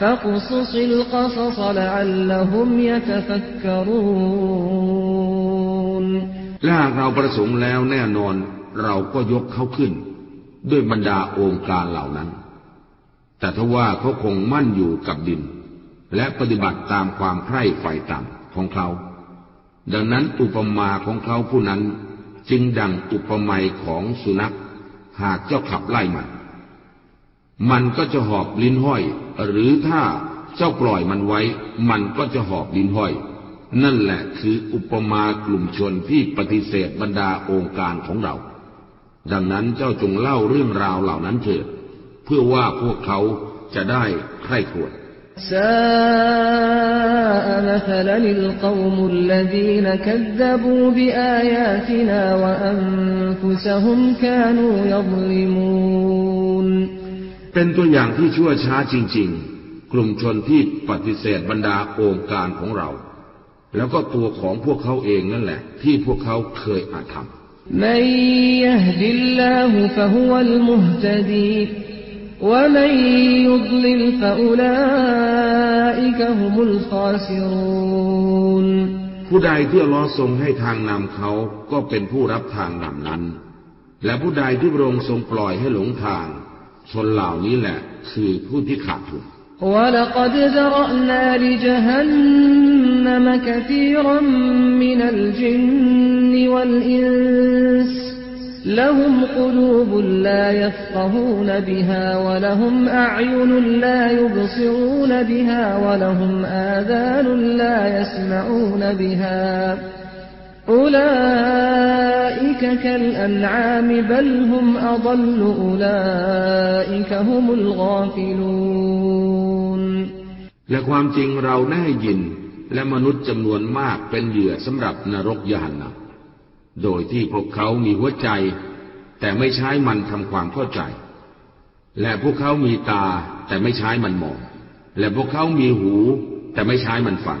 فاقصص القصص لعلهم يتفكرون และหากเราประสงค์แล้วแน่นอนเราก็ยกเขาขึ้น ด้วยบรรดาองค์การเหล่านั้น แต่ทว่าเขาคงมั่นอยู่กับดิน และปฏิบัติตามความใคร่ไฟต่ำของเขา ดังนั้นอุปมาของเขาผู้นั้นจึงดังอุปมาของสุนัข หากเจ้าขับไล่มันมันก็จะหอบลิ้นห้อย หรือถ้าเจ้าปล่อยมันไว้ มันก็จะหอบลิ้นห้อย นั่นแหละคืออุปมากลุ่มชนที่ปฏิเสธบรรดาองค์การของเรา ดังนั้นเจ้าจงเล่าเรื่องราวเหล่านั้นเถิด เพื่อว่าพวกเขาจะได้ใคร่ครวญ ساء مثلا القوم الذين كذبوا بآياتنا وأنفسهم كانوا يظلمون เป็นตัวอย่างที่ชั่วช้าจริง ๆ กลุ่มชนที่ปฏิเสธบรรดาองค์การของเรา แล้วก็ตัวของพวกเขาเองนั่นแหละ ที่พวกเขาเคยอาธรรมผู้ใดที่ลอทรงให้ทางนำเขาก็เป็นผู้รับทางนำนั้น และผู้ใดที่พระองค์ทรงปล่อยให้หลงทาง ชนเหล่านี้แหละคือผู้ที่ขาดทุน ولقد ذرأنا لجهنم كثيرا من الجن والإنس لهم قلوب لا يفقهون بها ولهم أعين لا يبصرون بها ولهم آذان لا يسمعون بها أولئك كالأنعام بل هم أضل أولئك هم الغافلون และความจริงเราได้ยินและมนุษย์จำนวนมากเป็นเหยื่อสำหรับนรกยานนะโดยที่พวกเขามีหัวใจ แต่ไม่ใช้มันทำความเข้าใจ และพวกเขามีตาแต่ไม่ใช้มันมอง และพวกเขามีหู แต่ไม่ใช้มันฟัง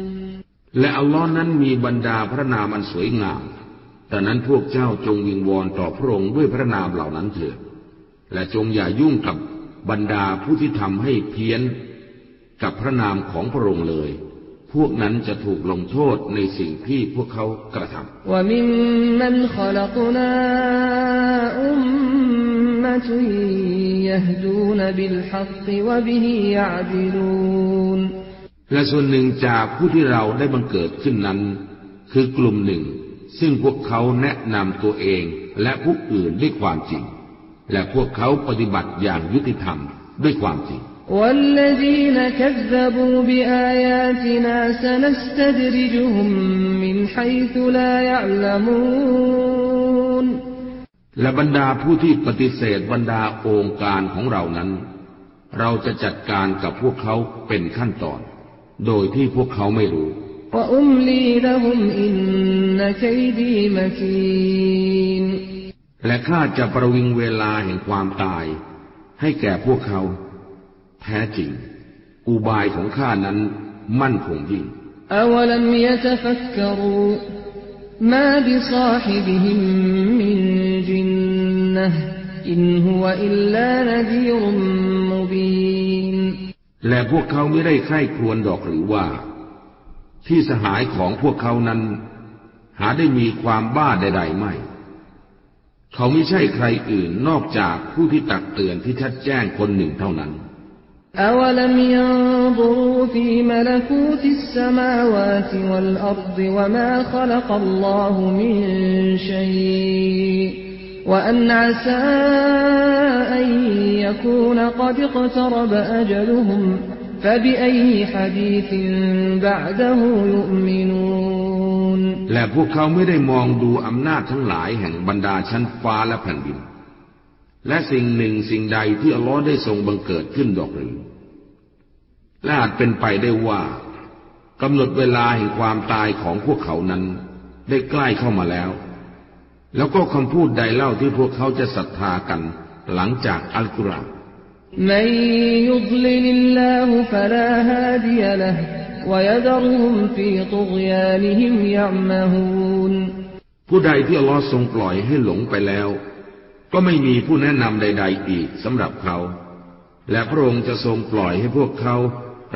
และอัลลอฮ์นั้นมีบรรดาพระนามันสวยงามดังนั้นพวกเจ้าจงวิงวอนต่อพระองค์ด้วยพระนามเหล่านั้นเถิด และจงอย่ายุ่งกับบรรดาผู้ที่ทำให้เพี้ยน กับพระนามของพระองค์เลย พวกนั้นจะถูกลงโทษในสิ่งที่พวกเขากระทำวมิมมันขลกนาอุมมะตุยฮดูนบิลฮักวะบิะ และส่วนหนึ่งจากผู้ที่เราได้บังเกิดขึ้นนั้น คือกลุ่มหนึ่ง ซึ่งพวกเขาแนะนำตัวเองและผู้อื่นด้วยความจริง และพวกเขาปฏิบัติอย่างยุติธรรมด้วยความจริง والذين كذبوا بآياتنا سنستدرجهم من حيث لا يعلمون และบรรดาผู้ที่ปฏิเสธบรรดาองค์การของเรานั้น เราจะจัดการกับพวกเขาเป็นขั้นตอน โดยที่พวกเขาไม่รู้ وأملي لهم إن كيدي متين และข้าจะประวิงเวลาแห่งความตาย ให้แก่พวกเขา แท้จริง อุบายของข้านั้นมั่นคงยิ่ง أولم يتفكروا ما بصاحبهم من جنة إن هو إلا نذير مبين และพวกเขาไม่ได้ใคร่ครวญดอกหรือว่า ที่สหายของพวกเขานั้น หาได้มีความบ้าใดๆไม่ เขาไม่ใช่ใครอื่นนอกจากผู้ที่ตักเตือนที่ชัดแจ้งคนหนึ่งเท่านั้น أولم ينظروا في ملكوت السماوات والأرض وما خلق الله من شيء وأن عسى أن يكون قد اقترب أجلهم فبأي حديث بعده يؤمنون และพวกเขาไม่ได้มองดูอำนาจทั้งหลายแห่งบรรดาชั้นฟ้าและแผ่นดิน และสิ่งหนึ่งสิ่งใดที่อัลลอฮ์ได้ทรงบังเกิดขึ้นดอกหรือ และอาจเป็นไปได้ว่ากำหนดเวลาแห่งความตายของพวกเขานั้น ได้ใกล้เข้ามาแล้ว แล้วก็คำพูดใดเล่าที่พวกเขาจะศรัทธากัน หลังจากอัลกุรอานผู้ใดที่อัลลอฮ์ทรงปล่อยให้หลงไปแล้ว ก็ไม่มีผู้แนะนำใด ๆ อีกสำหรับเขา และพระองค์จะทรงปล่อยให้พวกเขา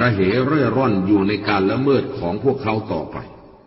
ระเหเร่ร่อนอยู่ในการละเมิดของพวกเขาต่อไป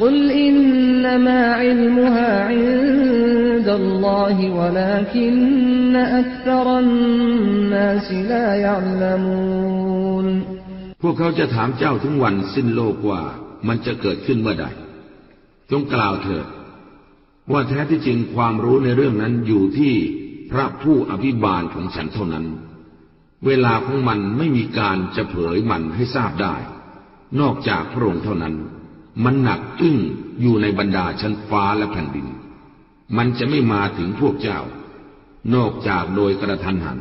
قل إنما علمها عند الله ولكن أكثر الناس لا يعلمون พวกเขาจะถามเจ้าถึงวันสิ้นโลกว่ามันจะเกิดขึ้นเมื่อใด จงกล่าวเถิด ว่าแท้ที่จริงความรู้ในเรื่องนั้นอยู่ที่พระผู้อภิบาลของฉันเท่านั้น เวลาของมันไม่มีการจะเผยมันให้ทราบได้ นอกจากพระองค์เท่านั้น มันหนักอึ้งอยู่ในบรรดาชั้นฟ้าและแผ่นดิน มันจะไม่มาถึงพวกเจ้า นอกจากโดยกระทันหัน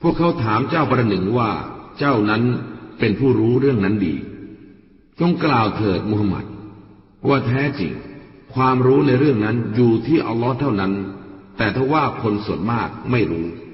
พวกเขาถามเจ้าประหนึ่งว่า เจ้านั้นเป็นผู้รู้เรื่องนั้นดี จงกล่าวเถิดมุฮัมมัด ว่าแท้จริง ความรู้ในเรื่องนั้นอยู่ที่อัลลอฮ์เท่านั้น แต่ถ้าว่าคนส่วนมากไม่รู้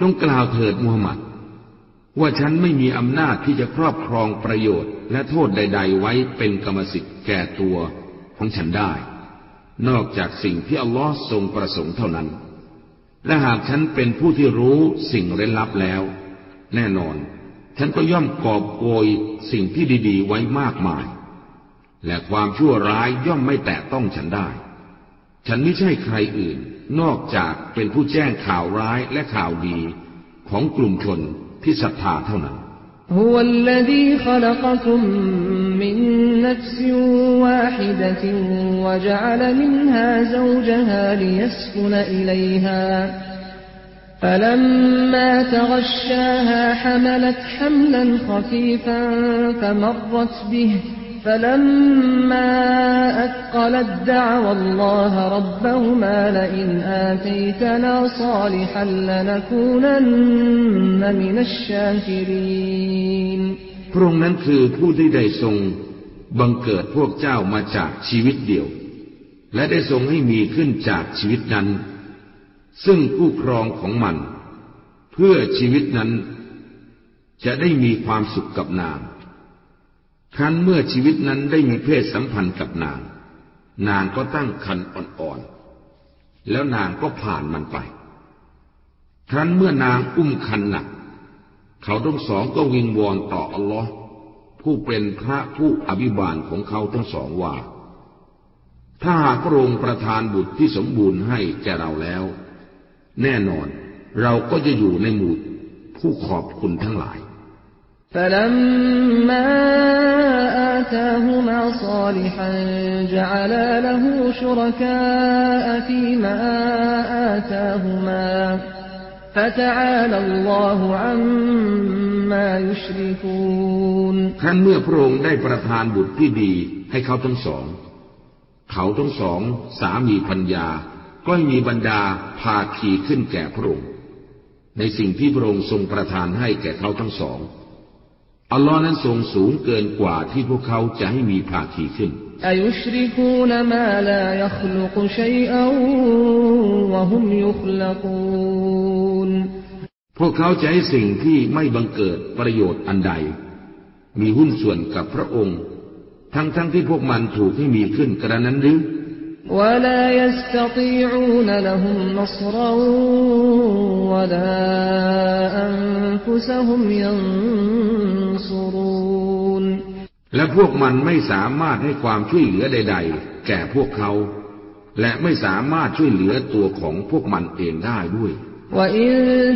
จงกล่าวเถิดมูฮัมหมัด ว่าฉันไม่มีอำนาจที่จะครอบครองประโยชน์ และโทษใด ๆ ไว้เป็นกรรมสิทธิ์แก่ตัวของฉันได้ นอกจากสิ่งที่อัลลอฮ์ทรงประสงค์เท่านั้น และหากฉันเป็นผู้ที่รู้สิ่งเร้นลับแล้ว แน่นอน ฉันก็ย่อมกอบโกยสิ่งที่ดี ๆ ไว้มากมาย และความชั่วร้ายย่อมไม่แตะต้องฉันได้ ฉันไม่ใช่ใครอื่น นอกจากเป็นผู้แจ้งข่าวร้ายและข่าวดีของกลุ่มชนที่ศรัทธาเท่านั้น هو الذي خلقكم من نفس واحدة وجعل منها زوجها ليسكن إليها فلما تغشاها حملت حملا خفيفا فمرت به فلما أثقلت دعوى الله ربهما لئن آتيتنا صالحا لنكونن من الشاكرين พระองค์นั้นคือผู้ที่ได้ทรงบังเกิดพวกเจ้ามาจากชีวิตเดียว และได้ทรงให้มีขึ้นจากชีวิตนั้น ซึ่งผู้ครองของมัน เพื่อชีวิตนั้น จะได้มีความสุขกับนาง ครั้นเมื่อชีวิตนั้นได้มีเพศสัมพันธ์กับนาง นางก็ตั้งคันอ่อนๆ แล้วนางก็ผ่านมันไป ครั้นเมื่อนางอุ้มคันหนัก เขาทั้งสองก็วิงวอนต่ออัลลอฮ์ผู้เป็นพระผู้อภิบาลของเขาทั้งสองว่า ถ้าหากพระองค์ประทานบุตรที่สมบูรณ์ให้แก่เราแล้ว แน่นอนเราก็จะอยู่ในหมู่ผู้ขอบคุณทั้งหลาย فلما آتاهما صالحا جعلا له شركاء فيما آتاهما فتعالى الله عما يشركون ครั้นเมื่อพระองค์ได้ประทานบุตรที่ดีให้เขาทั้งสอง เขาทั้งสองสามีพัญญา ก็ให้มีบรรดาภาคีขึ้นแก่พระองค์ ในสิ่งที่พระองค์ทรงประทานให้แก่เขาทั้งสอง อัลลอฮ์นั้นทรงสูงเกินกว่าที่พวกเขาจะให้มีภาคีขึ้น พวกเขาจะให้สิ่งที่ไม่บังเกิดประโยชน์อันใด มีหุ้นส่วนกับพระองค์ ทั้งๆทที่พวกมันถูกให้มีขึ้นกระนั้นหรือ ولا يستطيعون لهم نصرا ولا أنفسهم ينصرون และพวกมันไม่สามารถให้ความช่วยเหลือใด ๆ แก่พวกเขา และไม่สามารถช่วยเหลือตัวของพวกมันเองได้ด้วย وإن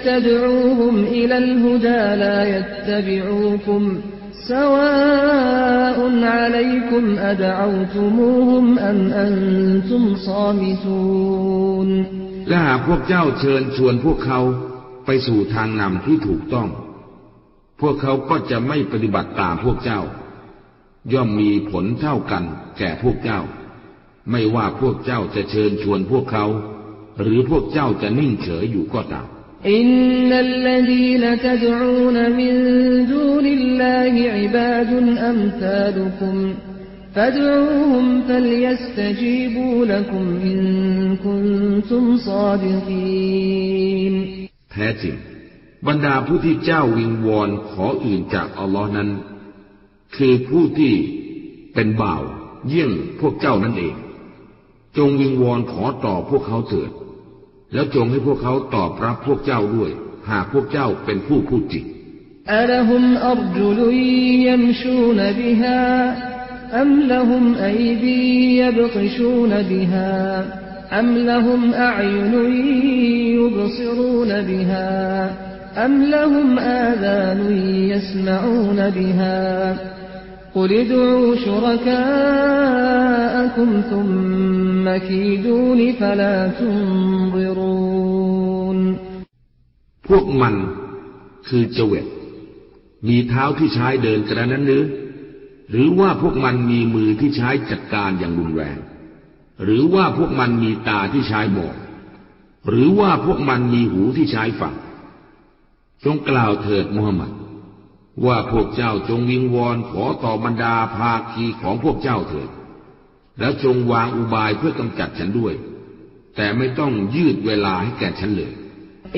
تدعوهم إلى الهدى لا يتبعوكم سواء عليكم أدعوتموهم أم أنتم صامتون และหากพวกเจ้าเชิญชวนพวกเขา ไปสู่ทางนำที่ถูกต้อง พวกเขาก็จะไม่ปฏิบัติตามพวกเจ้า ย่อมมีผลเท่ากันแก่พวกเจ้า ไม่ว่าพวกเจ้าจะเชิญชวนพวกเขา หรือพวกเจ้าจะนิ่งเฉยอยู่ก็ตาม อินนัลลดีนตดอูนมินดูนิลลาฮิอิบาดุนอัมซาลุคุม فادعوهم فليستجيبوا لكم إن كنتم صادقين แท้จริงบรรดาผู้ที่เจ้าวิงวอนขออื่นจากอัลลอฮ์นั้น คือผู้ที่เป็นบ่าว เยี่ยงพวกเจ้านั่นเอง จงวิงวอนขอต่อพวกเขาเถิด แล้วจงให้พวกเขาตอบรับพวกเจ้าด้วย หากพวกเจ้าเป็นผู้พูดจริงอ قل ادعوا شركاءكم ثم كيدون فلا تنظرون พวกมันคือเจวิตมีเท้าที่ใช้เดินกระนั้นหรือหรือว่าพวกมันมีมือที่ใช้จัดการอย่างรุนแรง หรือว่าพวกมันมีตาที่ใช้มองหรือว่าพวกมันมีหูที่ใช้ฟัง จงกล่าวเถิดมูฮัมหมัด ว่าพวกเจ้าจงวิงวอนขอต่อบรรดาภาคีของพวกเจ้าเถิด แล้วจงวางอุบายเพื่อกำจัดฉันด้วย แต่ไม่ต้องยืดเวลาให้แก่ฉันเลย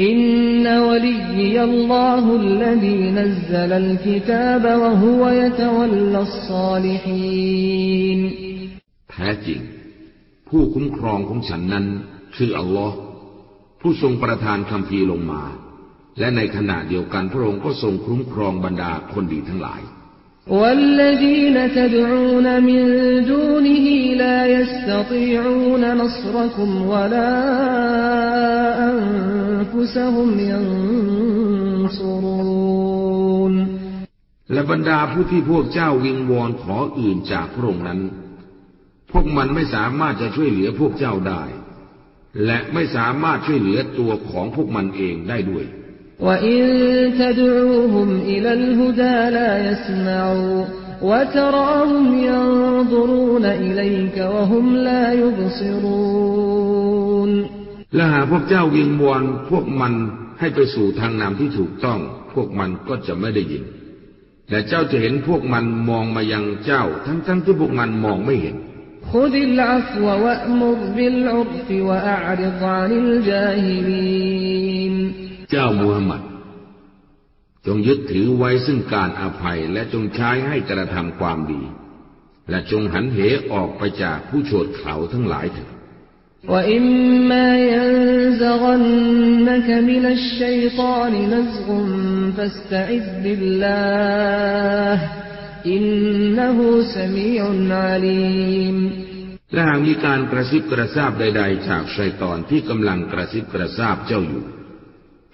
อินนวลียัลลอฮุลลดีนัซซัลัลกิตาบวะฮุวยะตวัลลัสซาลิฮีนแท้จริง ผู้คุ้มครองของฉันนั้น คืออัลลอฮ์ผู้ทรงประทานคำพีลงมา และในขณะเดียวกันพระองค์ก็ทรงคุ้มครองบรรดาคนดีทั้งหลาย والذين تدعون من دونه لا يستطيعون نصركم ولا أنفسهم ينصرون และบรรดาผู้ที่พวกเจ้าวิงวอนขออื่นจากพระองค์นั้น พวกมันไม่สามารถจะช่วยเหลือพวกเจ้าได้ และไม่สามารถช่วยเหลือตัวของพวกมันเองได้ด้วย وإن تدعوهم إلى الهدى لا يسمعوا وتراهم ينظرون إليك وهم لا يبصرون และหากพวกเจ้าวิงวอนพวกมันให้ไปสู่ทางนำที่ถูกต้อง พวกมันก็จะไม่ได้ยินและเจ้าจะเห็นพวกมันมองมายังเจ้า ทั้งๆทที่พวกมันมองไม่เห็น خذ العفو وأمر بالعرف وأعرض عن الجاهلين เจ้ามูฮัมหมัด จงยึดถือไว้ซึ่งการอภัยและจงใช้ให้กระทำความดี และจงหันเหออกไปจากผู้โฉดเขาทั้งหลายเถิดและหากมีการกระซิบกระซาบใด ๆ จากชัยตอนที่กำลังกระซิบกระซาบเจ้าอยู่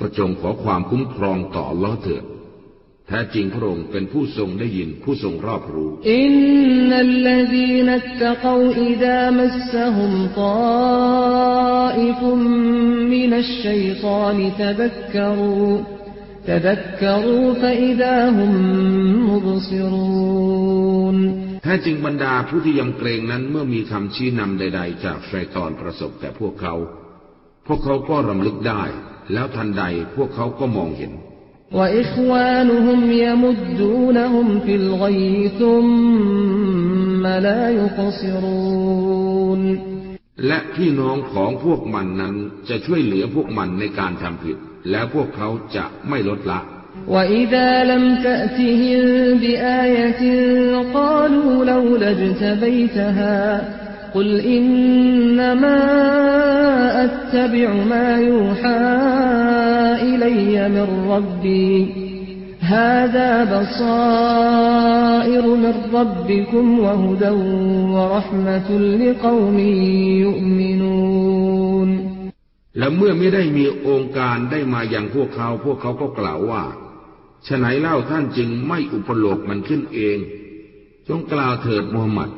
ก็จงขอความคุ้มครองต่อลอเถิดแท้จริงพระองค์เป็นผู้ทรงได้ยินผู้ทรงรอบรู้ อินนัลลดีนัตตะกวอิดามัสซะฮุมตาอิฟุมมินัชชัยฏอนตะบักกรูตะบักกรูฟะอิดาฮุมมุบซิรูนแท้จริงบรรดาผู้ที่ยำเกรงนั้นเมื่อมีคำชี้นำใด ๆ จากชัยตอนประสบแต่พวกเขา พวกเขาก็รำลึกได้ แล้วทันใดพวกเขาก็มองเห็น และพี่น้องของพวกมันนั้นจะช่วยเหลือพวกมันในการทำผิด แล้วพวกเขาจะไม่ลดละ وإذا لم تأتهم بآية قالوا لولا اجتبيتها قل إنما أتبع ما يوحى إلي من ربي هذا بصائر من ربكم وهدى ورحمة لقوم يؤمنون และเมื่อไม่ได้มีองค์การได้มาอย่างพวกเขา พวกเขาก็กล่าวว่าฉะไหนเล่าท่านจึงไม่อุปโลกมันขึ้นเอง จงกล่าวเถิดมูฮัมหมัด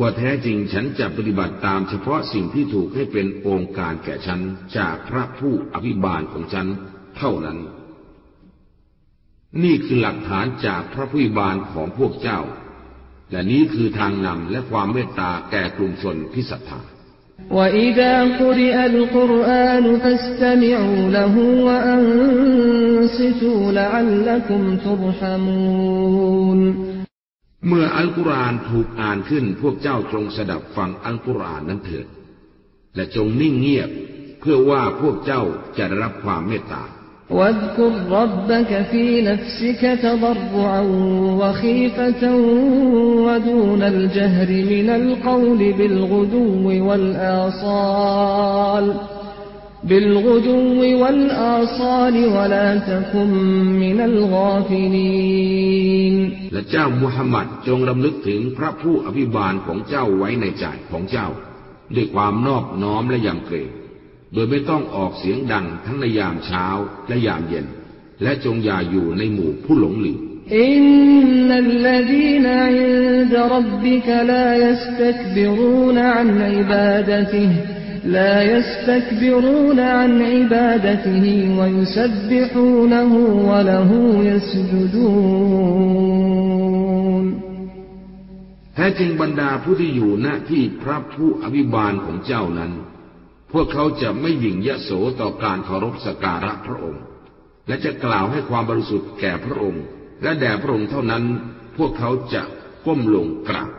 ว่าแท้จริงฉันจะปฏิบัติตามเฉพาะสิ่งที่ถูกให้เป็นองค์การแก่ฉันจากพระผู้อภิบาลของฉัน เท่านั้น นี่คือหลักฐานจากพระผู้บานของพวกเจ้า และนี้คือทางนำและความเมตตาแก่กลุ่มชนที่ศรัทธา وإذا قرئ القرآن فاستمعوا له وأنصتوا لعلكم ترحمون เมื่ออัลกุรอานถูกอ่านขึ้นพวกเจ้าจงสดับฟังอัลกุรอานนั้นเถิด และจงนิ่งเงียบเพื่อว่าพวกเจ้าจะได้รับความเมตตา واذكر ربك في نفسك تضرعا وخيفة ودون الجهر من القول بالغدو والآصال بالغدو والآصال ولا تكن من الغافلين และเจ้ามุฮัมมัดจงรำลึกถึงพระผู้อภิบาลของเจ้าไว้ในใจของเจ้า ด้วยความนอบน้อมและยำเกรงโดยไม่ต้องออกเสียงดังทั้งในยามเช้าและยามเย็น และจงอย่าอยู่ในหมู่ผู้หลงหลีก อินนัลลดีนอินดะรับบิกลายัสตักบิรูนอันอิบาดะติฮ لا يستكبرون عن عبادته ويسبحونه وله يسجدون แท้จริงบรรดาผู้ที่อยู่ณที่พระผู้อภิบาลของเจ้านั้น พวกเขาจะไม่หยิ่งยโสต่อการเคารพสการะพระองค์ และจะกล่าวให้ความบริสุทธิ์แก่พระองค์ และแด่พระองค์เท่านั้น พวกเขาจะก้มลงกราบ